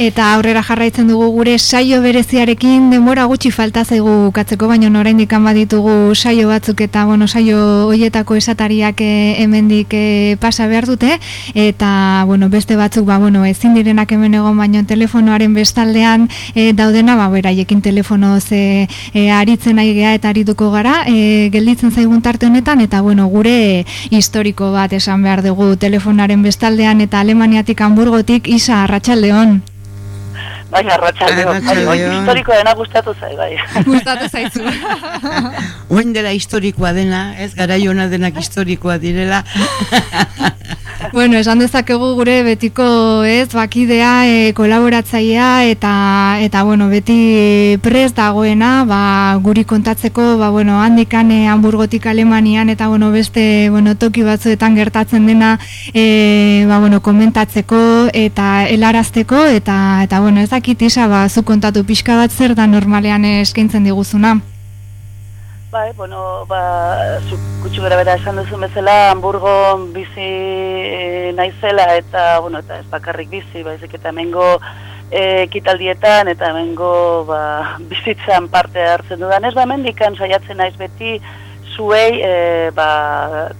Eta aurrera jarraitzen dugu gure saio bereziarekin denbora gutxi falta zaigu bukatzeko baino oraindik baditugu saio batzuk eta bueno saio hoietako esatariak eh, hemendik eh, pasa behar dute. Eta bueno beste batzuk ba bueno ezin direnak hemen egon baino telefonoaren bestaldean eh, daudena ba beraiekin telefono ze eh, aritzen ari gea eta arituko gara eh, gelditzen zaigun tarte honetan. Eta bueno gure historiko bat esan behar dugu telefonaren bestaldean eta Alemaniatik Hamburgotik Isa Arratsaldeon Bai, arratsaldeon. Bai, historiko dena gustatu zai, bai. Gustatu zaizu. Oin dela historikoa dena, ez garaiona denak historikoa direla. Bueno, esan dezakegu gure betiko, ez, bakidea, e, kolaboratzailea eta eta bueno, beti prest dagoena, ba, guri kontatzeko, ba bueno, handikan e, Hamburgotik Alemanian eta bueno, beste bueno, toki batzuetan gertatzen dena, e, ba bueno, komentatzeko eta helarazteko eta eta bueno, ez dakit isa, ba zu kontatu pixka bat zer da normalean eskaintzen diguzuna. Bai, bueno, ba, zuk gutxi gara bera esan duzun bezala, Hamburgo bizi eh, naizela eta, bueno, eta ez bakarrik bizi, baizik eta hemengo eh, ekitaldietan eta hemengo ba, bizitzan parte hartzen dudan. Ez ba, hemendikan saiatzen naiz beti zuei eh, ba,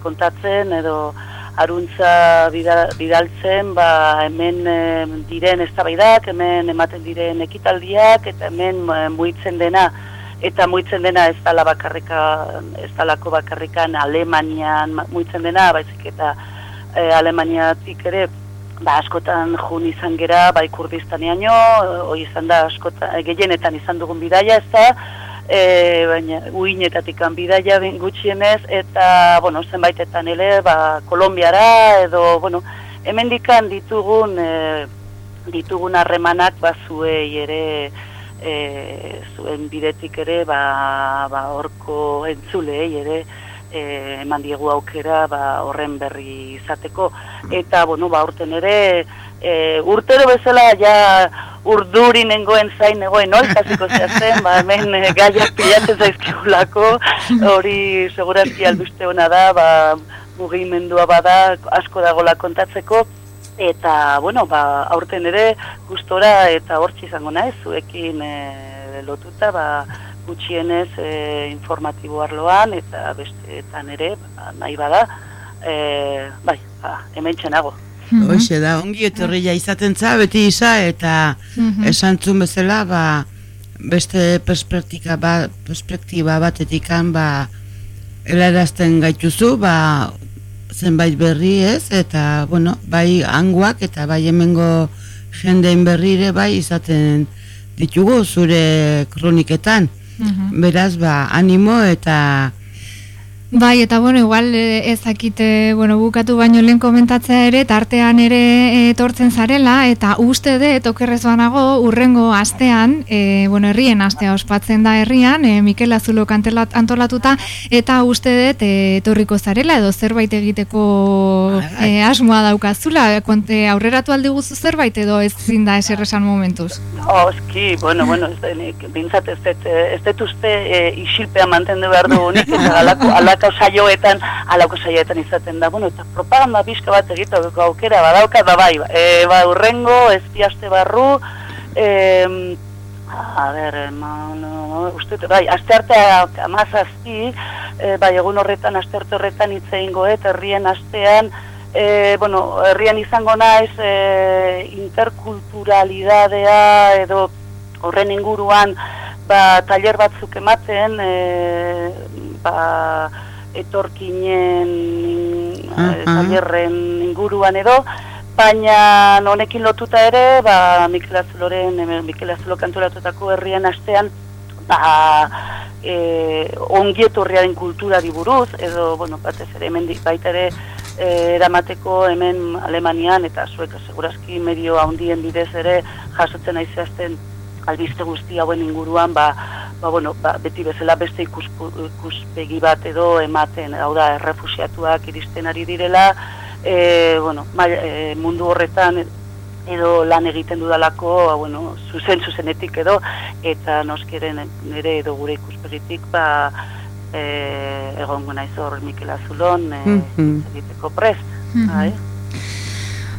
kontatzen edo aruntza bida- bidaltzen ba, hemen eh, diren eztabaidak, hemen ematen diren ekitaldiak eta hemen eh, muitzen dena eta muitzen dena ez dala bakarrika, ez dalako bakarrikan Alemanian ma- muitzen dena, baizik eta e, Alemaniatik ere ba, askotan jun izan gera, bai Kurdistaneaino, hoi izan da askotan, e, gehienetan izan dugun bidaia ez da, e, baina uinetatik bidaia ben- gutxienez, eta, bueno, zenbaitetan ere, ba, Kolombiara, edo, bueno, hemendikan ditugun, e, ditugun harremanak, ba, zuei ere, e, zuen bidetik ere ba, ba horko entzulei ere e, eman diegu aukera ba, horren berri izateko. Eta bueno ba urten ere e, urtero bezala ja urduri nengoen zain negoen olkaziko zen, ba hemen e, gaiak pilatzen zaizkigulako. Hori segurazki alduste hona da ba, mugimendua bada asko dagola kontatzeko. Eta bueno, ba, aurten ere gustora eta hortzi izango naiz zuekin e, lotuta ba, gutxienez e, informatibo arloan eta besteetan ere ba, nahi bada. E, bai, ba, hemen txenago. Mhm. Hoxe da, ongi etorria izaten za, beti iza, eta Mhm. esan zuen bezala, ba, beste perspektika ba, perspektiba batetikan, ba, helarazten gaituzu, ba, zenbait berri ez, eta, bueno, bai hanguak eta bai hemengo jendeen berrire bai izaten ditugu zure kroniketan. Mhm. Beraz, ba, animo eta Bai, eta bueno, igual eh, ez dakite, bueno, bukatu baino lehen komentatzea ere, tartean ere eh, etortzen zarela, eta uste dut, okerrez banago, urrengo astean, e, bueno, herrien astea ospatzen da herrian, e, Mikel Azulok antelat- antolatuta, eta uste dut e, etorriko zarela, edo zerbait egiteko e, asmoa daukazula, konte aurreratu aldi guzu zerbait, edo ez zinda eser esan momentuz. Oski, bueno, bueno, ez denik, bintzat ez dut, eh, ez dut uste e, isilpea mantendu behar dugunik, eta alako, alako saioetan, alako saioetan izaten da, bueno, eta propaganda pixka bat egiteko aukera badauka, da bai, e, ba, urrengo, ez piaste barru, e, a ber, ma, no, uste, bai, aste artea amazazpi, e, bai, egun horretan, aste arte horretan hitz egingo, eta herrien astean, e, bueno, herrian izango naiz e, interkulturalidadea edo horren inguruan ba, taller batzuk ematen e, ba, etorkinen e, Aha. tailerren inguruan edo baina honekin lotuta ere ba, Mikel Azuloren hemen Mikel Azulo kantoratutako herrian astean ba, e, ongietorriaren kulturari buruz, edo, bueno, batez ere hemen baita ere e, eramateko hemen Alemanian, eta zuek segurazki medio handien bidez ere jasotzen aizeazten albiste guzti hauen inguruan, ba, ba, bueno, ba, beti bezala beste ikuspu, ikuspegi bat edo ematen, hau da, errefusiatuak iristen ari direla, e, bueno, ma, e, mundu horretan edo lan egiten dudalako, ba, bueno, zuzen zuzenetik edo, eta noskeren nire edo gure ikuspegitik, ba, e, egongo naiz hor Mikel Azulon, e, Mhm. egiteko prest, Mhm. bai.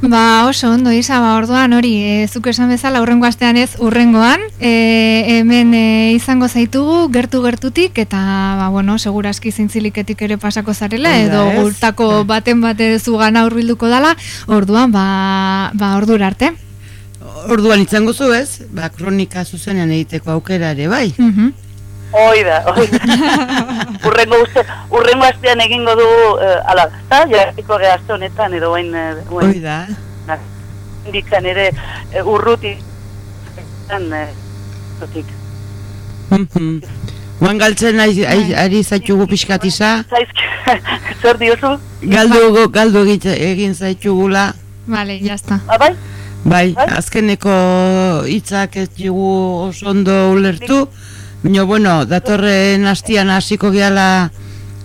Ba, oso ondo isa, ba, orduan hori, e, zuk esan bezala, urrengo astean ez, urrengoan, e, hemen e, izango zaitugu, gertu-gertutik, eta, ba, bueno, seguraski zintziliketik ere pasako zarela, edo gultako baten bate zugana hurbilduko dala, orduan, ba, ba ordura arte. orduan izango zu ez, ba, kronika zuzenean egiteko aukera ere, bai. Mhm. Hoi da, hoi da. urrengo uste, urrengo astean egingo du, eh, ala, eta, jarriko ge aste honetan, edo hain, eh, Hoi da. indikan ere eh, urruti, zan, eh, zutik. Mhm. Juan galtzen ari, ari, ari zaitugu pixkat isa, zer diozu? galdu, galdu egin zaitugula, Vale, ya está. Ah, bai? bai, azkeneko hitzak ez dugu oso ondo ulertu, baina, bueno, datorren hastian hasiko gehala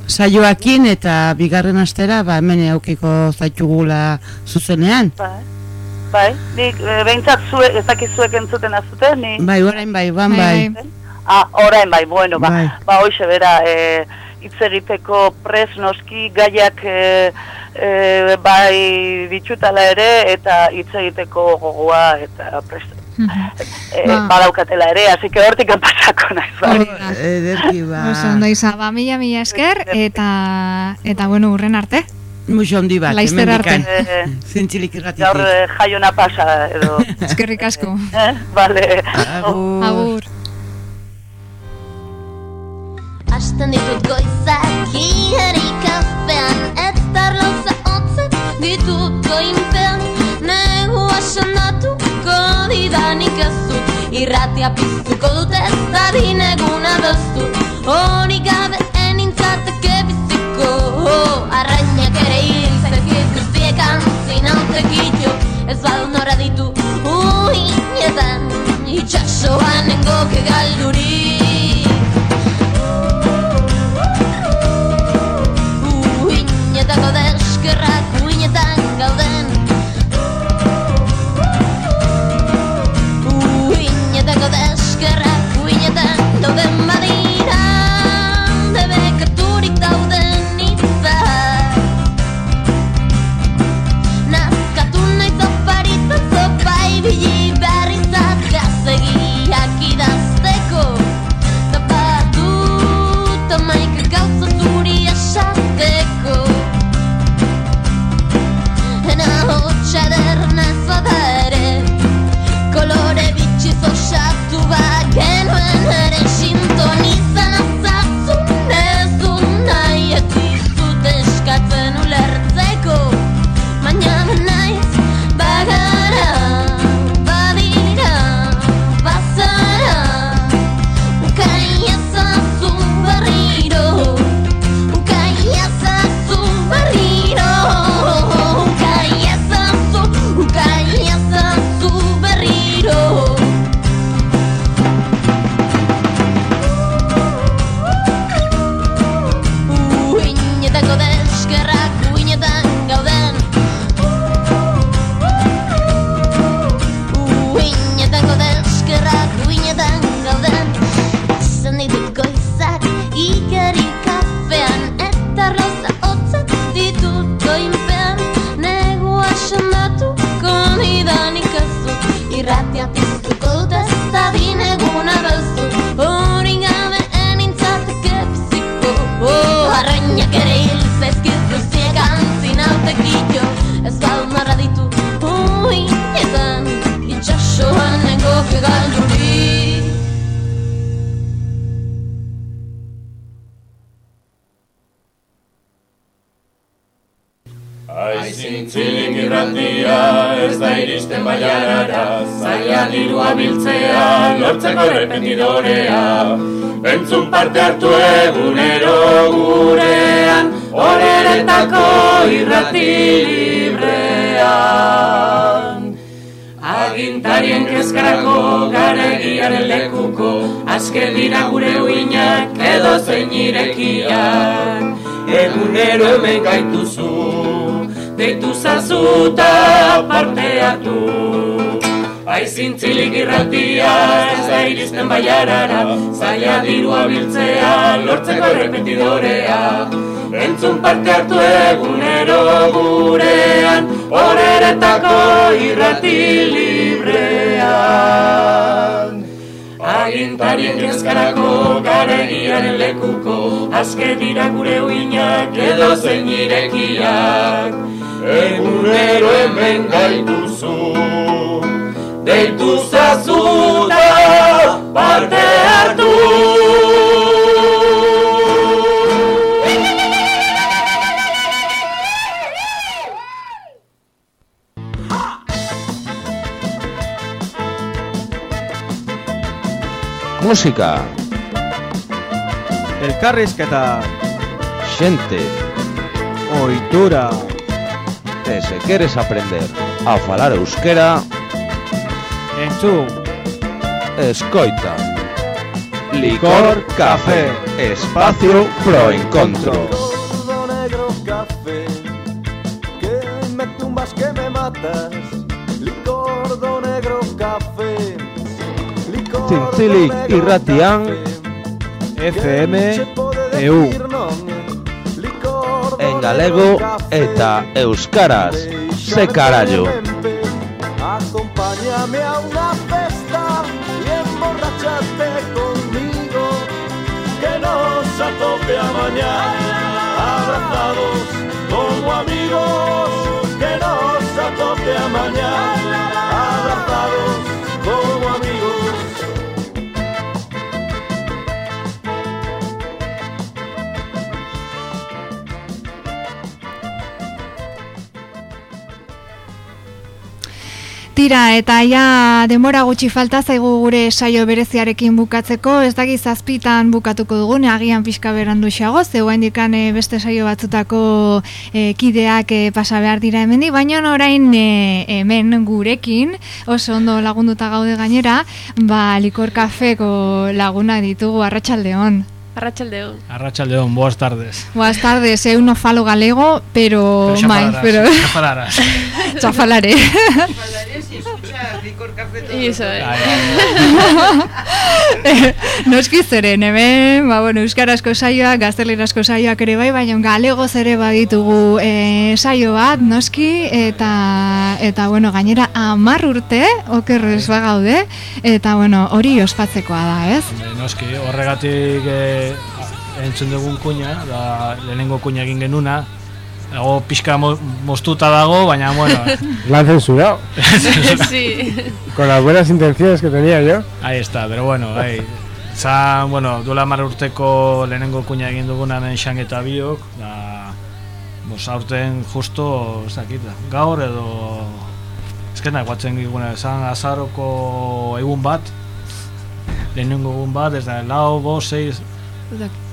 saioakin eta bigarren astera, ba, hemen aukiko zaitugula zuzenean. Bai, bai, nik e, behintzat zuek, ez dakit zuek entzuten azute, ni... Bai, orain bai, ban bai. Ah, orain bai, bueno, ba, Bai. ba hoxe bera, e, hitz egiteko pres noski gaiak e, e, bai ditutala ere, eta hitz egiteko gogoa eta prest. E, Ba. badaukatela ere, así que hortik pasako naiz, bai. Ederki, ba. Oso ondo ba, mila, mila esker, eta, eta, bueno, urren arte. Muxo handi bat, Laizter arte. Eh, Zintzilik irratitik. Gaur jaiona pasa, edo... Eskerrik asko. eh, vale. Agur. Asten ditut goizak iheri kafean Ez tarloza otzen ditut goinpean Negu asonatuko didanik ez dut. Irratia piztuko dut ez dadin eguna doztu. Hori gabe enintzateke biziko. Arrainak ere hil zaizkiz guztiek antzin autekito Ez badu nora ditu uinetan Itxasoan nengoke galdurik Deitu zazuta parte hartu. Aizintzilik irratia ez da iristen baiarara Zaila dirua biltzea lortzeko repetidorea. Entzun parte hartu egunero gurean Horeretako irrati librean. Agintarien kezkarako garegiaren lekuko Azke dira gure uinak edo zein irekiak Egunero hemen gaituzu Deitu zazuta parte hartu Música, Elkarrizketa, xente, ohitura, e se queres aprender a falar euskera, entzun, escoita. Licor Café, espacio pro encontro. Gordo negro café, que me tumbas, que me matas. Licor do negro café, licor Zintzilik irratian, FM, EU, en galego eta euskaraz. Se carallo. Acompáñame a una festa y emborrachate conmigo. Que nos atope a mañana, abrazados como amigos. Que nos atope a mañana, abrazados Tira, eta ja demora gutxi falta zaigu gure saio bereziarekin bukatzeko, ez daki zazpitan bukatuko dugun, agian pixka berandu xago, zeu handikan e, beste saio batzutako e, kideak e, pasa behar dira hemendi, baina orain e, hemen gurekin, oso ondo lagunduta gaude gainera, ba likor kafeko laguna ditugu arratsaldeon. Arratxaldeon. Arratxaldeon, buenas tardes. Buenas tardes, eu no falo galego, pero... Pero xa mai, falarás, pero... xa Iso, eh. Noski zeren, hemen, ba, bueno, euskarazko saioak, gaztelerazko saioak ere bai, baina galegoz ere baditugu e, saio bat, noski, eta, eta bueno, gainera amar urte, okerrez bagaude, eta, bueno, hori ospatzekoa da, ez? Noski, horregatik eh, entzun dugun kuña, da lehenengo kuña egin genuna, Ego pixka mo, moztuta dago, baina, bueno... La han censurado. sí. Con las buenas intenciones que tenía yo. Ahí está, pero bueno, ahí. Zan, bueno, duela mar urteko lehenengo kuña egin duguna hemen xan eta biok, da, bos, aurten justo, ez dakit, gaur edo, ez que nahi guatzen giguna, zan azaroko egun bat, lehenengo egun bat, ez da, lau, bo, seiz,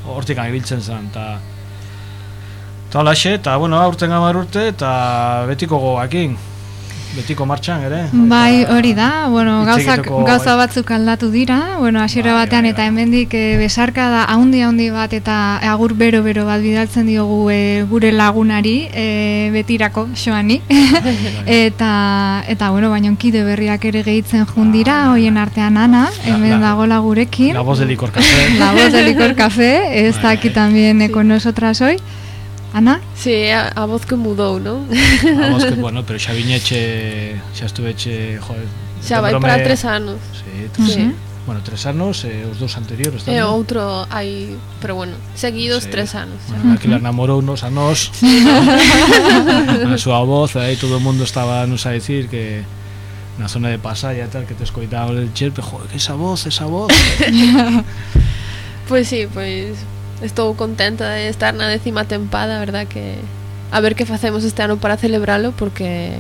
hortik ibiltzen zen, eta eta holaxe, eta bueno, aurten gamar urte, eta betiko goakin, betiko martxan ere. Bai, hori da, bueno, gauzak, bai. gauza batzuk aldatu dira, bueno, hasiera batean eta hemendik e, besarka da haundi haundi bat eta agur bero-bero bat bidaltzen diogu e, gure lagunari e, betirako xoani. eta, eta, bueno, baina kide berriak ere gehitzen jundira, hoien artean ana, hemen la- dagola gurekin. La voz del licor café. La voz del licor café, está aquí también con nosotras hoy. Ana? Sí, a, a voz que mudou, non? A voz que, bueno, pero xa viñeche, xa estuveche, joder, Xa vai para tres anos. Sí, tres, sí. Bueno, tres anos e eh, os dous anteriores tamén. E eh, outro hai, pero bueno, seguidos sí. tres anos. Eh. Bueno, aquí la namorou nos a nós. a súa voz, aí eh, todo o mundo estaba nos a decir que na zona de Pasaya tal que te escoitaba el chirpe, joder, que esa voz, esa voz. pois pues sí, pois pues, estou contenta de estar na décima tempada, verdad que a ver que facemos este ano para celebralo porque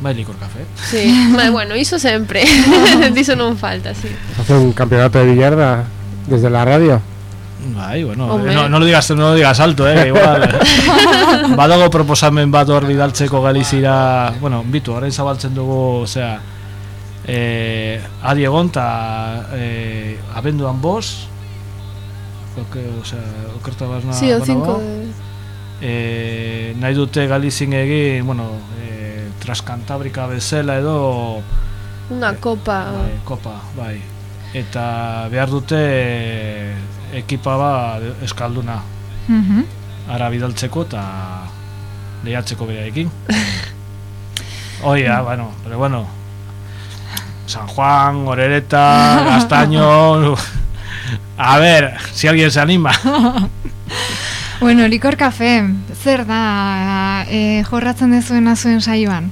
Vai licor café. Sí, ma, bueno, iso sempre. Diso non falta, sí. Hace un campeonato de billarda desde la radio. Bai, bueno, Hombre. no, no lo digas, no lo digas alto, eh, igual. Badago proposamen bat hor bidaltzeko galizira, bueno, bitu, orain zabaltzen dugu, osea, eh, adi egon ta eh, abenduan bos, oke, osea, okerta bazna Sí, o cinco de... eh, nahi dute galizin egin, bueno, eh, traskantabrika bezala edo Unha copa. bai, kopa, bai. Eta behar dute eh, ekipa ba eskalduna Mhm. ara bidaltzeko eta lehiatzeko bereekin. Oia, bueno, pero bueno. San Juan, Orereta, Castaño. A ver, si alguien se anima. Bueno, licor café, zer da e, jorratzen dezuena zuen saioan?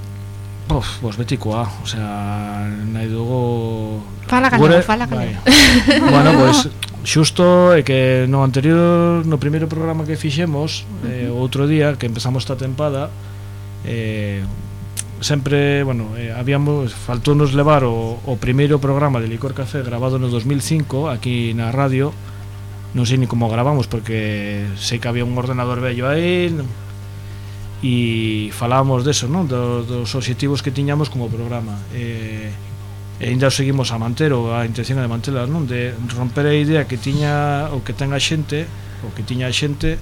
Uf, pues betikoa, osea, nahi dugu... Fala galego, fala. Bai. bueno, pues xusto é que no anterior, no primeiro programa que fixemos, eh, outro día que empezamos esta tempada, eh, sempre, bueno, eh, habíamos faltounos levar o, o primeiro programa de Licor Café grabado no 2005 aquí na radio. Non sei ni como gravamos porque sei que había un ordenador bello aí e falábamos deso, non? Do, dos obxectivos que tiñamos como programa. Eh, e ainda seguimos a manter ou a intención de mantela, non? De romper a idea que tiña o que ten a xente, o que tiña a xente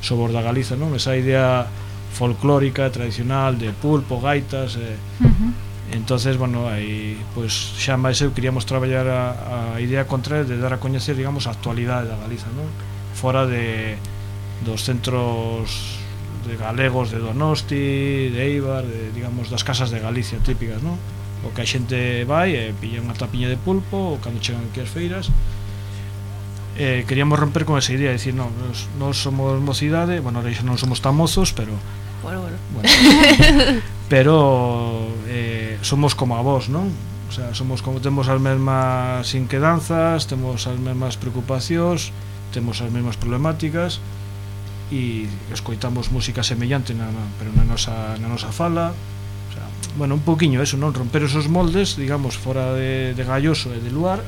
sobre da Galiza, non? Esa idea folclórica, tradicional, de pulpo, gaitas eh. e... Uh -huh. Entonces, bueno, aí pois xa máis eu queríamos traballar a, a idea contraria de dar a coñecer, digamos, a actualidade da Galiza, non? Fora de dos centros de galegos de Donosti, de Eibar, de, digamos, das casas de Galicia típicas, non? O que a xente vai e pilla unha tapiña de pulpo, ou cando chegan aquí as feiras, eh, queríamos romper con esa idea, decir, non, nos, nos somos mocidade, bueno, ahora xa non somos tan mozos, pero bueno, bueno. bueno pero eh, somos como a vos, non? O sea, somos como temos as mesmas inquedanzas, temos as mesmas preocupacións, temos as mesmas problemáticas e escoitamos música semellante na, pero na nosa, na nosa fala o sea, bueno, un poquinho eso, non? Romper esos moldes, digamos, fora de, de galloso e de luar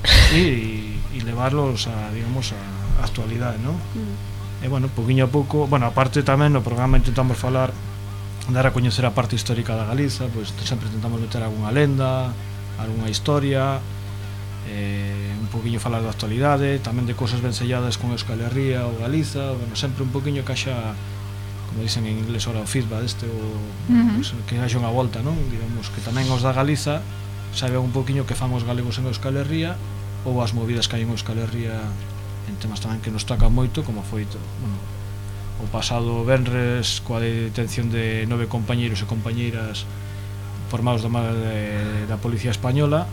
e, e levarlos a, digamos, a, a actualidade, non? Mm e bueno, poquinho a pouco, bueno, aparte tamén no programa intentamos falar dar a coñecer a parte histórica da Galiza, pois sempre intentamos meter algunha lenda, algunha historia, eh, un poquinho falar da actualidade, tamén de cousas vencelladas con Euskal Herria ou Galiza, bueno, sempre un poquinho que haxa como dicen en inglés ora o feedback este o uh -huh. pues, que haxa unha volta, non? Digamos que tamén os da Galiza sabe un poquinho que fan os galegos en Euskal Herria ou as movidas que hai en Euskal Herria en temas tamén que nos tocan moito como foi bueno, o pasado Benres coa detención de nove compañeiros e compañeiras formados da, de, da Policía Española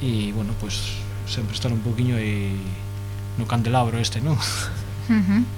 e, bueno, pois pues, sempre estar un poquinho aí no candelabro este, non? Uh -huh.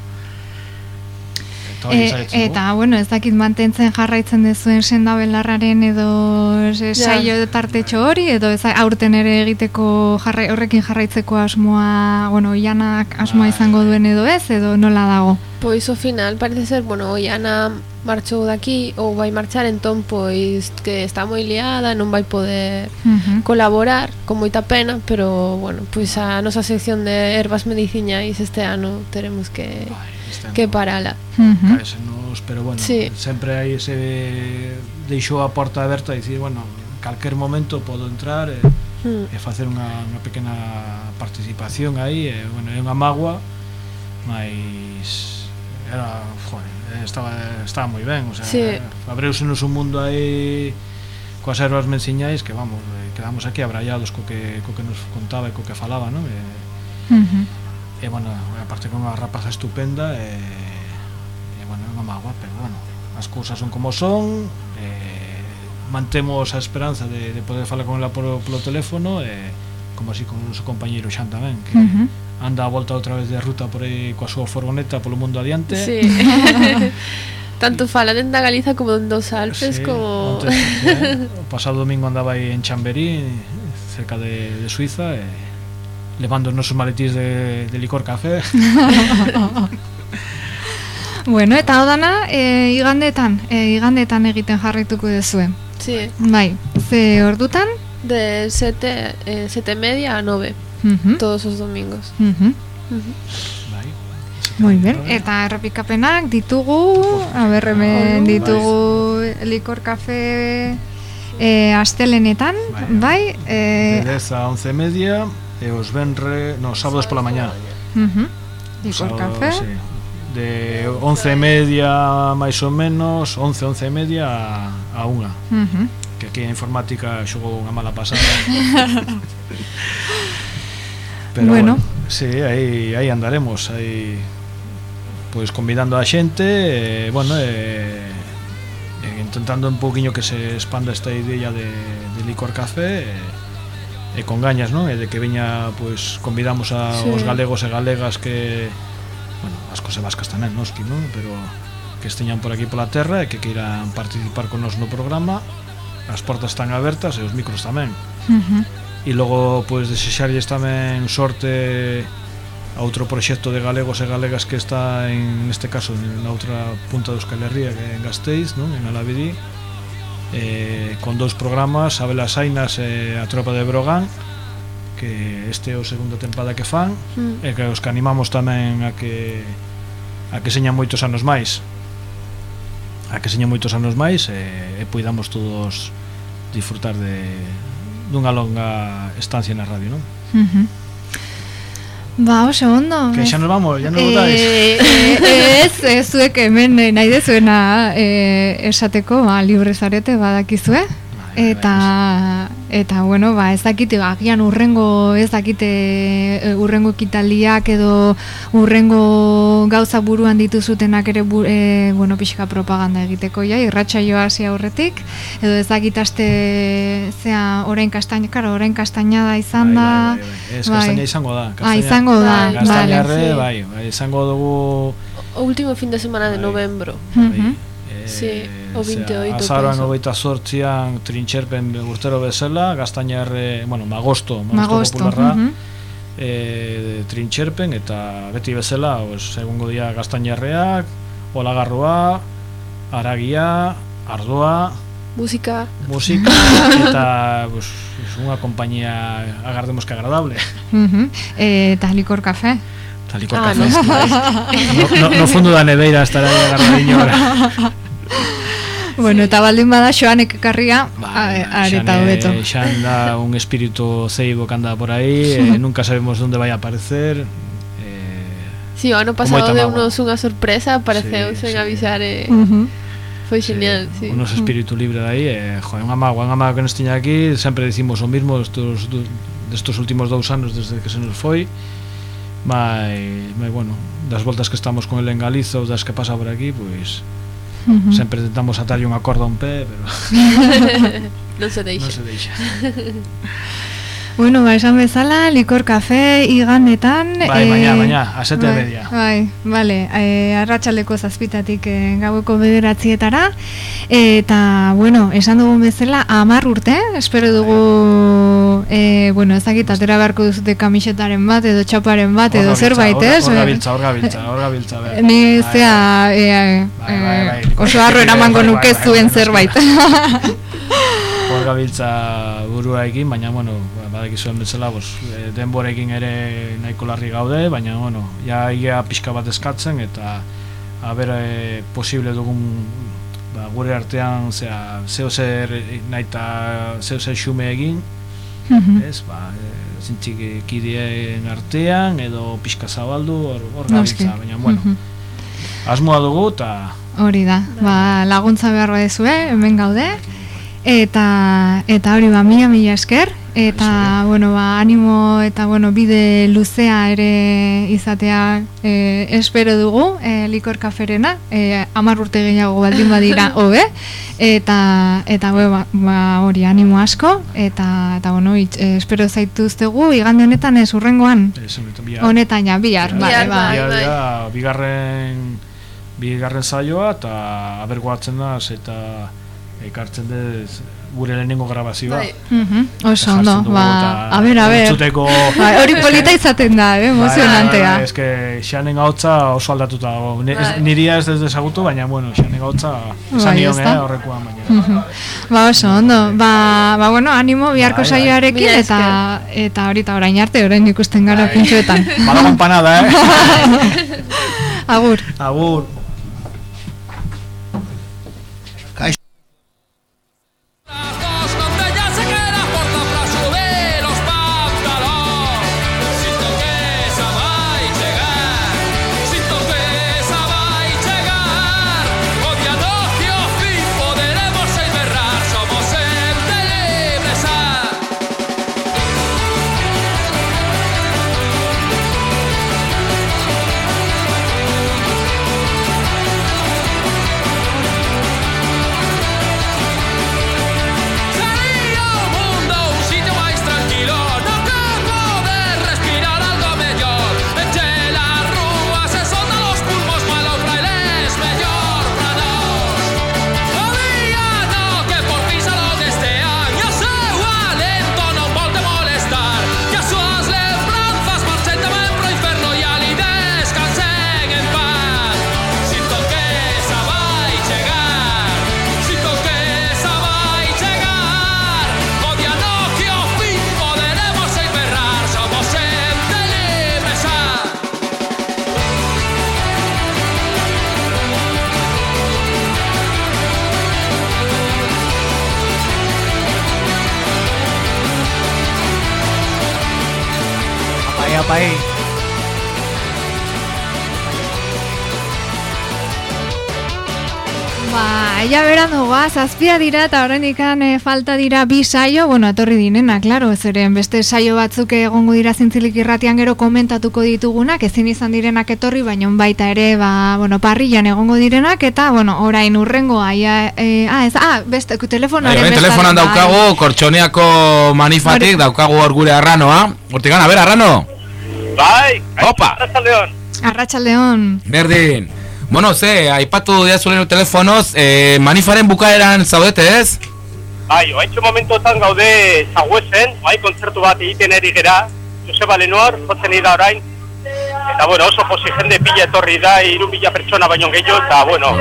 E, eta, bueno, ez dakit mantentzen jarraitzen dezuen senda belarraren edo se- Ja. saio tartetxo hori, edo ez aurten ere egiteko jarrai, horrekin jarraitzeko asmoa, bueno, oianak asmoa izango duen edo ez, edo nola dago? Pois ao final parece ser, bueno, hoy Ana marchou daqui ou vai marchar entón pois que está moi liada, non vai poder Mhm. colaborar con moita pena, pero bueno, pois a nosa sección de ervas mediciñais este ano teremos que este tendo que parala. Uh -huh. Pero bueno, sí. sempre hai ese deixou a porta aberta e dicir, bueno, en calquer momento podo entrar e, mm. e facer unha, unha pequena participación aí e, bueno, é unha magua mas era, joder, estaba, estaba moi ben o sea, sí. abreusenos un mundo aí coas ervas enseñáis que vamos, eh, quedamos aquí abrallados co que, co que nos contaba e co que falaba non? E, uh -huh e bueno, aparte con unha rapaza estupenda e, e bueno, é unha magua pero bueno, as cousas son como son, e, mantemos a esperanza de, de poder falar con ela polo, polo teléfono e como así con o noso compañeiro Xan tamén, que uh -huh anda a volta outra vez de ruta por aí coa súa furgoneta polo mundo adiante. Sí. Tanto fala dentro da Galiza como dos Alpes sí, como... Antes, eh? O pasado domingo andaba aí en Chamberí, cerca de, de Suiza, e... Eh? Os nosos maletís de, de licor café. Bueno, eta odana, e, igandetan, e, igandetan egiten jarraituko duzue. Sí. Bai, ze ordutan? De 7 eh, siete media a 9. Mhm. Todos los domingos. Mhm. Ujú. Muy bien, eta errepikapenak ditugu, aber hemen ditugu likor kafe e, astelenetan, bai? E, Desde a 11 e media e os venre, no, sábados pola mañá. Uh -huh. Sábado, café. Sí. De 11 e media, máis ou menos, 11, 11 e media a, a unha. Uh -huh. Que aquí a informática xogou unha mala pasada. Pero bueno, bueno sí, aí, aí andaremos, aí pois convidando a xente, e, eh, bueno, e, eh, eh, intentando un pouquiño que se expanda esta idea de, de licor café, e, e con gañas, non? E de que veña, pois, convidamos a sí. os galegos e galegas que bueno, as cose vascas tamén, nos non? Pero que esteñan por aquí pola terra e que queiran participar con nos no programa as portas están abertas e os micros tamén uh -huh. e logo pois desexarlles tamén sorte a outro proxecto de galegos e galegas que está en, este caso na outra punta de Euskal Herria que é en Gasteiz, non? en Alavedí eh, con dous programas Abel Sainas e eh, a Tropa de Brogan que este é o segundo tempada que fan mm. e que os que animamos tamén a que a que señan moitos anos máis a que señan moitos anos máis e, e poidamos todos disfrutar de dunha longa estancia na radio, non? Uh. Ba, oso ondo. Que xa nos vamos, ya nos botáis. Eh, eh, ez, ez zuek hemen eh, nahi dezuena eh, esateko, ba, libre zarete badakizue. Eta, eta bueno, ba, ez dakite, agian urrengo, ez dakite eh, urrengo kitaldiak edo urrengo gauza buruan dituzutenak ere, bu, eh, bueno, pixka propaganda egiteko, ja, irratxa joa hasi aurretik, edo ez dakit aste, zea, orain kastaina, karo, orain kastainada izan da, Ez kastaina izango da. Ah, izango da, Kastainarre, vale. bai, bai, izango dugu O último fin de semana de novembro. Mhm. Sí, o 28 Azaroan hogeita sortzian trintxerpen urtero bezala, gaztainarre, bueno, magosto, magosto, Magosto, popularra, mhm. e, trintxerpen, eta beti bezala, pues, egungo dira gaztainarreak, olagarroa, aragia, ardoa, Música. música, eta pues, es unha compañía agardemos que agradable. Mhm. Eh, eta licor café. Eta licor Ah, café. no. no, no, no fondo da neveira estará aí agardadiño ahora. Bueno, eta baldin bada Xoanek ekarria ba, areta hobeto. Xan da un espíritu ceibo que anda por aí, eh, nunca sabemos dónde vai a aparecer. Eh, sí, o ano pasado de unos unha sorpresa, apareceu sí, sen sí. avisar e... Eh, uh -huh. Foi genial, sí. sí. Unos espíritu libre de aí, eh, joder, unha mágoa, unha mágoa que nos tiña aquí, sempre dicimos o mismo estos, destos últimos dous anos desde que se nos foi, Mai, mai, bueno, das voltas que estamos con el en Galiza ou das que pasa por aquí, pois... Pues, Uh -huh. Sempre tentamos atarlle unha corda a un pé, pero non se deixa. Non se deixa. Bueno, ba, esan bezala, licor café igandetan. Bai, mañá, mañá, a sete e bai, media. Bai, bale, e, arratsaleko zazpitatik e, gaueko bederatzietara. Eta, bueno, esan dugun bezala, amar urte, espero dugu, e, bueno, ezakit atera beharko duzute kamisetaren bat, edo txaparen bat, edo zerbait, ez? Hor gabiltza, hor gabiltza, hor gabiltza, ber. Ni Bai, zea, e, bai, e, bai, oso harro eramango bai, nuke bai, zuen bai, zerbait. Hor gabiltza buruaekin, baina, bueno, ba, badakizuen bezala, bos, eh, denborekin ere nahiko larri gaude, baina, bueno, ja ia pixka bat eskatzen, eta aber eh, posible dugun ba, gure artean, zea, zeo zer nahi eta zeo zer xume egin, Mhm. ez, ba, e, zintzik kideen artean, edo pixka zabaldu, hor, hor gabiltza, baina, bueno, Mhm. asmoa dugu, eta Hori da, ba, laguntza behar badezue, hemen gaude. Eta, eta hori ba, mila mila esker. Eta, bueno, ba, animo eta, bueno, bide luzea ere izatea e, espero dugu, e, likor kaferena, e, amar urte gehiago baldin badira hobe. Eta, eta be, ba, ba, hori animo asko, eta, eta bueno, itx, e, espero zaituztegu, igande honetan ez urrengoan. Ez, honetan, bihar. Honetan ja, bihar, ba. Bihar da, bigarren bigarren saioa eta abergoatzen da eta ekartzen dez gure lehenengo grabazioa. Bai. Mhm, Oso ondo, ba, a ber, a ber. entzuteko- Ba, hori polita izaten da, eh, emozionantea. Bai, bai, eske Xanen gautza oso aldatuta dago. Bai. Niria ez ez desagutu, baina bueno, Xanen gautza esan Bai, nion, ezta? eh, horrekoan baina. Mhm. Ba, oso ondo. Ba, ba bueno, animo biharko Bai, bai. saioarekin Mila eta eta horita orain arte orain ikusten gara Bai. pintxoetan. Badago empanada, eh? Agur. Agur. Berandu goaz, azpia dira eta horrenik falta dira bi saio, bueno, etorri dinena, klaro, zeren beste saio batzuk egongo dira zintzilik irratian gero komentatuko ditugunak, ezin izan direnak etorri, baina baita ere, ba, bueno, parrillan egongo direnak, eta, bueno, orain urrengoa, ja, e, ah, ez, ah, beste, telefonoaren Bai, bestalde, telefonan bai. daukagu, kortxoneako manifatik, daukagu hor gure arranoa. Hortik gana, ber, arrano? Bai, Opa! Arratsaldeon. Arratxaldeon. Berdin. Bueno, ze, aipatu diazulen telefonoz, eh, manifaren bukaeran zaudete ez? Bai, oaitxo momentotan gaude zaguezen, bai, kontzertu bat egiten eri gera, Joseba Lenoir, jotzen da orain, eta bueno, oso posi jende pila etorri da, irun mila pertsona baino gehiago, eta bueno,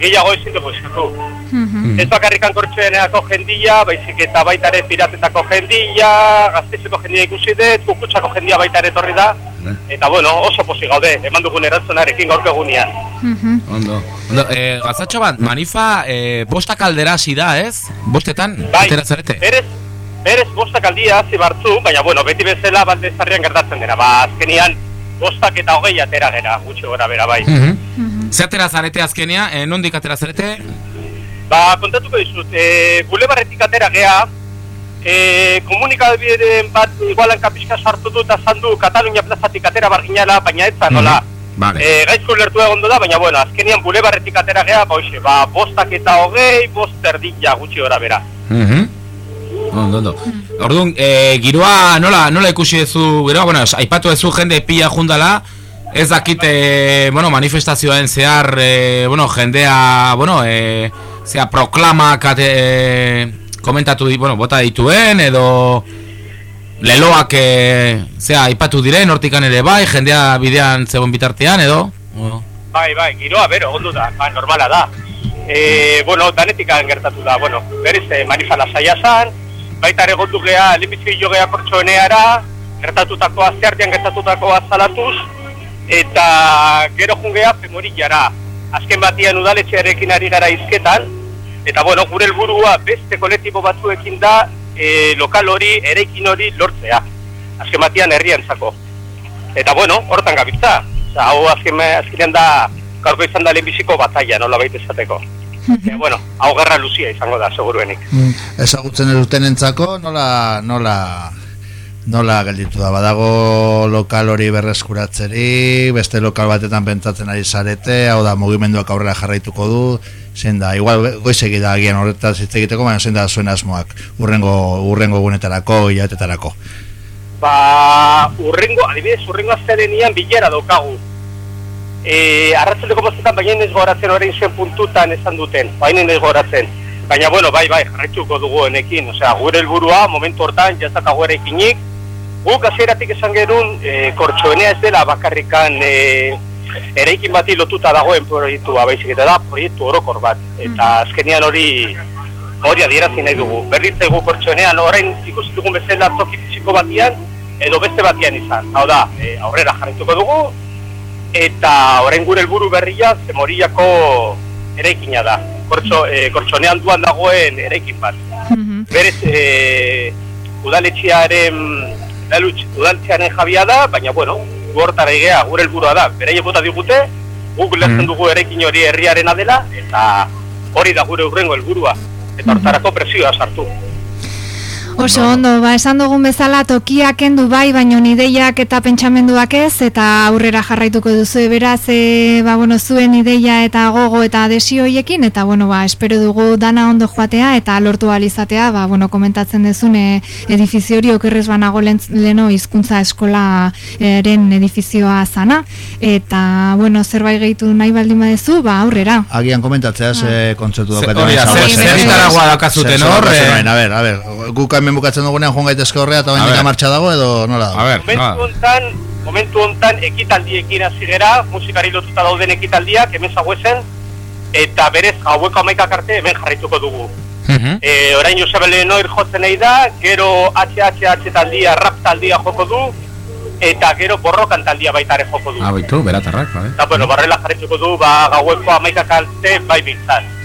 gehiago ezin dugu eskatu. Ez bakarrikan kortxoeneako jendia, baizik eta baita ere piratetako jendia, gazteizeko jendia ikusi dut, kukutsako jendia baita ere etorri da, eta bueno, oso posi gaude, eman dugun erantzunarekin gaurko egunean. Ondo. Ondo, eh, gazatxo bat, manifa eh, bostak aldera hasi da ez? Bostetan? Bai, Atera zarete? berez, berez bostak aldia hasi bartzu, baina bueno, beti bezala baldezarrian gertatzen dira, ba, azkenian bostak eta hogei atera gera, gutxi gora bera bai. Mhm. Ze atera zarete azkenea, eh, nondik atera zarete? Ba, kontatuko dizut, e, bulebarretik atera gea, e, komunikabideen bat igualan kapiska sartu dut azandu Katalunia plazatik atera barginala, baina ez da nola. Vale. E, gaizko lertu egon da, baina bueno, azkenian bulebarretik atera gea, ba, hoxe, ba, bostak eta hogei, bost erdila gutxi gora bera. Mhm. Ondo, ondo. Orduan, eh, giroa nola, nola ikusi duzu, giroa, bueno, aipatu duzu jende pila jundala, ez dakit, eh, bueno, manifestazioen zehar, eh, bueno, jendea, bueno, eh, zea proklamak ate, eh, komentatu, bueno, bota dituen, edo leloak, eh, zea, aipatu diren, hortikan ere bai, jendea bidean zegoen bitartean, edo? O- Bai, bai, giroa bero, ondo da, ba, normala da. E, bueno, danetikan gertatu da, bueno, berriz e, manifala saia zan, baita ere gondu geha, jo geha kortxoeneara, gertatutako azteartean gertatutako azalatuz, eta gero jungea femorillara. Azken batian udaletxearekin ari gara izketan, eta bueno, gure helburua beste kolektibo batzuekin da, e, lokal hori, erekin hori lortzea. Azken batian herriantzako. Eta bueno, hortan gabiltza. Osa, hau azken, azkenean da, gaurko izan da lehenbiziko bataia, nola baita esateko. E, bueno, hau gerra luzia izango da, seguruenik. Ezagutzen erutenentzako nola nola nola gelditu da badago lokal hori berreskuratzeri, beste lokal batetan pentsatzen ari zarete, hau da mugimenduak aurrera jarraituko du, zein da, igual goizegi da agian horretaz hitz egiteko, baina zein da zuen asmoak, urrengo, urrengo gunetarako, hilabetetarako. Ba, urrengo, adibidez, urrengo azterenian bilera daukagu. E, arratzaldeko bostetan baina ez goratzen orain zen puntutan esan duten, baina ez goratzen. Baina, bueno, bai, bai, jarraitzuko dugu honekin. Osea, gure helburua momentu hortan, jazakago eraikinik, guk hasieratik esan gerun, e, kortxoenea ez dela bakarrikan e, eraikin bati lotuta dagoen proiektua, baizik eta da proiektu orokor bat. Eta azkenian hori hori adierazi nahi dugu. Egu kortxoenean orain ikusi dugun bezala toki fisiko batian, edo beste batian izan. Hau da, e, aurrera jarraituko dugu, eta orain gure helburu berria zemoriako eraikina da. Kortxo, e, kortxonean duan dagoen eraikin bat. Berez, e, udaletxearen udaletx, udaletxearen jabia da, baina bueno, gu hortara igea, gure helburua da. Beraie bota digute, guk lertzen dugu eraikin hori herriarena dela, eta hori da gure urrengo helburua. Eta hortarako presioa sartu. Oso ondo, ba, esan dugun bezala tokiak kendu bai, baino ideiak eta pentsamenduak ez, eta aurrera jarraituko duzu beraz, e, ba, bueno, zuen ideia eta gogo eta adesio hoiekin, eta bueno, ba, espero dugu dana ondo joatea eta lortu alizatea, ba, bueno, komentatzen dezun e, edifizio hori okerrez banago leno hizkuntza eskola eren edifizioa zana, eta bueno, zerbait gehitu nahi baldin badezu, ba, aurrera. Agian komentatzea ze kontzeptu Ze- daukaten. hori da, esa ze- base. zer egitaragoa daukazuten Zer- zer hemen bukatzen dugunean joan gaitezke horrea eta A bain ver. martxa dago edo nola dago? A Momentu hontan, momentu hontan ekitaldiekin hasi gera, musikari lotuta dauden ekitaldiak hemen zagoezen eta berez gaueko amaikak arte hemen jarraituko dugu. E, orain Josebe Lenoir jotzen nahi da, gero HHH taldia, rap taldia joko du, eta gero borrokan taldia baita ere joko du. Ah, baitu, beratarrak, bai. Eta, bueno, barrela jarraituko du, ba, gaueko amaikak arte bai bintzat.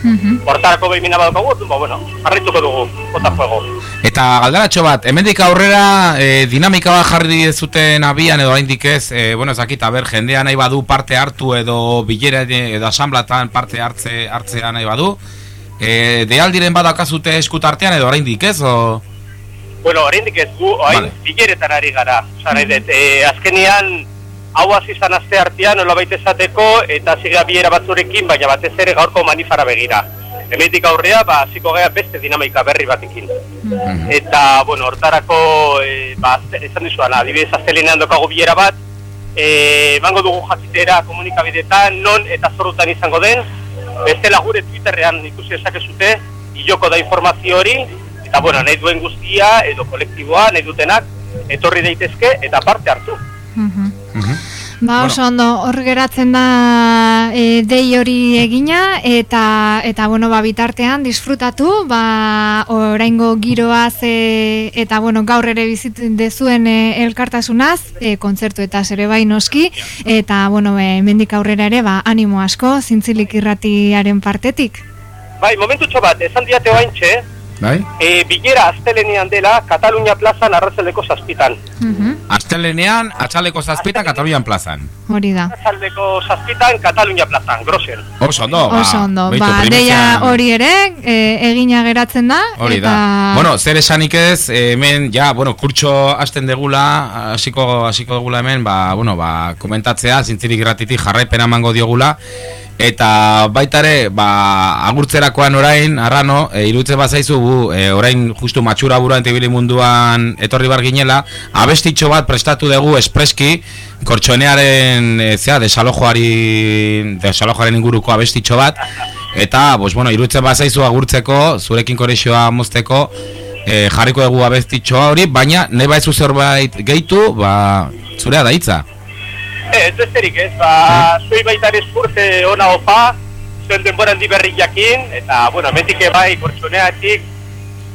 Hortarako behimina badaukagu, orduan, ba, bueno, jarraituko dugu, bota fuego. Eta galdaratxo bat, hemendik aurrera e, dinamika bat jarri zuten abian edo oraindik ez, e, bueno, ez dakit, aber, jendea nahi badu parte hartu edo bilera edo asamblatan parte hartze, hartzea nahi badu, e, dealdiren badakazute eskutartean edo oraindik ez, o... Bueno, oraindik ez gu, orain Vale. ari gara. Nahi dut, e, azkenean, hau izan aste artean, nola baita esateko, eta ziga bilera batzurekin, baina batez ere gaurko manifara begira. Hemendik aurrea, ba, hasiko gea beste dinamika berri batekin. Eta, bueno, hortarako, e, ba, azte- esan dizuan, adibidez aztelenean dokago bilera bat, e, bango dugu jakitera komunikabidetan, non eta zorrutan izango den, bestela gure Twitterrean ikusi esakezute, iloko da informazio hori, eta bueno, nahi duen guztia, edo kolektiboa, nahi dutenak, etorri daitezke eta parte hartu. Ba, oso ondo, hor geratzen da e, dei hori egina eta eta bueno, ba, bitartean disfrutatu, ba, oraingo giroaz e, eta bueno, gaur ere bizit dezuen e, elkartasunaz, e, kontzertu eta ere bai noski eta bueno, e, hemendik aurrera ere ba, animo asko zintzilik irratiaren partetik. Bai, momentutxo bat, esan diate oaintxe, Bai? e, bilera astelenean dela Katalunia plazan arrazaldeko zazpitan. Astelenean, atxaleko zazpitan Katalunian plazan. Hori da. Arrazaldeko zazpitan Katalunia plazan, grosen. Oso ondo, ba, Oso ondo, ba, primizia- deia hori ere e, egina geratzen da. Hori eta... da. Bueno, zer esanik ez, eh, hemen, ja, bueno, kurtso hasten degula, hasiko hasiko degula hemen, ba, bueno, ba, komentatzea, zintzirik gratitik jarraipena emango diogula, eta baita ere, ba, agurtzerakoan orain, arrano, e, irutze bazaizu gu, e, orain justu matxura buruan tibili munduan etorri bar ginela, abestitxo bat prestatu dugu espreski, kortxonearen, e, zea, desalojoari, desalojoaren inguruko abestitxo bat, eta, bos, bueno, irutzen bazaizu agurtzeko, zurekin korexioa mozteko, e, jarriko dugu abestitxoa hori, baina nahi baizu zerbait gehitu, ba, zurea da hitza. Eh, ez besterik ez, ba, zuei baita ere eskurte ona opa, zuen denboran di berri jakin, eta, bueno, metik bai, kortxoneatik,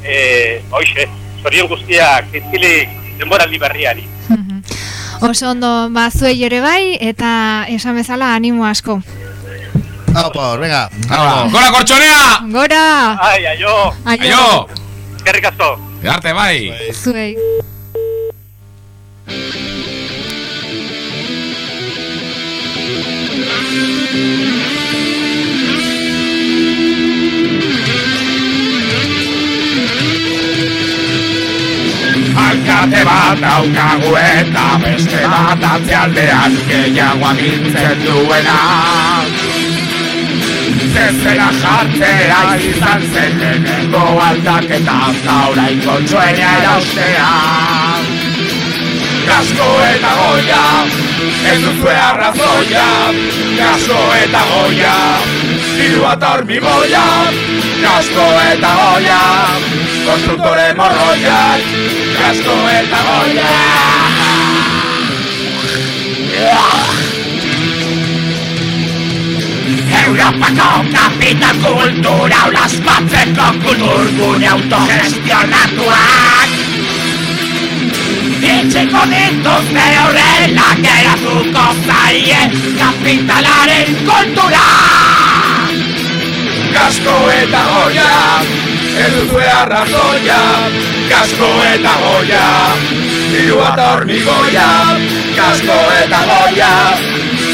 eh, hoxe, zorion guztiak, zintzilik denboran di berriari. Oso ondo, ba, zuei ere bai, eta esan bezala animo asko. Hau, por, venga. Gora kortxonea! Gora! Ai, aio! Aio! Eskerrik asko! Arte bai! Zuei. Alkate bat daukagu eta beste bat atzealdean gehiago agintzen duena. Zezena jartzea izan zen lehenengo aldaketa eta orain kontsuenea eraustea Kasko eta goia Ez duzue arrazoia Kasko eta goia. Diru eta hormigoia Kasko eta goia Konstruktore morroiak Kasko eta goia. Europako kapital kultura Olaspatzeko kulturgune autogestionatuak Itxiko dituzte horrela geratuko zaie Kapitalaren kultura Kasko eta goia Ez duzue arrazoia. Kasko eta goia Diru eta hormigoia Kasko eta goia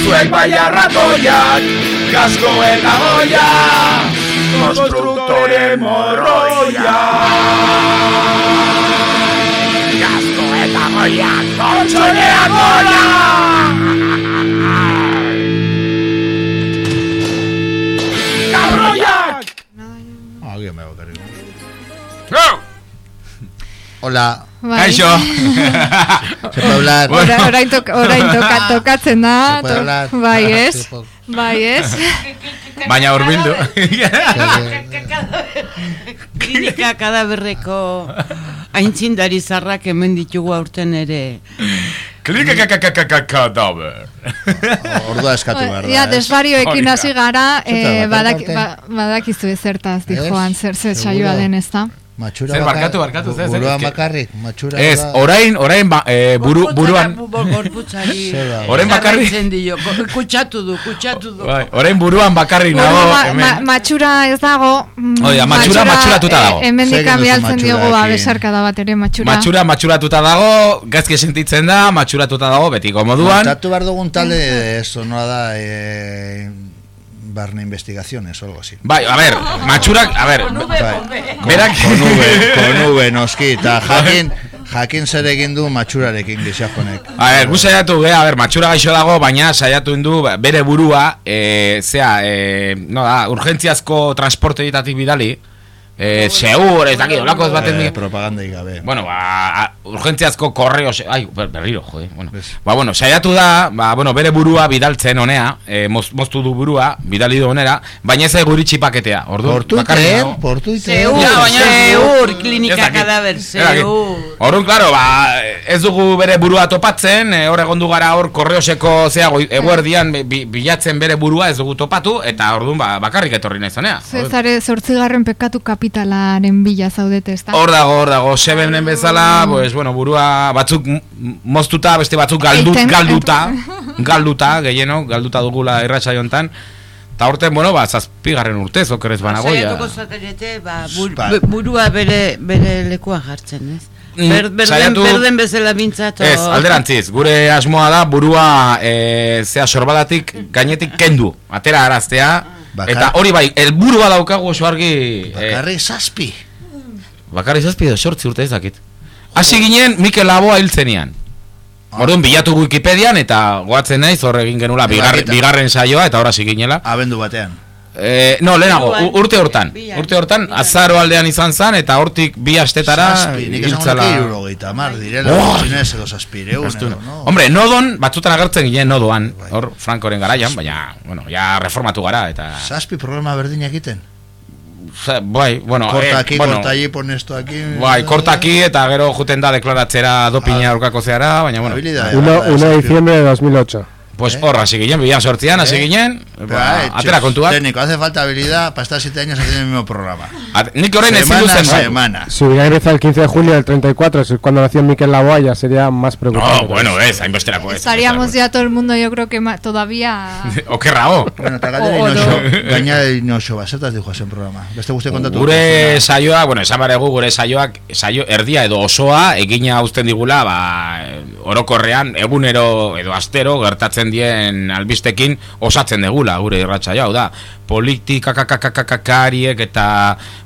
Zuek bai arratoiak Kasko eta goia Konstruktore morroia goia Kontxolea goia Cabroiak Alguien me va a querer. Hola. Bai. Kaixo. Se puede hablar. Ora- Orain toka- orain toka- tokatzen da. Se puede to- hablar. Bai, Ah, ez? sí, po- Bai, ez? Baina urbildu. Klinika kadaberreko aintzindari zarrak hemen ditugu aurten ere. Klikakakakakakadaber. Ordua eskatu behar da. Ja, ez? desbarioekin hasi gara, badakizu ezertaz, Ez? dijoan, zer zer saioa den ez da. Matxura Zer, barkatu, barkatu, zer, zer, Burua eske- bakarrik, matxura Ez, orain, orain ba, eh, buru, buruan... Gorputzari. Orain bakarrik- dio, kutsatu du, kutsatu du. Bai, orain buruan bakarrik nago ma, ma, hemen. matxura ez dago. mm, Oida, matxura matxuratuta dago. Hemen Zer egin dikan duzu bialtzen diogu ba, matxurarekin? besarka da bat ere matxura. Matxura matxuratuta dago, gazki sentitzen da, matxuratuta dago, betiko moduan. Montatu behar dugun talde, eso no da, eh, barne investigaciones o algo así. Bai, a ver, matxurak, a ver, Bai. berak... Con V, con V, noski, eta jakin, jakin zer egin du matxurarekin gizajonek. A ver, gu saiatu ge, a ver, matxura gaixo dago, baina saiatu indu bere burua, e, zea, e, no da, urgentziazko transporteetatik bidali, e, seur, ez dakit, olako ez baten Eh, di... propagandaik gabe. Bueno, ba, urgentziazko korreo, se- ai, ber- berriro, jode, bueno. Ba, bueno, saiatu da, ba, bueno, bere burua bidaltzen honea, e, moz, moztu du burua, bidali du honera, baina ez guritxi paketea, ordu? Portuiten, portuiten. Zeur, Ja, baina- zeur, klinika kadaber, zeur. Orduan, claro, ba, ez dugu bere burua topatzen, e, hor egon du gara hor korreoseko zea eguerdian bi- bilatzen bere burua ez dugu topatu, eta orduan ba, bakarrik etorri nahi zonea. Zezare zortzigarren pekatu kapitalaren bila zaudete, ez da? Hor dago, hor dago, sebenen bezala, pues, bueno, burua batzuk moztuta, beste batzuk galdut, Eiten. galduta, galduta, gehieno, galduta dugula irratxa jontan, eta horten, bueno, ba, zazpigarren urtez, okerez banagoia. Zaterete, ba, bur, Ba. bu- burua bere, bere lekuan jartzen, ez? Mm, Ber, berden, saiatu- berden bezala bintzat. Ez, alderantziz, gure asmoa da burua e, zea sorbadatik gainetik kendu, atera araztea, Bakar- eta hori bai, helburua daukagu oso argi... Bakarri zazpi. Bakarri zazpi edo sortzi urte ez dakit. Hasi ginen Mikel Laboa hiltzenian. Orduan bilatu Wikipedian eta goatzen naiz hor egin genula bigar, Ebaketa. bigarren saioa eta hasi ginela. Abendu batean. Eh, no, lehenago, urte hortan. Urte hortan, azaro aldean izan zan, eta hortik bi astetara Zazpi, nik esan hiltzala- honek irurogeita mar, direla, Oh! zinez edo edo, no? Hombre, nodon, batzutan agertzen ginen nodoan, hor Frankoren garaian, baina, bueno, ja reformatu gara, eta... Zazpi programa berdin egiten. Za- Bai, bueno, Corta aquí, bueno, corta allí, pon esto aquí. Bai, korta aquí eta gero juten da deklaratzera dopina aurkako zeara, baina bueno. Habilidade. 1, 1 de diciembre de 2008. Pues hor, hasi ginen, bilan sortzian, hasi ginen, ba, Eh, atera kontuak. Técnico, hace falta habilidad para estar siete años haciendo el mismo programa. Nik orain ezin Semana du a zenbait. semana. Si hubiera empezado el 15 de junio del 34, es cuando nació Miquel Laboa, ya sería más preocupante. No, bueno, ez, hainbesterako ez. Estaríamos ya todo el mundo, yo creo que todavía... Okerrago. Bueno, eta O- galdera o inoxo, no. gaina inoxo bat, zertaz dijo zen programa. Beste guzti kontatu. Gure saioa, bueno, esan baregu gure saioak, saio erdia edo osoa, egina uzten digula, ba, orokorrean, egunero edo astero, gertatzen dien albistekin osatzen degula gure irratsaio hau da. Politika kakakakakariek eta,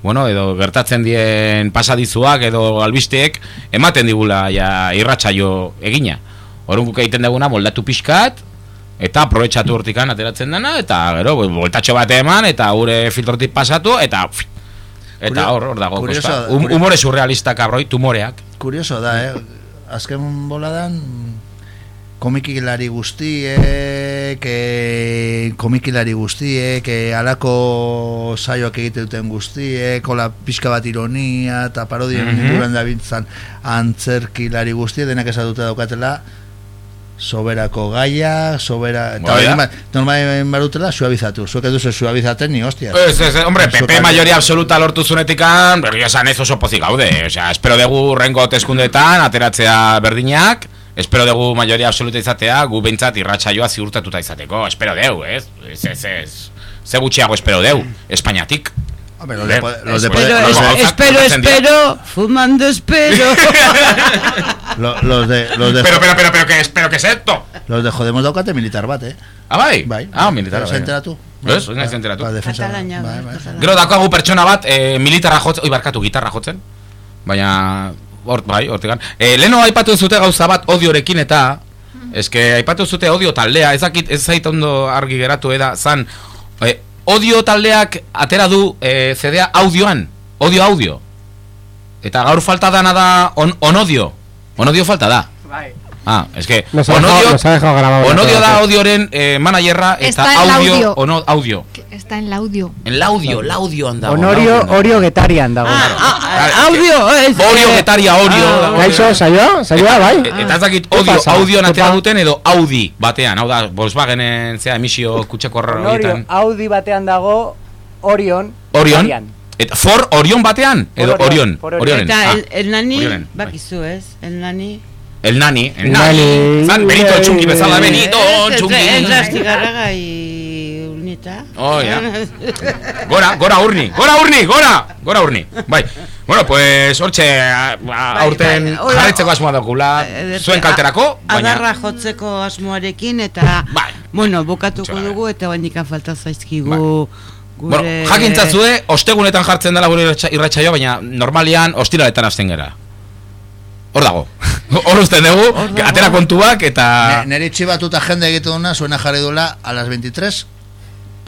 bueno, edo gertatzen dien pasadizuak edo albisteek ematen digula ja irratsaio egina. Orun guk egiten duguna moldatu pixkat, eta aprobetxatu hortikan ateratzen dena, eta gero, voltatxo bat eman, eta gure filtrotik pasatu, eta eta hor, hor dago, kurioso Um, humore surrealistak abroi, tumoreak. Kurioso da, eh? azken boladan komikilari guztiek, e, komikilari guztiek, e, alako saioak egite duten guztiek, hola pixka bat ironia eta parodia mm Mhm. inguruan dabiltzan antzerkilari guztiek, denak esatuta daukatela, soberako gaia, sobera... Eta Hori da. normalen barutela, suabizatu. Zuek edu ze suabizaten ni, hostia. Ez, ez, hombre, PP mayoría absoluta lortu zunetikan, berri esan ez oso pozik gaude. Osea, espero dugu rengo teskundetan, ateratzea berdinak, espero dugu mayoría absoluta izatea, gu behintzat irratsaioa ziurtatuta izateko, espero deu, ez? Ez, ez, ez. Ze gutxiago espero deu, Espainiatik. Hombre, los de, los de Espero, los de- es- espero, espero, fumando espero. Lo- los de los de Pero, pero, pero, pero, ¿qué es, pero, ¿qué es esto? Los de Jodemos daukate militar bat, eh? Ah, bai? Bai. Ah, militar, Ez bai. enteratu? Ez, ez defensa. Katalania, Bai, bai. Gero daukagu pertsona bat, e, militarra jotzen, oi barkatu, gitarra jotzen, baina, hort, bai, hortigan. E, leno aipatu zute gauza bat odiorekin eta, eske aipatu zute odio taldea, ez dakit, ez zait ondo argi geratu eda, zan, e, odio taldeak atera du e, CD-a audioan, odio audio. Eta gaur falta dana da on, onodio, onodio falta da. Bai. Ah, es que Nos ha dejado- onodio, nos ha dejado grabado una onodio cosa. da audioren eh, managerra eta audio, audio. ono, audio. Está en el audio. En laudio, laudio anda. Honorio, Orio Getarian dago. audio, ez... Orio getaria orio. Ah, Gaixo, saioa, saioa, bai. Eta ez dakit Ze audio, pa- duten edo Audi batean, hau da, Volkswagenen zea emisio kutsako Honorio, horietan. Audi batean dago Orion. Orion? Eta For Orion batean? Edo For Orion, Orion? Eta Ah, el, el nani, bakizu ez, el nani... El nani, el nani. Zan, Benito txunki bezala, Benito Ez, ez, txunki. ez, astigarra unita. Oh, ya. Gora, gora urni, gora urni, gora, gora urni. Bai, bueno, pues, hortxe, a- aurten bai, hola. jarraitzeko asmoa daukula, Ederto, zuen kalterako, baina... Adarra jotzeko asmoarekin eta... Bai. Bueno, bukatuko Txoa. dugu eta baindikan falta zaizkigu... Bueno, Gure... jakintzazue, ostegunetan jartzen dela gure irratxa- irratsaioa, baina normalian ostiraletan hasten gara. Hor dago. Hor usten dugu, atera kontuak eta... Ne, nere txibatuta jende egite duna, suena jarri duela a las 23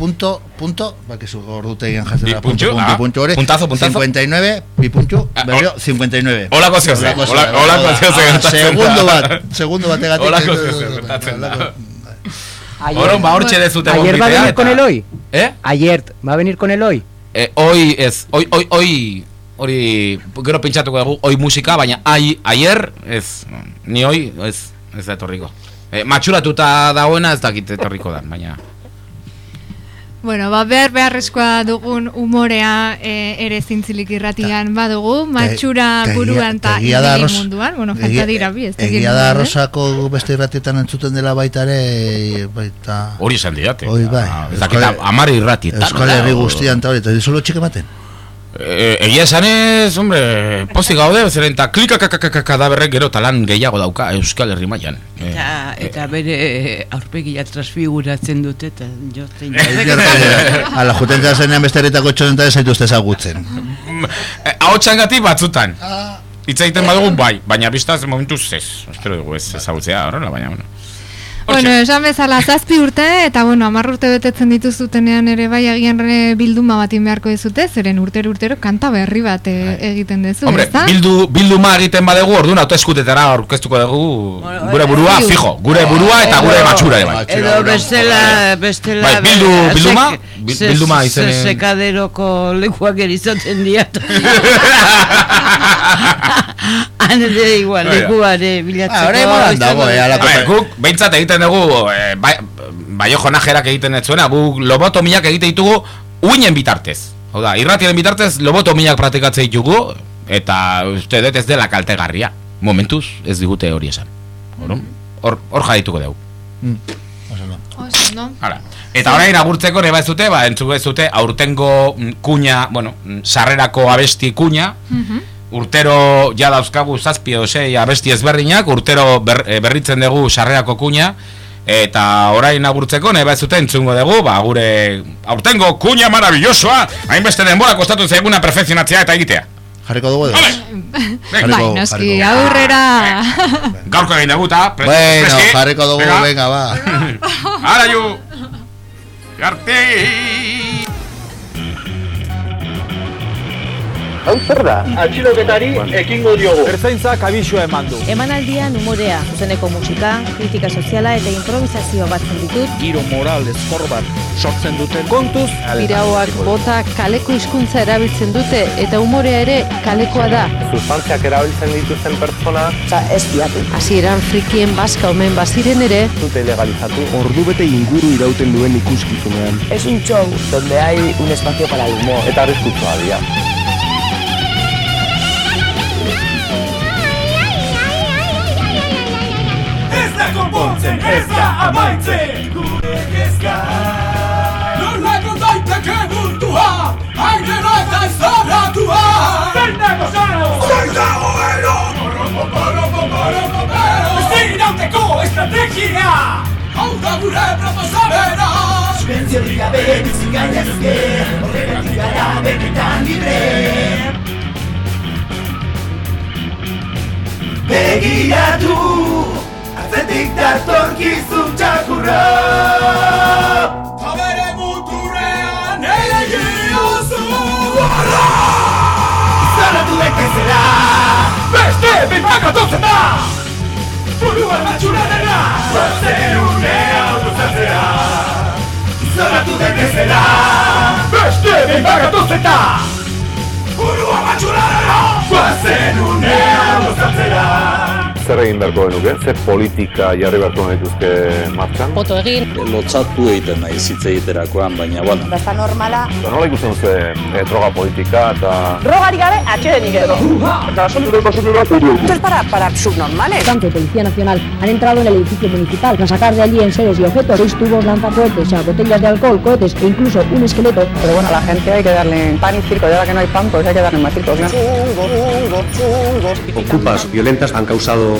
punto, punto, bakizu ordute egin jartzen Bi da, punto, puntxu, punto, ah, punto hori, puntazo, puntazo. 59, bi puntxu, Ah, berrio, 59. Holako zeo ze, Holako zeo, hola- holako hau da, zeo ze hau da, gertatzen da. Segundo bat, segundo bat egatik. Holako zeo ze gertatzen da. Ayer- Oron, ba, hortxe dezute Ayer va a venir con el hoy. Eh? Ayer va a venir con el hoy. Eh, hoy ez, hoy, hoy, hoy, hori, gero pintsatuko dugu, hoy musika, baina ai, ayer, ez, ni hoy, ez, ez da etorriko. Eh, matxuratuta dagoena ez dakit etorriko da, baina... Bueno, ba, behar beharrezkoa dugun umorea e, ere zintzilik irratian badugu, matxura Egia- buruan eta arroz- munduan, bueno, falta dira bi, ez Egia da eh? arrosako beste irratietan entzuten dela baita ere, baita... Hori esan didate. Hoi bai. Ah, Ez dakit, amar irrati. Euskal Herri guztian eta hori, eta dizolo txik ematen. Eh, egia esan ez, hombre, pozik gaude, zeren eta klikakakakaka da berrek gero talan gehiago dauka Euskal Herri mailan. Eh, Eta, eta bere aurpegia transfiguratzen dute eta jotzen. Ala, juten zenean beste herritako txonen eta zaituzte ezagutzen. eh, Ahotsan gati batzutan. Hitz egiten badugu bai, baina biztaz momentuz ez. Espero dugu ez ezagutzea, horrela, baina, bueno. Bueno, esan bezala zazpi urte, eta bueno, amar urte betetzen dituzutenean ere bai agian re bilduma batin beharko dizute, zeren urtero urtero kanta berri bat e, egiten dezu, Hombre, ezta? bildu, bilduma egiten badegu, orduan autoeskutetara aurkeztuko dugu gure burua eh, fijo, gure burua eta gure matxura ere bai. Edo bestela, bestela... Bai, bildu- bilduma, bilduma se- izenen- Sekaderoko lekuak erizaten diat. Han ere igual, Bai, lekuare bilatzeko. Ah, orain modan dago, eh, A ber, guk behintzat egiten dugu eh, bai, bai jonajerak egiten ez zuena, guk lobotomiak egiten ditugu uinen bitartez. Hau da, irratien bitartez lobotomiak praktikatzen ditugu eta uste dut ez dela kaltegarria. Momentuz ez digute hori esan. Hor, hor jarraituko dugu. Oso, no? Hala. Eta orain agurtzeko ere ez dute, ba, entzuko ez dute, aurtengo mm, kuña, bueno, mm, sarrerako abesti kuña, urtero ja dauzkagu zazpi edo sei abesti ezberdinak, urtero ber, eh, berritzen dugu sarrerako kuña, eta orain agurtzeko nahi bat zuten entzungo dugu, ba, gure aurtengo kuña maravillosoa, hainbeste denbora kostatu zaiguna perfekzionatzea eta egitea. Jarriko dugu edo? Bai, noski, aurrera. Gaurko egin dugu, eta... pre- Bueno, jarriko dugu, venga, ba. Ara ju! Garte! Hau zer da? Atxiloketari ekingo diogu. Ertzaintzak abisua eman du. Emanaldian umorea, zuzeneko musika, kritika soziala eta improvisazioa batzen ditut. Giro moral ezkor bat sortzen duten kontuz. Birauak bota kaleko hizkuntza erabiltzen dute eta umorea ere kalekoa da. Sustantziak erabiltzen dituzten pertsona Osa, ez diatu. Hasieran frikien baska omen baziren ere, dute legalizatu. ordu bete inguru irauten duen ikuskizunean. Es un show donde hay un espacio para el humor. Eta arriskutsua dira. Da konpontzen, ez da amaitzen. Gure kezka. Nolako daiteke mundua Ainera eta izoratua Zein dago zaro Zein dago ero Poropo, poropo, poropo, pero Ez dirauteko estrategia. Hau da gure proposamena. Subentziorik gabe bizi gainezke Horregatik gara benetan libre. Begiratu Atzetik datorkizun txakurra. Tabere muturrean elegiozu Arra! Zaratu dekezela Beste bimak atotzen da. Buruan matxuranera Bazen unea autozatzea. Zaratu dekezela Beste bimak atotzen da. Burua matxuranera Bazen unea autozatzea Zer egin beharko genuke? Zer politika jarri beharko genituzke martxan? foto egin, Lotzatu egiten nahi zitze egiterakoan, baina, bueno, Da está normala. Eta nola ikusten duzu e, droga politika eta... Drogari gabe, atxedenik edo. Eta asuntureko asuntureko Esto es para, para subnormales. Tanto Policía Nacional han entrado en el edificio municipal para sacar de allí enseres y objetos, seis tubos lanzacohetes, o sea, botellas de alcohol, cohetes e incluso un esqueleto. Pero bueno, a la gente hay que darle pan y circo. Y ahora que no hay pan, pues hay que darle más circo. ¿no? Ocupas violentas han causado eh,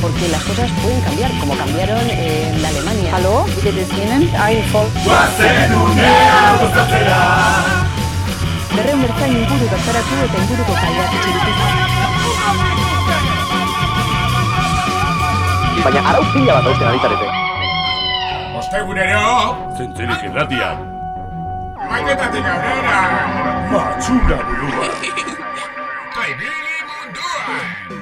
Porque las cosas pueden cambiar, como cambiaron en la Alemania. ¿Aló? ¿Qué te tienen? Berreun bertzain inguru bertaratu eta inguruko kaleak itxiritu. Baina arau pila bat hausten aritarete. Ostegunero Zintzilik irratia. Maiketatik aurrera Matxura burua Kaibili munduan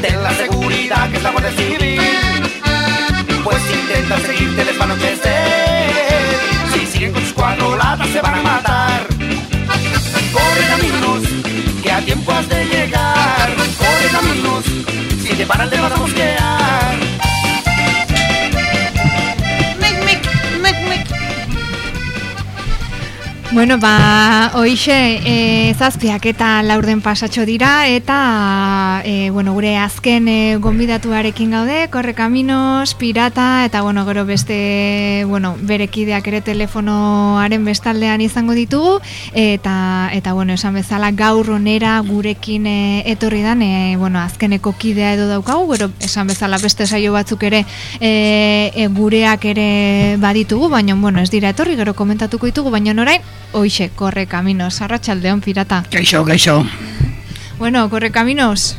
ten la seguridad que es la Guardia Civil. Pues si intentan seguirte les va a anochecer. Si siguen con sus cuatro latas se van a matar. Corre caminos, que a tiempo has de llegar. Corre caminos, si te paran te vas a mosquear. Bueno, ba, hoixe, e, zazpiak eta laurden pasatxo dira, eta, e, bueno, gure azken e, gonbidatuarekin gaude, korre kaminos, pirata, eta, bueno, gero beste, bueno, berekideak ere telefonoaren bestaldean izango ditugu, eta, eta bueno, esan bezala gaur onera gurekin e, etorri dan, e, bueno, azkeneko kidea edo daukagu, gero esan bezala beste saio batzuk ere e, e, gureak ere baditugu, baina, bueno, ez dira etorri, gero komentatuko ditugu, baina orain, hoixe, korre kaminos, arratsaldeon pirata. Kaixo, kaixo. Bueno, corre caminos.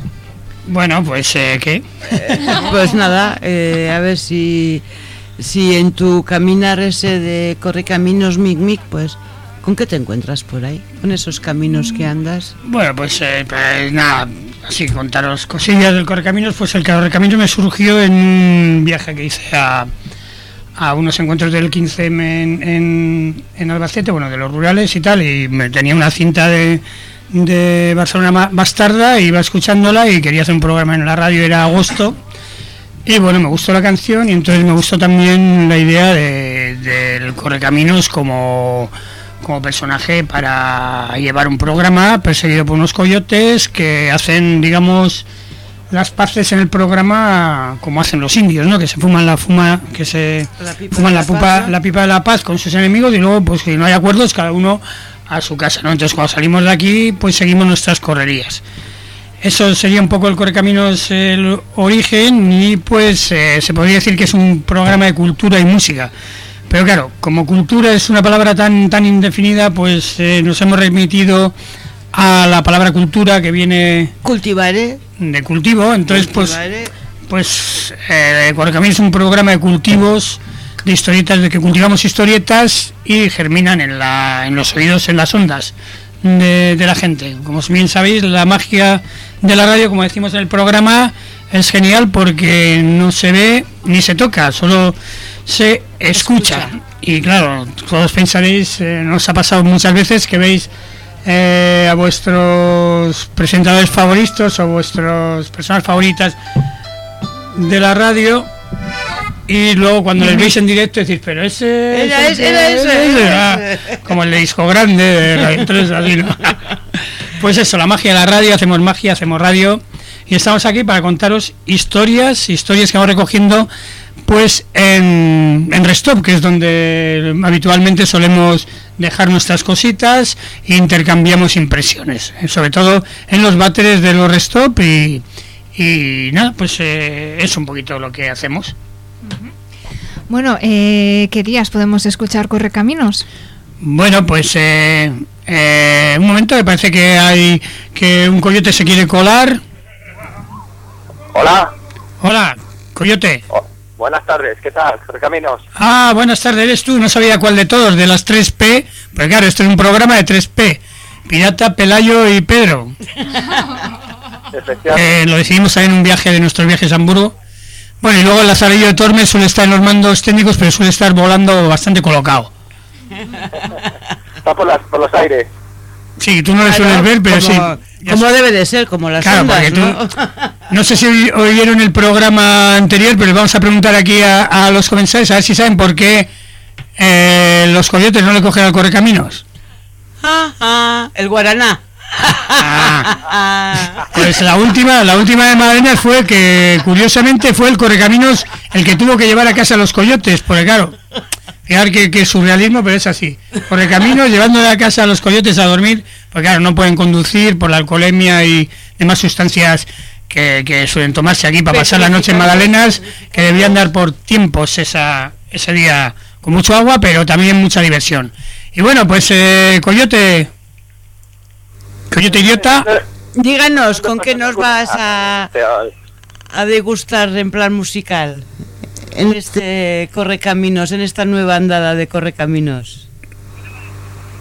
Bueno, pues, eh, ¿qué? Pues nada, eh, a ver si, si en tu caminar ese de corre caminos mic mic, pues, ¿con qué te encuentras por ahí? Con esos caminos que andas. Bueno, pues, eh, pues nada, así contaros cosillas del Correcaminos, pues el Correcaminos me surgió en un viaje que hice a, a unos encuentros del 15M en, en, Albacete, bueno, de los rurales y tal, y me tenía una cinta de, de Barcelona Bastarda, iba escuchándola y quería hacer un programa en la radio, era agosto, y bueno, me gustó la canción y entonces me gustó también la idea de, del Correcaminos como, como personaje para llevar un programa perseguido por unos coyotes que hacen, digamos, las paces en el programa como hacen los indios, ¿no? Que se fuman la fuma, que se La fuman la, pupa- paz, ¿no? la pipa de la paz con sus enemigos y luego, pues si no hay acuerdos, cada uno a su casa, ¿no? Entonces cuando salimos de aquí, pues seguimos nuestras correrías. Eso sería un poco el Correcaminos el origen y pues eh, se podría decir que es un programa de cultura y música. Pero claro, como cultura es una palabra tan tan indefinida, pues eh, nos hemos remitido a la palabra cultura que viene cultivaré de cultivo, entonces pues pues eh, Correcaminos es un programa de cultivos de historietas, de que cultivamos historietas y germinan en, la, en los oídos, en las ondas de, de la gente. Como bien sabéis, la magia de la radio, como decimos en el programa, es genial porque no se ve ni se toca, solo se escucha. Y claro, todos pensaréis, eh, nos ha pasado muchas veces que veis eh, a vuestros presentadores favoritos o vuestras personas favoritas de la radio y luego cuando les veis en directo decís, pero ese... Era ese, ese, era ese, ah, como el de disco grande de Radio 3, así, ¿no? Pues eso, la magia de la radio, hacemos magia, hacemos radio y estamos aquí para contaros historias, historias que vamos recogiendo pues en, en Restop, que es donde habitualmente solemos dejar nuestras cositas e intercambiamos impresiones, eh, sobre todo en los váteres de los Restop y, y nada, pues eh, es un poquito lo que hacemos. Bueno, eh, ¿qué días podemos escuchar Correcaminos? Bueno, pues eh, eh, un momento, me parece que hay que un coyote se quiere colar. Hola, Hola, coyote. Buenas tardes, ¿qué tal? Recaminos. Ah, buenas tardes, eres tú, no sabía cuál de todos, de las 3P, pues claro, esto es un programa de 3P, Pirata, Pelayo y Pedro. Eh, lo decidimos también en un viaje de nuestros viajes a Hamburgo. Bueno, y luego el Lazarillo de Tormes suele estar en los mandos técnicos, pero suele estar volando bastante colocado. Está por, las, por los aires. Sí, tú no le sueles ver, pero sí. como, debe de ser, como las Claro, ondas, porque tú- ¿no? Sé si oy- oyeron el programa anterior, pero vamos a preguntar aquí a, a los comensales a ver si saben por qué eh, los coyotes no le cogen al correcaminos. Ah, ah, el guaraná. Pues la última, la última de Madalenas fue que curiosamente fue el correcaminos el que tuvo que llevar a casa a los coyotes, porque claro, fijar que, que es surrealismo, pero es así. Correcaminos llevándole a casa a los coyotes a dormir, porque claro, no pueden conducir por la alcoholemia y demás sustancias que, que suelen tomarse aquí para pasar la noche en Madalenas, que debían dar por tiempos esa, ese día con mucho agua, pero también mucha diversión. Y bueno, pues eh, Coyote, Coyote idiota, Díganos, ¿con qué nos vas a, a degustar en plan musical? En este Correcaminos, en esta nueva andada de Correcaminos.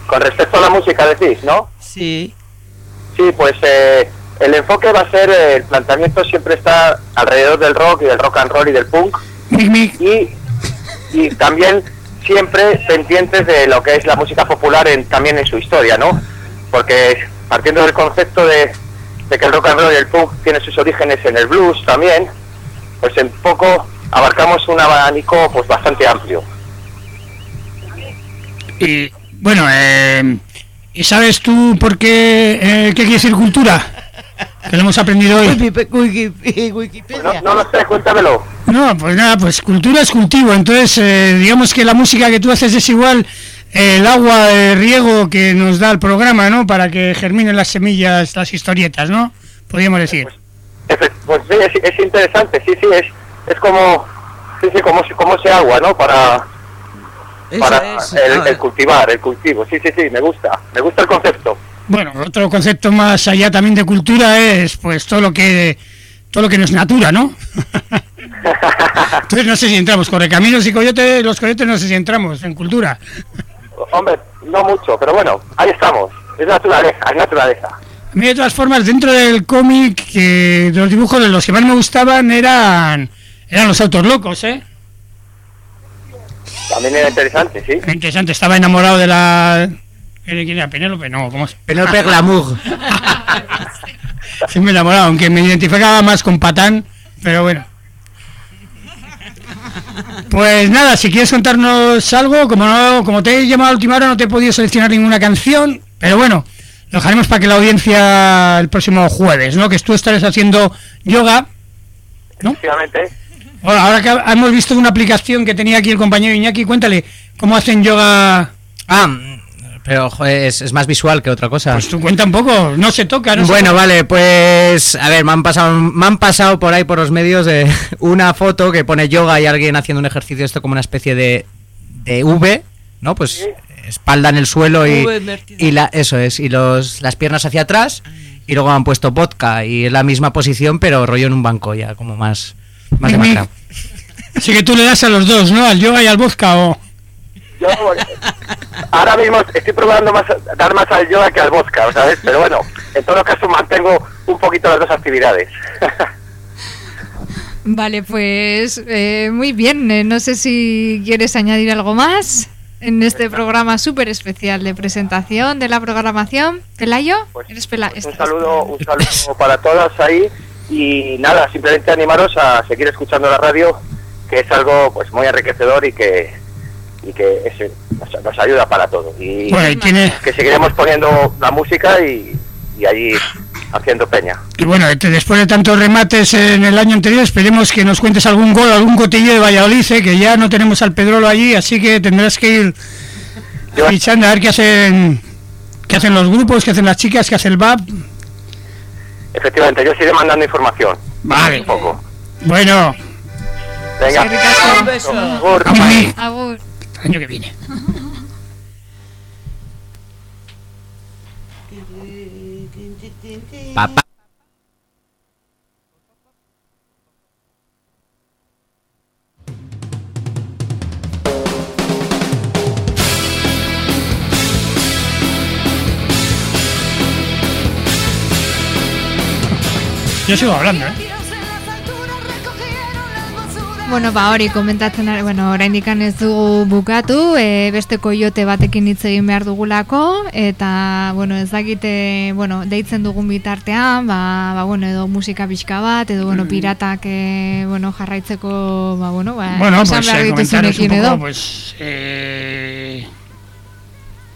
Con respecto a la música decís, ¿no? Sí. Sí, pues eh, el enfoque va a ser, eh, el planteamiento siempre está alrededor del rock y del rock and roll y del punk. Y, y también siempre pendientes de lo que es la música popular en, también en su historia, ¿no? Porque partiendo del concepto de, de que el rock and roll y el punk tiene sus orígenes en el blues también, pues en poco abarcamos un abanico pues bastante amplio. y bueno, eh, ¿y sabes tú por qué, eh, qué quiere decir cultura? Que lo hemos aprendido hoy. Wikipedia. No, no lo sé, cuéntamelo. No, pues nada, pues cultura es cultivo. Entonces, eh, digamos que la música que tú haces es igual eh, el agua de riego que nos da el programa, ¿no? Para que germinen las semillas, las historietas, ¿no? Podríamos decir. Efe- Pues sí, es, es interesante, sí, sí, es, es como, sí, sí, como, como ese agua, ¿no? Para, para es, el, el cultivar, el cultivo, sí, sí, sí, me gusta, me gusta el concepto. Bueno, otro concepto más allá también de cultura es, pues, todo lo que todo lo que nos natura, ¿no? Entonces no sé si entramos correcaminos y coyotes, los coyotes no sé si entramos en cultura. Hombre, no mucho, pero bueno, ahí estamos, es naturaleza, es naturaleza. A mí de todas formas, dentro del cómic, que de los dibujos de los que más me gustaban eran eran los autos locos, ¿eh? También era interesante, sí. Era Interesante, estaba enamorado de la... ¿Quién era? ¿Penélope? No, ¿cómo es? Penélope Glamour. Sí me enamoraba, aunque me identificaba más con Patán, pero bueno. Pues nada, si quieres contarnos algo, como no, como te he llamado a última hora no te he podido seleccionar ninguna canción, pero bueno, lo dejaremos para que la audiencia el próximo jueves, ¿no? Que tú estarás haciendo yoga. ¿No? Efectivamente. Ahora, ahora que hemos visto una aplicación que tenía aquí el compañero Iñaki, cuéntale cómo hacen yoga. Ah, pero joder, es, es más visual que otra cosa. Pues tú cuenta un poco, no se toca, no Bueno, vale, pues a ver, me han pasado me han pasado por ahí por los medios de una foto que pone yoga y alguien haciendo un ejercicio esto como una especie de de V, ¿no? Pues espalda en el suelo y, y la eso es y los las piernas hacia atrás y luego han puesto vodka y es la misma posición pero rollo en un banco ya como más más de. Así que tú le das a los dos, ¿no? Al yoga y al vodka o... Yo ahora mismo estoy probando más, dar más al yoga que al vodka, ¿sabes? Pero bueno, en todo caso mantengo un poquito las dos actividades. Vale, pues eh, muy bien. eh, no sé si quieres añadir algo más en este programa súper especial de presentación de la programación. ¿Pelayo? ¿Eres Pela- Un saludo, un saludo para todas ahí y nada, simplemente animaros a seguir escuchando la radio, que es algo pues muy enriquecedor y que y que es- nos, nos ayuda para todo. Y Bueno, y tiene- que seguiremos poniendo la música y, y allí haciendo peña. Y bueno, después de tantos remates en el año anterior, esperemos que nos cuentes algún gol, algún cotillo de Valladolid, eh, que ya no tenemos al Pedrolo allí, así que tendrás que ir fichando a ver qué hacen, qué hacen los grupos, qué hacen las chicas, qué hace el BAP. Efectivamente, yo os iré mandando información. Vale. Un poco. Bueno, Venga. Un beso. Agur. Año que viene. Papá. Yo sigo hablando, ¿eh? Bueno, ba hori komentatzen ari, bueno, oraindik ez dugu bukatu, e, beste koiote batekin hitz egin behar dugulako eta bueno, ez dakite, bueno, deitzen dugun bitartean, ba, ba bueno, edo musika pixka bat, edo bueno, piratak e, bueno, jarraitzeko, ba bueno, ba, Bueno, pues eh, un poco, edo. pues... Eh...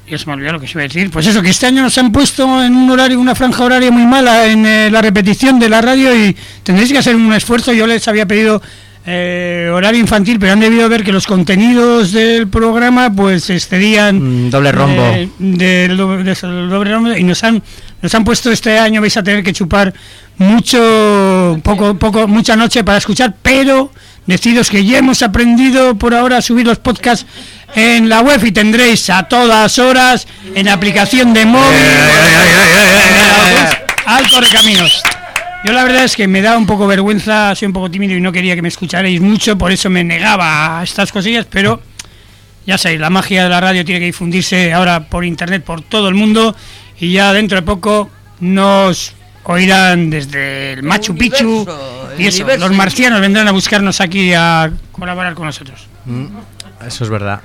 Se me olvidó lo que se iba a decir. Pues eso, que este año nos han puesto en un horario, una franja horaria muy mala en eh, la repetición de la radio y tendréis que hacer un esfuerzo. Yo les había pedido eh, horario infantil, pero han debido ver que los contenidos del programa pues excedían Mm, doble rombo. eh, del doble, de doble rombo y nos han nos han puesto este año vais a tener que chupar mucho poco poco mucha noche para escuchar pero deciros que ya hemos aprendido por ahora a subir los podcasts en la web y tendréis a todas horas en aplicación de móvil. Al correcaminos yo la verdad es que me da un poco vergüenza, soy un poco tímido y no quería que me escucharais mucho, por eso me negaba a estas cosillas, pero ya sabéis, la magia de la radio tiene que difundirse ahora por internet por todo el mundo y ya dentro de poco nos oirán desde el Machu Picchu universo, y eso, universo. los marcianos vendrán a buscarnos aquí a colaborar con nosotros. Mm, Eso es verdad.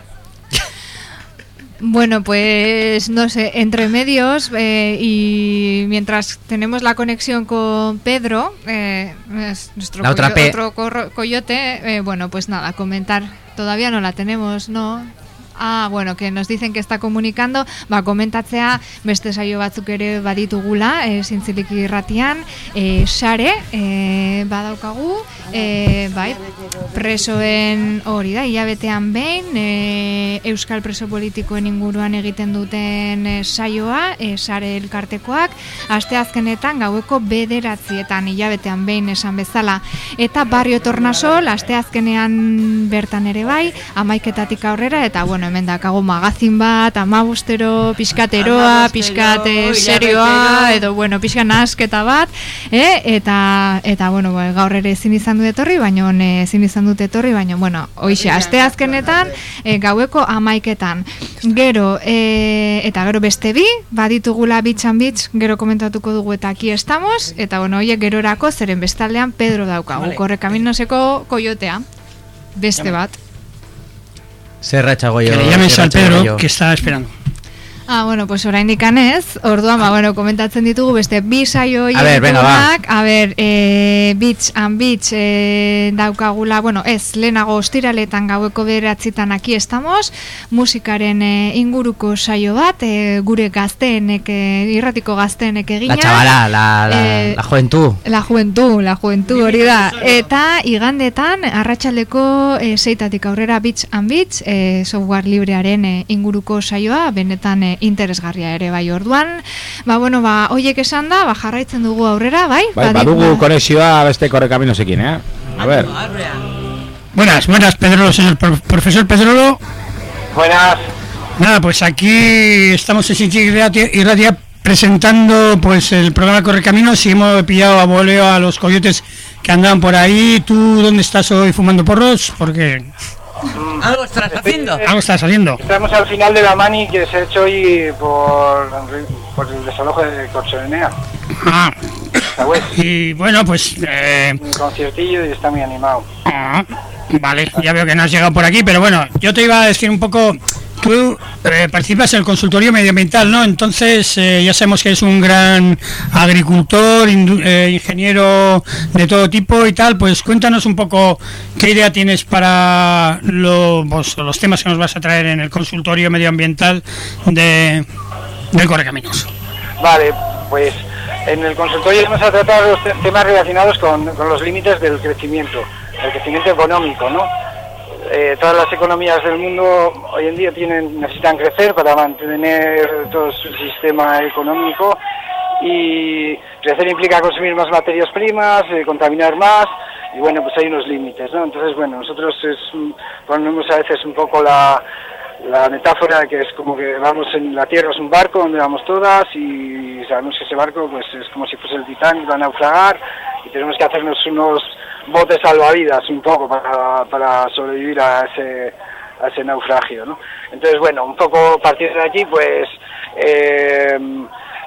Bueno, pues no sé, entre medios eh, y mientras tenemos la conexión con Pedro, eh, es nuestro La otra coyo- P. otro coyote, eh, bueno, pues nada, comentar. Todavía no la tenemos, ¿no? Ah, bueno, que nos dicen que está comunicando, ba, komentatzea beste saio batzuk ere baditugula, e, zintzilik irratian, e, sare, e, badaukagu, e, bai, presoen hori da, hilabetean behin, e, Euskal preso politikoen inguruan egiten duten e, saioa, e, sare elkartekoak, asteazkenetan gaueko bederatzietan hilabetean behin esan bezala. Eta barrio tornasol, asteazkenean bertan ere bai, amaiketatik aurrera, eta bueno, hemen dakago magazin bat, amabustero, pixkateroa, Amabostero, pixkate serioa, edo bueno, pixka nasketa bat, eh? eta, eta bueno, ba, gaur ere ezin izan dut etorri, baina eh, ezin izan dut etorri, baina bueno, hoixe, asteazkenetan, e, gaueko amaiketan. Gero, e, eta gero beste bi, baditugula bitxan bitx, gero komentatuko dugu eta aquí estamos, eta bueno, hoiek gerorako zeren bestaldean Pedro daukagu, Vale. korrekaminoseko koiotea, beste bat. Serra Chagoyo. Que le llames Serra al Pedro Chagoyo. que está esperando. Ah, bueno, pues oraindik anez, orduan, ba, bueno, komentatzen ditugu beste bi saio A ver, venga, ditugunak. A ver, eh, Beach and Beach eh, daukagula, bueno, ez, lehenago ostiraletan gaueko beratzitan aquí estamos, musikaren eh, inguruko saio bat, eh, gure gazteenek, eh, irratiko gazteenek egina. La chavala, la, la, Eh, la juventud. La juventud, la juventud hori da. Eta igandetan, arratsaldeko e, seitatik aurrera Beach and Beach, e, software librearen e, inguruko saioa, benetan e, interesgarria ere bai orduan. Ba, bueno, ba, hoiek esan da, ba, jarraitzen dugu aurrera, bai? Bai, badugu ba- konexioa beste korrekaminosekin, eh? A ver. Buenas, buenas, Pedrolo, señor pro- profesor Pedrolo. Buenas. Nada, pues aquí estamos en Sinchi y Radia presentando pues el programa Correcaminos y hemos pillado a voleo a los coyotes que andaban por ahí. ¿Tú dónde estás hoy fumando porros? Porque Algo estás haciendo. algo está saliendo. Estamos al final de la mani que se ha hecho hoy por, por el desalojo de Corchonenea. Ah, y bueno, pues... eh, Un conciertillo y está muy animado. ah, vale, ya veo que no has llegado por aquí, pero bueno, yo te iba a decir un poco... Tú eh, participas en el consultorio medioambiental, ¿no? Entonces eh, ya sabemos que eres un gran agricultor, eh, ingeniero de todo tipo y tal. Pues cuéntanos un poco qué idea tienes para lo- pues, los temas que nos vas a traer en el consultorio medioambiental de, del Correcaminos. Vale, pues en el consultorio vamos a tratar los te- temas relacionados con los límites del crecimiento, el crecimiento económico, ¿no? Eh, todas las economías del mundo hoy en día tienen, necesitan crecer para mantener todo su sistema económico y crecer implica consumir más materias primas, eh, contaminar más y bueno, pues hay unos límites, ¿no? Entonces, bueno, nosotros es, mm, ponemos a veces un poco la, la metáfora que es como que vamos en la Tierra es un barco donde vamos todas y sabemos que ese barco pues es como si fuese el Titanic, va a naufragar tenemos que hacernos unos botes salvavidas un poco para, para sobrevivir a ese, a ese naufragio, ¿no? Entonces, bueno, un poco partir de aquí, pues eh,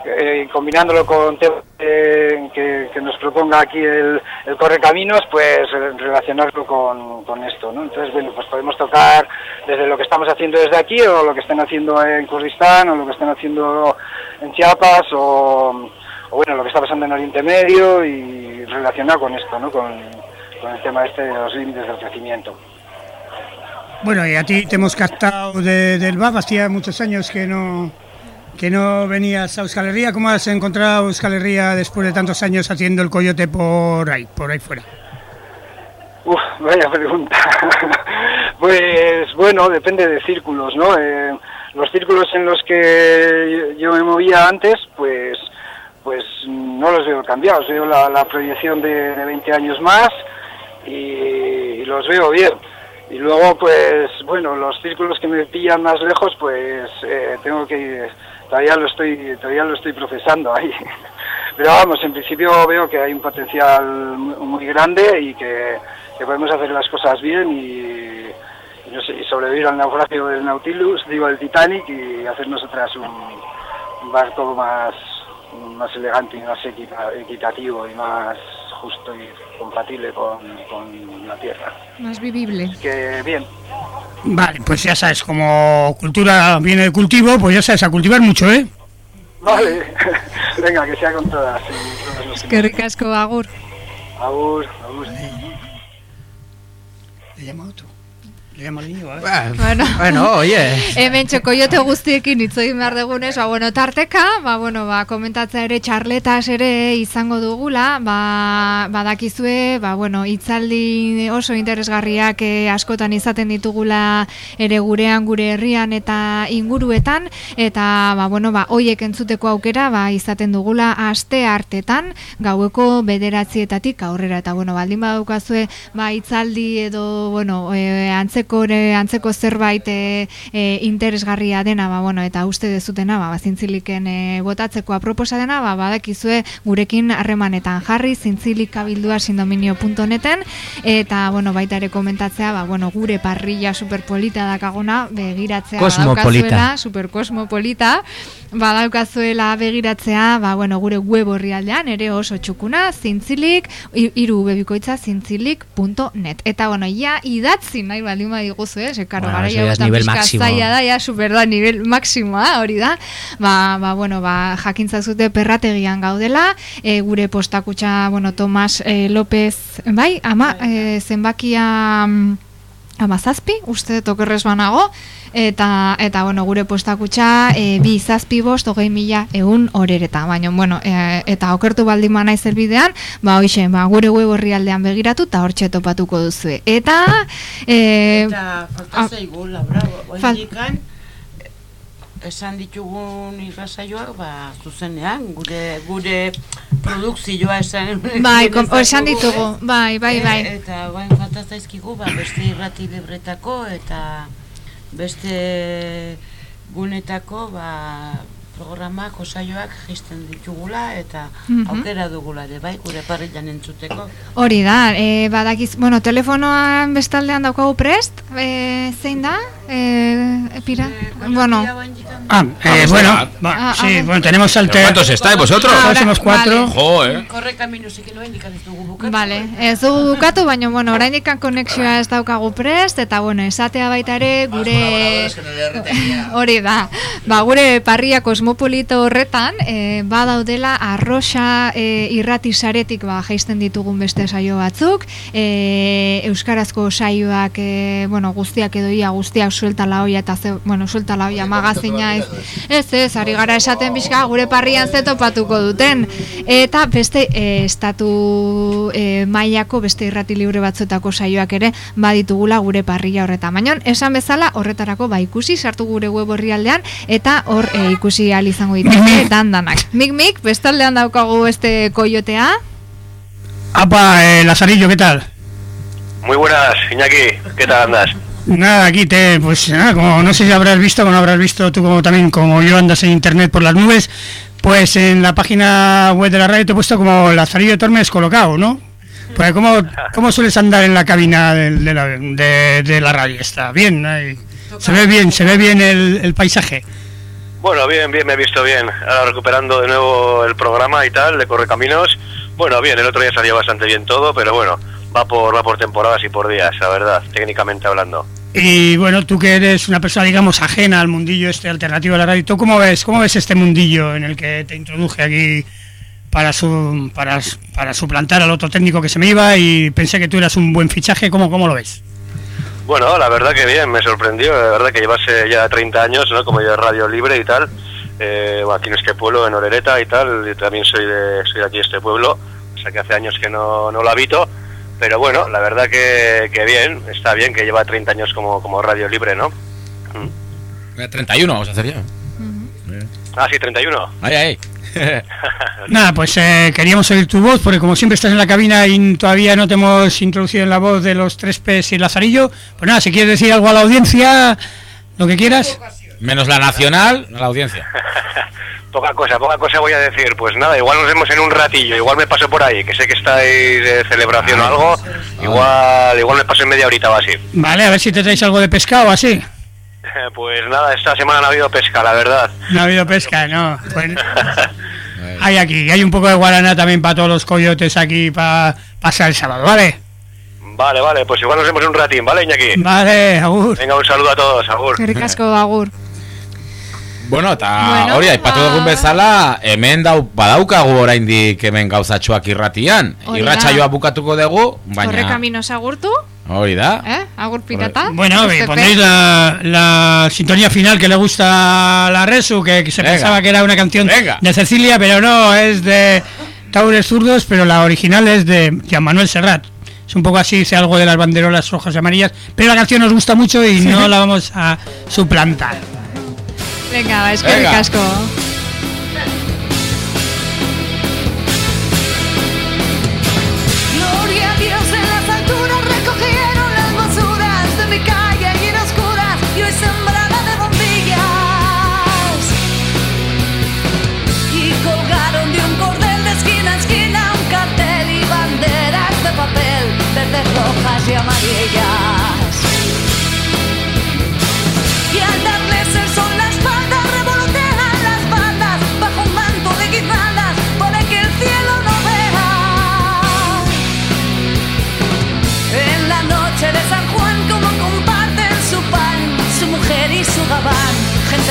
eh, combinándolo con temas que, nos proponga aquí el, el Correcaminos, pues relacionarlo con, con esto, ¿no? Entonces, bueno, pues podemos tocar desde lo que estamos haciendo desde aquí o lo que están haciendo en Kurdistán o lo que están haciendo en Chiapas o, o, bueno, lo que está pasando en Oriente Medio y relacionado con esto, ¿no? Con, con el tema este de los límites del crecimiento. Bueno, y a ti te hemos captado de- del BAP, hacía muchos años que no que no venías a Euskal Herria. ¿Cómo has encontrado Euskal Herria después de tantos años haciendo el coyote por ahí, por ahí fuera? Uf, vaya pregunta. pues bueno, depende de círculos, ¿no? Eh, los círculos en los que yo me movía antes, pues pues no los veo cambiados, veo la, proyección de, de 20 años más y, los veo bien. Y luego, pues bueno, los círculos que me pillan más lejos, pues eh, tengo que todavía lo estoy todavía lo estoy procesando ahí. Pero vamos, en principio veo que hay un potencial mu- muy grande y que, podemos hacer las cosas bien y, no sé, sobrevivir al naufragio del Nautilus, digo el Titanic y hacer nosotras un, un barco más más elegante y más equita- equitativo y más justo y compatible con, con la Tierra. Más vivible. Que bien. Vale, pues ya sabes, como cultura viene de cultivo, pues ya sabes, a cultivar mucho, ¿eh? Vale, venga, que sea con todas. Que ricasco, agur. Agur, agur. Le llama otro. Bueno, Bueno, oye. Hemen txokoiote guztiekin hitz egin behar dugunez, ba, bueno, tarteka, ba, bueno, ba, komentatzea ere txarletas ere izango dugula, ba, badakizue, ba, bueno, hitzaldi oso interesgarriak eh, askotan izaten ditugula ere gurean, gure herrian eta inguruetan, eta, ba, bueno, ba, hoiek entzuteko aukera, ba, izaten dugula aste hartetan, gaueko bederatzietatik aurrera, eta, bueno, baldin badaukazue, ba, hitzaldi edo, bueno, e, antzeko, ere, antzeko zerbait e, e, interesgarria dena, ba, bueno, eta uste dezutena, ba, zintziliken e, botatzeko aproposa dena, ba, badakizue gurekin harremanetan jarri, zintzilikabildua sindominio.neten, eta, bueno, baita ere komentatzea, ba, bueno, gure parrilla superpolita dakagona, begiratzea Kosmopolita. daukazuela, superkosmopolita, badaukazuela begiratzea, ba, bueno, gure web orrialdean ere oso txukuna, zintzilik, i- hiru bebikoitza zintzilik.net. Eta, bueno, ja, idatzi nahi baldin badiguzu, eh? Se, karo, Bueno, gara ja zaila da, ja, super da, nivel maksimoa, hori da. Ba, ba, bueno, ba, jakintza zute perrategian gaudela, e, gure postakutxa, bueno, Tomas e, López, bai, ama, e, zenbakia... amazazpi, uste dut banago, eta, eta bueno, gure postakutxa e, bi zazpi bost, hogei mila egun horereta, baina, bueno, e, eta okertu baldin manai zerbidean, ba, hoxe, ba, gure web horrialdean begiratu, eta hortxe topatuko duzue. Eta, e, Eta falta zaigu, oindikan, esan ditugun irrasaioak, ba, zuzenean, gure, gure produkzioa esan... bai, esan ditugu, bai, bai, bai. E, eta guain falta zaizkigu, ba, beste irrati libretako eta beste gunetako, ba, programak, osaioak jisten ditugula eta Mhm. aukera dugula ere, bai, gure parrilan entzuteko. Hori da, e, badakiz, bueno, telefonoan bestaldean daukagu prest, e, zein da? E, pira? bueno, Ah, eh, bueno, va, Ah, sí, a ver. bueno, tenemos al ¿Pero cuántos estáis vosotros? Ahora somos cuatro. vale. Jo, eh. Korre kamino zikin noen ikan ez dugu bukatu. Vale, ez dugu bukatu, baina, bueno, oraindik konexioa ez daukagu prest, eta, bueno, esatea baita ere gure... Hori da, ba, gure parria kosmopolito horretan, e, badaudela arroxa e, irrati saretik ba, jaisten ditugun beste saio batzuk, e, euskarazko saioak, e, bueno, guztiak edo ia guztiak suelta la olla, eta ze, bueno, suelta la olla magazina ez, ez, ez, ari gara esaten bizka, gure parrian ze topatuko duten, eta beste e, estatu e, mailako beste irrati libre batzuetako saioak ere baditugula gure parrilla horretan. Baina esan bezala horretarako ba ikusi sartu gure web orrialdean eta hor e, ikusi ahal izango dituzte dandanak. Mik mik, bestaldean daukagu este koiotea. Apa, eh, Lazarillo, ¿qué tal? Muy buenas, Iñaki, ¿qué tal andas? Nada, aquí te, pues nada, como no sé si habrás visto, como no habrás visto tú como también, como yo andas en internet por las nubes, pues en la página web de la radio te he puesto como Lazarillo Tormes colocado, ¿no? Pues ¿cómo, cómo sueles andar en la cabina de, de la, de, de la radio? Está bien, ahí. se ve bien, se ve bien el, el paisaje. Bueno, bien, bien, me he visto bien. Ahora recuperando de nuevo el programa y tal, de Correcaminos. Bueno, bien, el otro día salió bastante bien todo, pero bueno, va por, va por temporadas y por días, la verdad, técnicamente hablando. Y bueno, tú que eres una persona, digamos, ajena al mundillo este alternativo de la radio, ¿tú cómo ves, cómo ves este mundillo en el que te introduje aquí para su, para, para suplantar al otro técnico que se me iba y pensé que tú eras un buen fichaje? ¿Cómo, cómo lo ves? Bueno, la verdad que bien, me sorprendió, la verdad que llevase ya 30 años, ¿no? Como yo de Radio Libre y tal, eh, bueno, aquí en este pueblo, en Orereta y tal, yo también soy de, soy de aquí este pueblo, o sea que hace años que no, no lo habito, pero bueno, la verdad que, que bien, está bien que lleva 30 años como, como Radio Libre, ¿no? Eh, 31 vamos a hacer ya. Ah, sí, 31. Ahí, ahí. Nada, pues eh, queríamos oír tu voz, porque como siempre estás en la cabina y todavía no te hemos introducido en la voz de los tres P's y Lazarillo, pues nada, si quieres decir algo a la audiencia, lo que quieras. Menos la nacional, la audiencia. Poca cosa, poca cosa voy a decir. Pues nada, igual nos vemos en un ratillo, igual me paso por ahí, que sé que estáis de celebración o algo. Igual, igual me paso en media horita o así. Vale, a ver si te traes algo de pescado así. Pues nada, esta semana no ha habido pesca, la verdad. No ha habido pesca, no. Hay aquí, hay un poco de guaraná también para todos los coyotes aquí para pasar el sábado, ¿vale? Vale, vale, pues igual nos vemos en un ratín, ¿vale, Iñaki? Vale, agur. Venga, un saludo a todos, agur. Erikasko agur. Bueno, eta Bueno, hori, aipatu dugun bezala, hemen dau, badaukagu oraindik hemen gauzatxoak irratian. Irratsaioa bukatuko dugu, Horre baina... kaminos agurtu, Hori da. eh? Agur pirata. Bueno, Este y pondréis la, la sintonía final que le gusta a la Resu, que, que se Venga. pensaba que era una canción Venga. de Cecilia, pero no, es de Taures Zurdos, pero la original es de Jean Manuel Serrat. Es un poco así, dice algo de las banderolas rojas y amarillas, pero la canción nos gusta mucho y no la vamos a suplantar. Venga, ba, eskerrik Venga. asko.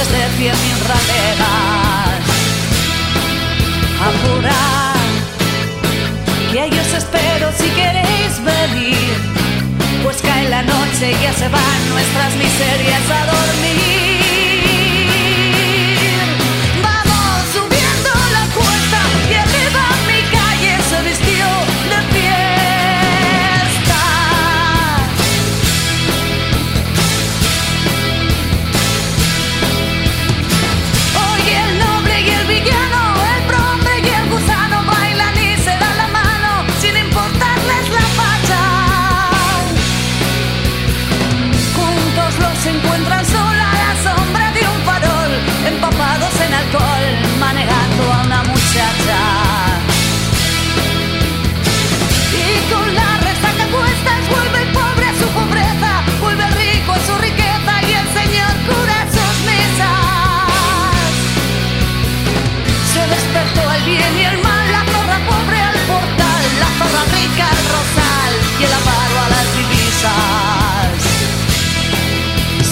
miles de pies sin rateras. Apurad, que ahí os espero si queréis venir. Pues cae la noche y ya se van nuestras miserias a dormir.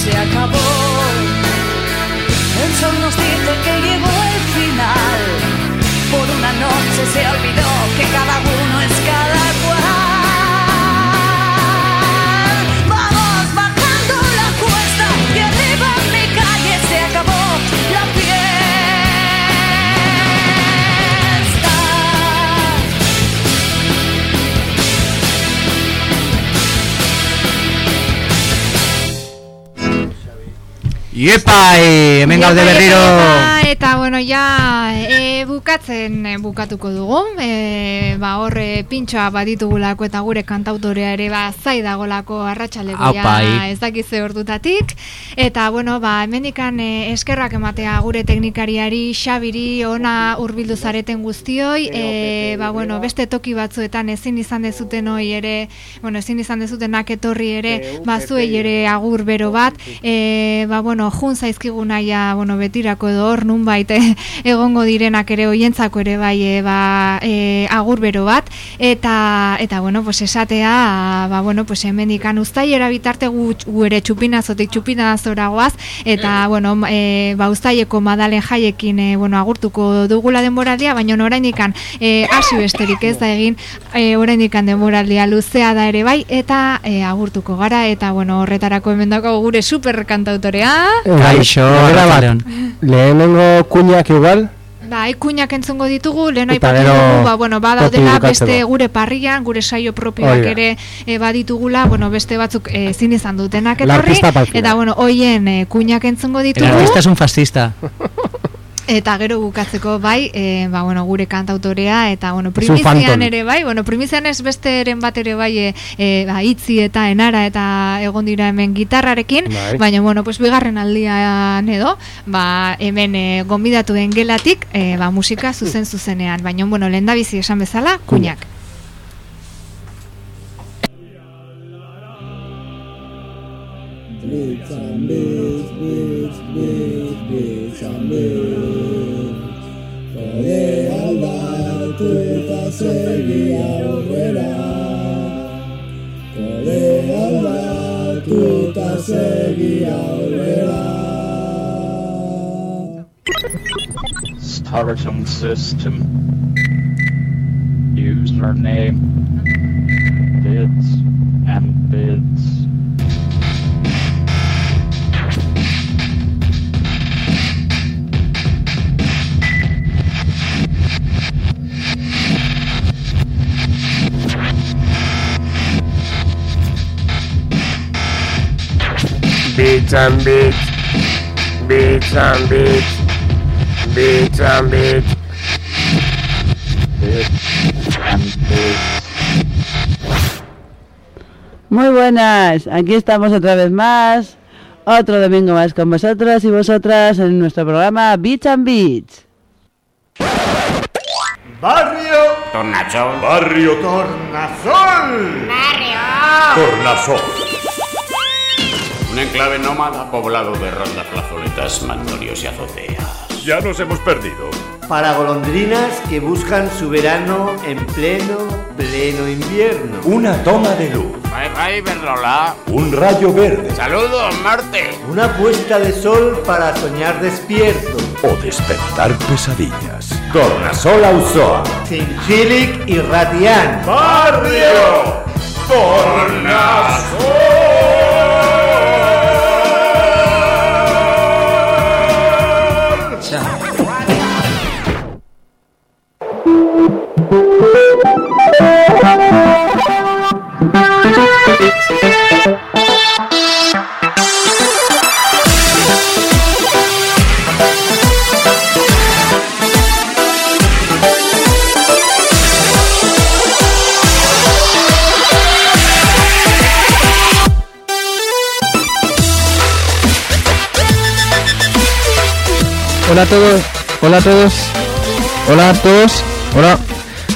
Se acabó, el sol nos dice que llegó el final. Por una noche se olvidó que cada uno Iepa, e, hemen gaude berriro Eta, bueno, ja e, bukatzen e, bukatuko dugu. E, ba, horre pintxoa baditugulako eta gure kantautorea ere ba zai dagolako arratsaleko ja ez dakize ordutatik. Eta bueno, ba hemendikan e, eskerrak ematea gure teknikariari Xabiri ona hurbildu zareten guztioi. E, ba bueno, beste toki batzuetan ezin izan dezuten hoi ere, bueno, ezin izan dezutenak etorri ere, ba zuei ere agur bero bat. E, ba bueno, jun zaizkiguna ja, bueno, betirako edo hor nunbait eh, egongo direnak ere hoientzako ere bai e, ba, e, agur bero bat. Eta eta bueno, pues esatea ba bueno, pues hemendikan uztailera bitarte gu, gu ere txupinazotik txupinazora goaz. Eta bueno, e, ba uztaileko madalen jaiekin e, bueno, agurtuko dugula denboraldia, baina oraindikan e, hasi besterik ez da egin e, oraindikan denboraldia luzea da ere bai eta e, agurtuko gara. Eta bueno, horretarako hemen daukagu gure super kantautorea Kaixo, lehenengo kuñak igual, Ba, ikuinak entzungo ditugu, lehen Eta aipatu dugu, ba, bueno, badaudela beste gure parrian, gure saio propioak ere e, baditugula, bueno, beste batzuk ezin izan dutenak etorri, eta bueno, hoien e, kuinak entzungo El ditugu, artista es un fascista. eta gero bukatzeko bai, e, ba, bueno, gure kantautorea, eta bueno, primizian ere bai, bueno, primizian ez besteren bat ere bai, e, e, ba, itzi eta enara eta egon dira hemen gitarrarekin, Bai. baina bueno, pues bigarren aldian edo, ba, hemen e, gonbidatuen gelatik, e, ba, musika zuzen zuzenean, baina bueno, lehen bizi esan bezala, kuñak. Blitz and bits, bits, bits, bits and bits. Kode aldatu eta segi aurrera. Starting system. Username. Bits and bits. Beats and beats, beats and beats, beats and beats. Muy buenas, aquí estamos otra vez más, otro domingo más con vosotros y vosotras en nuestro programa Beats and Beats. Barrio Tornachón. Barrio Tornasol. Tornasol. Un enclave nómada poblado de rondas, plazoletas, magnolios y azoteas. Ya nos hemos perdido. Para golondrinas que buscan su verano en pleno, pleno invierno. Una toma de luz. Bye bye, Berrola. Un rayo verde. Saludos, Marte. Una puesta de sol para soñar despierto. O despertar pesadillas. Tornasol Auzoa. Chinchilic y Ratián. Barrio Tornasol. Hola a todos, hola a todos, hola a todos, hola,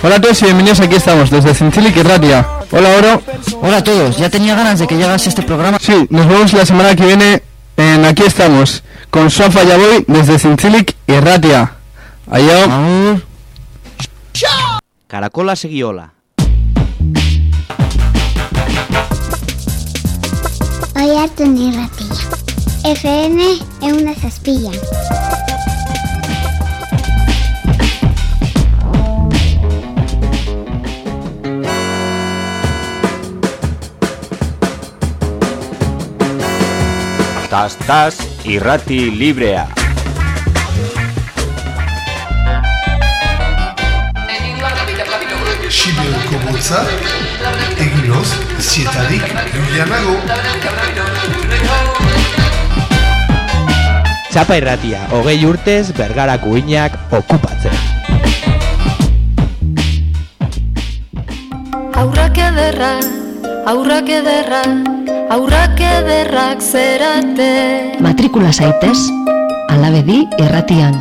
hola a todos y bienvenidos, aquí estamos desde Cincil y Ratia. Hola, Oro. Hola a todos. Ya tenía ganas de que llegase este programa. Sí, nos vemos la semana que viene en Aquí estamos con Sofa Yaboy desde Cincilic y Ratia. Adiós. Caracola Seguiola. Oi hartu irratia. FM euna zazpian. Tas Tas irrati librea. Sibelko botza, eginoz, zietarik, julianago. Txapa irratia, hogei urtez bergarak uinak okupatzen. Aurrak ederra, aurrak ederra, aurrak ederrak zerate. Matrikula zaitez, alabedi irratian.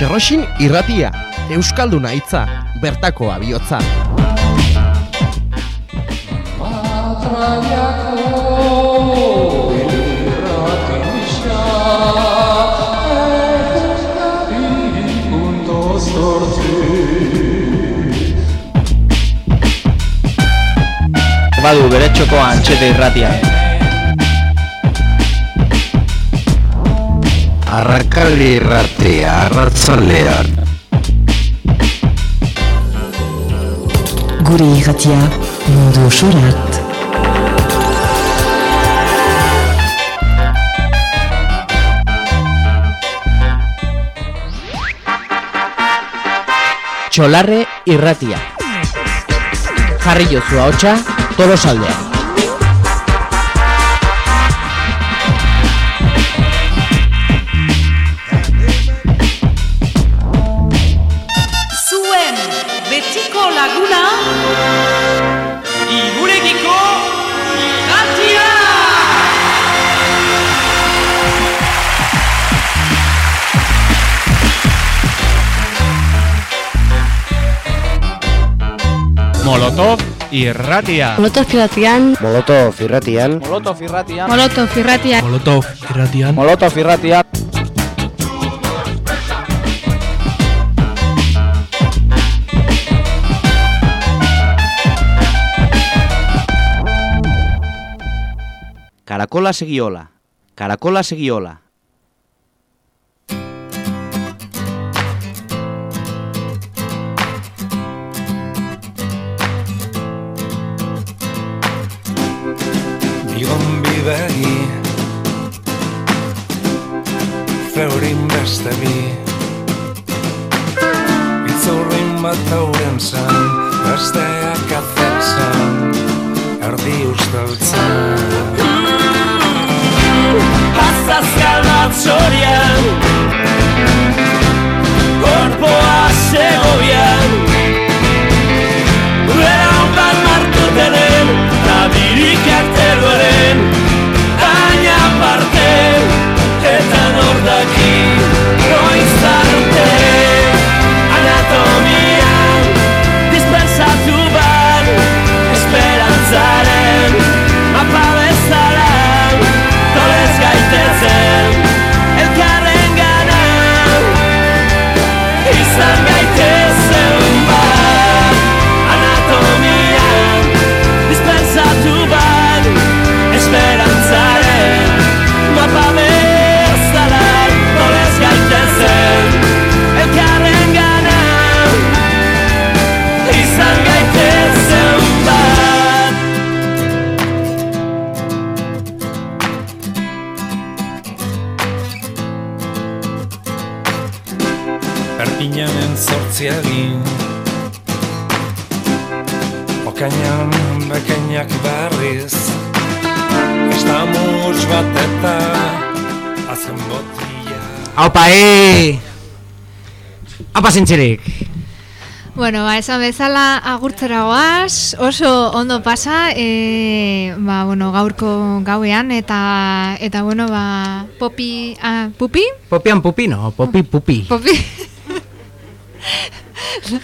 Xerroxin irratia, Euskalduna hitza, bertako Badu bere txoko antxete irratia. Arrakali irratia, arratzalean. Gure irratia mundu osorat. Txolarre irratia. Jarri jozu ahotsa, tolosaldean. Zuen betiko laguna. Irulegiko irratia Molotov irratia. Molotov irratian. Molotov irratian. Molotov irratia. Molotov irratia. Molotov irratian. Molotov irratia. Caracola Seguiola. Caracola Seguiola. Bigon bidegi Zeurin beste bi. Itzurrin bat hauren zan Besteak azetzen Erdi usteltzen Azazkal bat zorian Korpoa segobian zintzirik! Bueno, ba, esan bezala agurtzera goaz, oso ondo pasa, e, ba, bueno, gaurko gauean, eta, eta bueno, ba, popi, ah, pupi? Popian pupi, no, popi pupi. Popi.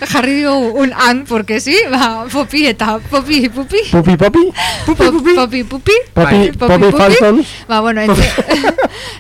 Jarri digo un an, porque sí, ba, popi eta popi, pupi. Pupi, popi? Pupi, pupi. Popi, pupi. Popi, popi, faltons? Ba, bueno, entzu,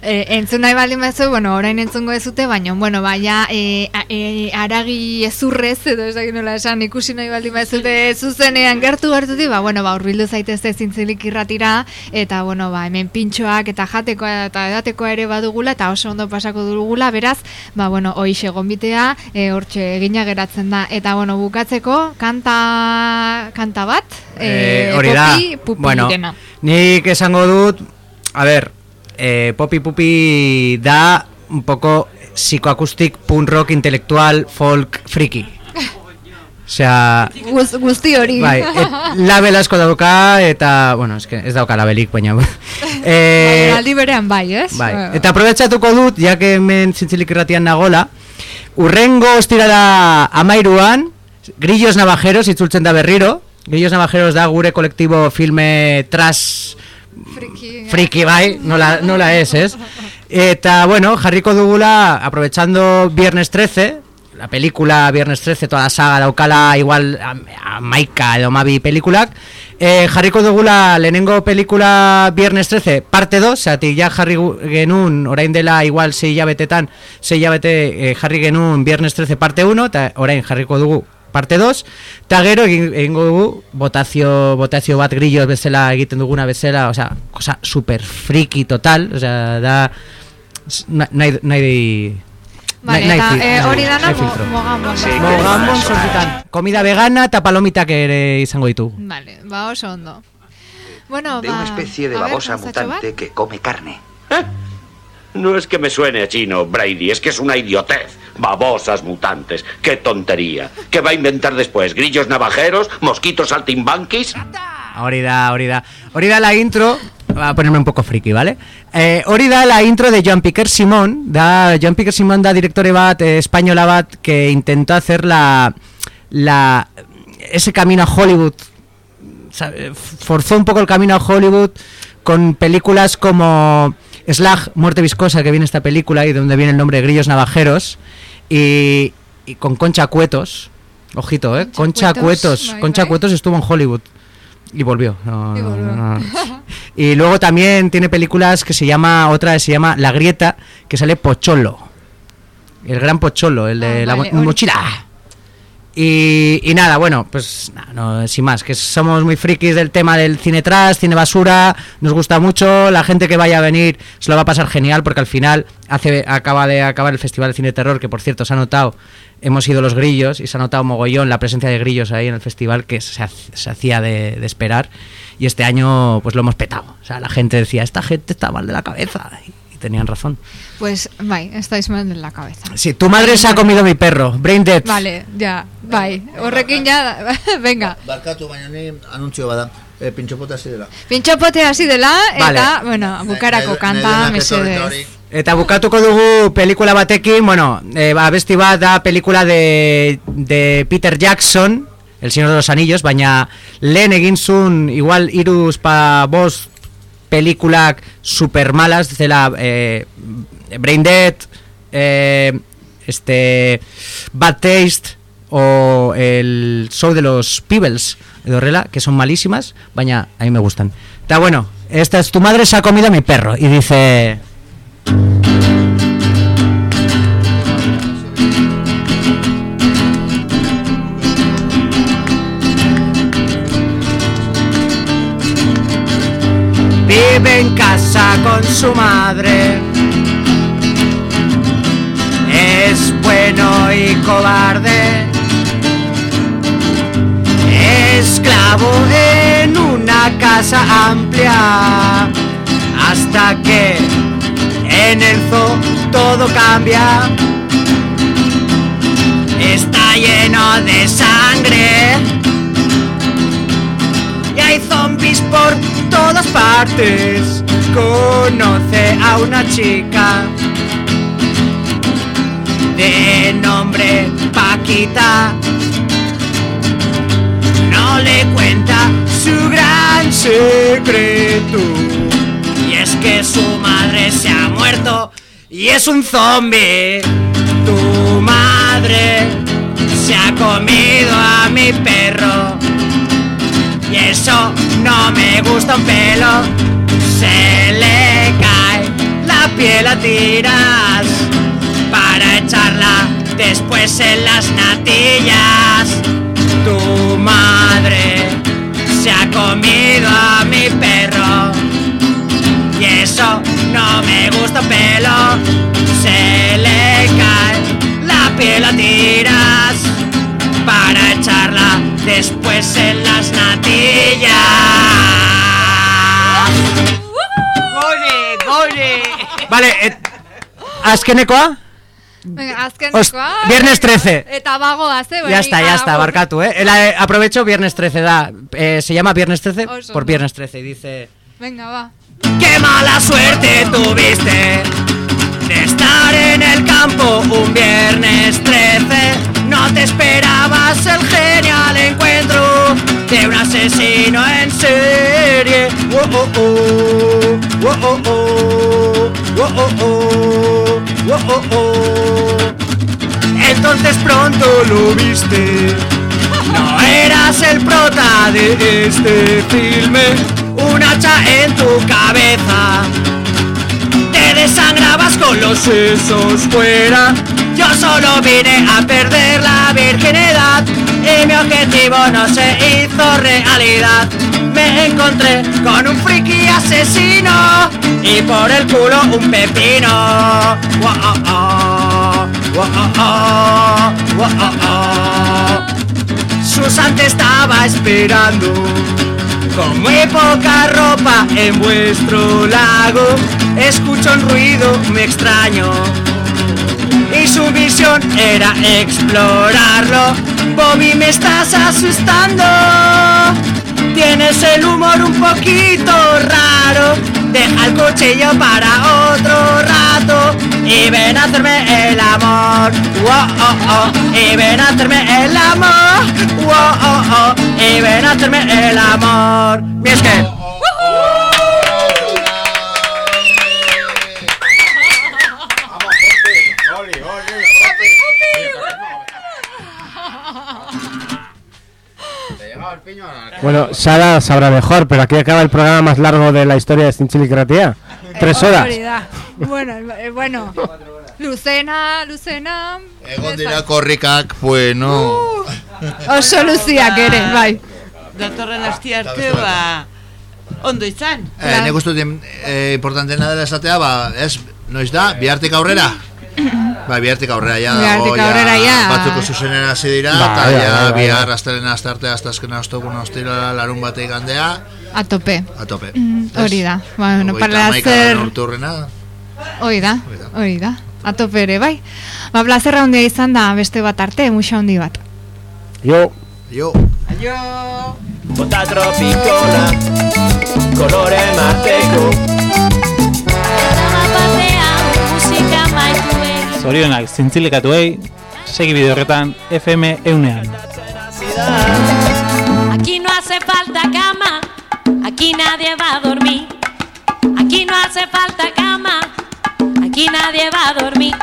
eh, entzun nahi baldin batzu, bueno, orain entzungo ez dute, baina, bueno, baina, a- eh, aragi ezurrez, edo ez dakit nola esan, ikusi nahi baldin batzute zuzenean gertu gertuti, ba, bueno, ba, urbildu zaitezte zintzilik irratira, eta, bueno, ba, hemen pintxoak eta jatekoa eta edatekoa ere badugula, eta oso ondo pasako dugula, beraz, ba, bueno, hoixe gonbitea, e, hortxe egina geratzen da, eta, bueno, bukatzeko, kanta, kanta bat, Eh, eh, hori da, popi, pupi bueno, dena. nik esango dut, a ber, eh, Popi Pupi da un poco psicoacústic, punk rock, intelektual, folk, friki. Osea, Guz, guzti hori. bai, et, label asko dauka, eta, bueno, eske, ez dauka labelik, baina... eh, Baina aldi berean bai, ez? Bai, eta aprobetsatuko dut, ja que hemen zintzilik irratian nagola, urrengo ostirala amairuan, Grillos Navajeros itzultzen da berriro, Grillos Navajeros da gure kolektibo filme tras friki bai, nola, nola ez, ez? Eta, bueno, jarriko dugula, aprovechando Viernes 13, la película Viernes 13, toda la saga daukala igual a, maika edo mabi pelikulak, eh, jarriko dugula lehenengo pelikula Viernes 13, parte 2, zati ja jarri genuen, orain dela igual 6 hilabetetan, 6 hilabete eh, jarri genuen Viernes 13 parte 1, eta orain jarriko dugu parte 2, eta gero egin- egingo dugu botazio, botazio bat grillo bezala egiten duguna bezala, osea, cosa super friki total, osea, da nahi, nahi, Vale, nahi- eta eh, hori dana mo- filtro. mogambon. Mogambon sortzitan. Komida vegana eta palomitak ere izango ditu. Vale, ba oso ondo. Bueno, De ba, una especie de ver, babosa mutante que come carne. No es que me suene a chino, Brady, es que es una idiotez. Babosas mutantes, qué tontería. ¿Qué va a inventar después? ¿Grillos navajeros? ¿Mosquitos saltimbanquis? Hori da, hori da. La intro, va a ponerme un poco friki, ¿vale? Eh, la intro de Joan Piquer Simón, da Joan Piquer Simón da directore bat, eh, española que intentó hacer la, la ese camino a Hollywood, sabe, forzó un poco el camino a Hollywood con películas como Slag, Muerte Viscosa, que viene esta película y de donde viene el nombre Grillos Navajeros, y, y con Concha Cuetos, ojito, ¿eh? Concha, Cuetos, Cuetos, Concha. Cuetos estuvo en Hollywood y volvió. no, Y no, volvió. no. Y luego también tiene películas que se llama, otra se llama La Grieta, que sale Pocholo. El gran Pocholo, el de Ah, la vale, mochila. Y, nada, bueno, pues nada, no, sin más, que somos muy frikis del tema del cine trash, cine basura, nos gusta mucho, la gente que vaya a venir se lo va a pasar genial porque al final hace acaba de acabar el Festival de Cine Terror, que por cierto se ha notado, hemos ido los grillos y se ha notado mogollón la presencia de grillos ahí en el festival que se hacía de, de esperar y este año pues lo hemos petado, o sea, la gente decía, esta gente está mal de la cabeza y, tenían razón. Pues, bai, estáis mal en la cabeza. Sí, tu madre se ha comido mi perro, Brain Dead. Vale, ja, bai. Horrekin ja, venga. Barkatu, baina ni anuntzio bada. E, pintxopota hasi dela. Pintxopote hasi dela, eta, Vale. bueno, bukarako kanta, mesedez. Eta bukatuko dugu pelikula batekin, bueno, eh, ba, besti bat da pelikula de, de Peter Jackson, El Señor de los Anillos, baina lehen egin zuen igual iruz pa bost pelikulak super malas, zela eh, Brain Dead, eh, este Bad Taste o el show de los Peebles edo horrela, que son malísimas, baina a mí me gustan. Eta bueno, esta es tu madre se ha comido a mi perro y dice... con su madre. Es bueno y cobarde. Esclavo en una casa amplia. Hasta que en el zoo todo cambia. Está lleno de sangre. Y hay zombies por todas partes. Conoce a una chica de nombre Paquita no le cuenta su gran secreto. Y es que su madre se ha muerto y es un zombie. Tu madre se ha comido a mi perro. Eso no me gusta un pelo. Se le cae la piel a tiras para echarla después en las natillas. Tu madre se ha comido a mi perro y eso no me gusta un pelo. Se le cae la piel a tiras para echarla después en las natillas. Gole, gole. Vale, eh, azkenekoa? Venga, azkenekoa. Os- viernes 13. Eta bagoaz, eh? Ya está, ya está, barkatu, eh. La- eh, aprovecho viernes 13, da. eh, se llama viernes 13 Oso. por viernes 13 y dice... Venga, va. ¡Qué mala suerte tuviste de estar en el campo un viernes 13! No te esperabas el genial encuentro de un asesino en serie. Entonces pronto lo viste. No eras el prota de este filme. Un hacha en tu cabeza. Te desangrabas con los sesos fuera yo solo vine a perder la virginidad. Y mi objetivo no se hizo realidad. Me encontré con un friki asesino. Y por el culo un pepino. Susan te estaba esperando con muy poca ropa en vuestro lago. Escucho un ruido muy extraño y su visión era explorarlo. Bobby, me estás asustando. Tienes el humor un poquito raro. Deja el cuchillo para otro rato y ven a hacerme el amor. Wow, oh, oh, y ven a hacerme el amor. Wow, oh, oh, y ven a hacerme el amor. Mi es que. Bueno, Sara sabrá mejor, pero aquí acaba el programa más largo de la historia de Cinchili Ratia. Tres horas. Bueno, eh, bueno. Lucena, Lucena. Egon dira korrikak, bueno... Oso luziak ere, bai. Datorren asti arte, ba... Ondo izan. Eh, nik uste dut eh, importanteena dela esatea, ba, ez, noiz da, bihartik aurrera? Ba, bihartik aurrera, ja, dago, ja, aurrera, ja. batzuko zuzenera hasi dira, Ba, eta bai, ja, bai, bai, bihar astelena astarte, hasta azkena ostokuna ostira larun bateik gandea, A tope. a tope. Mm, hori da. Bueno, Hogeita para hacer... Hori da, hori da. A tope ere, bai. Ba, plazerra handia izan da beste bat arte, muxa handi bat. Jo. Jo. Aio. Bota tropikola, kolore marteko. Zorionak zintzilikatuei, segi bide horretan FM eunean. Aquí no hace falta cama, aquí nadie va a dormir. Aquí no hace falta cama, aquí nadie va a dormir.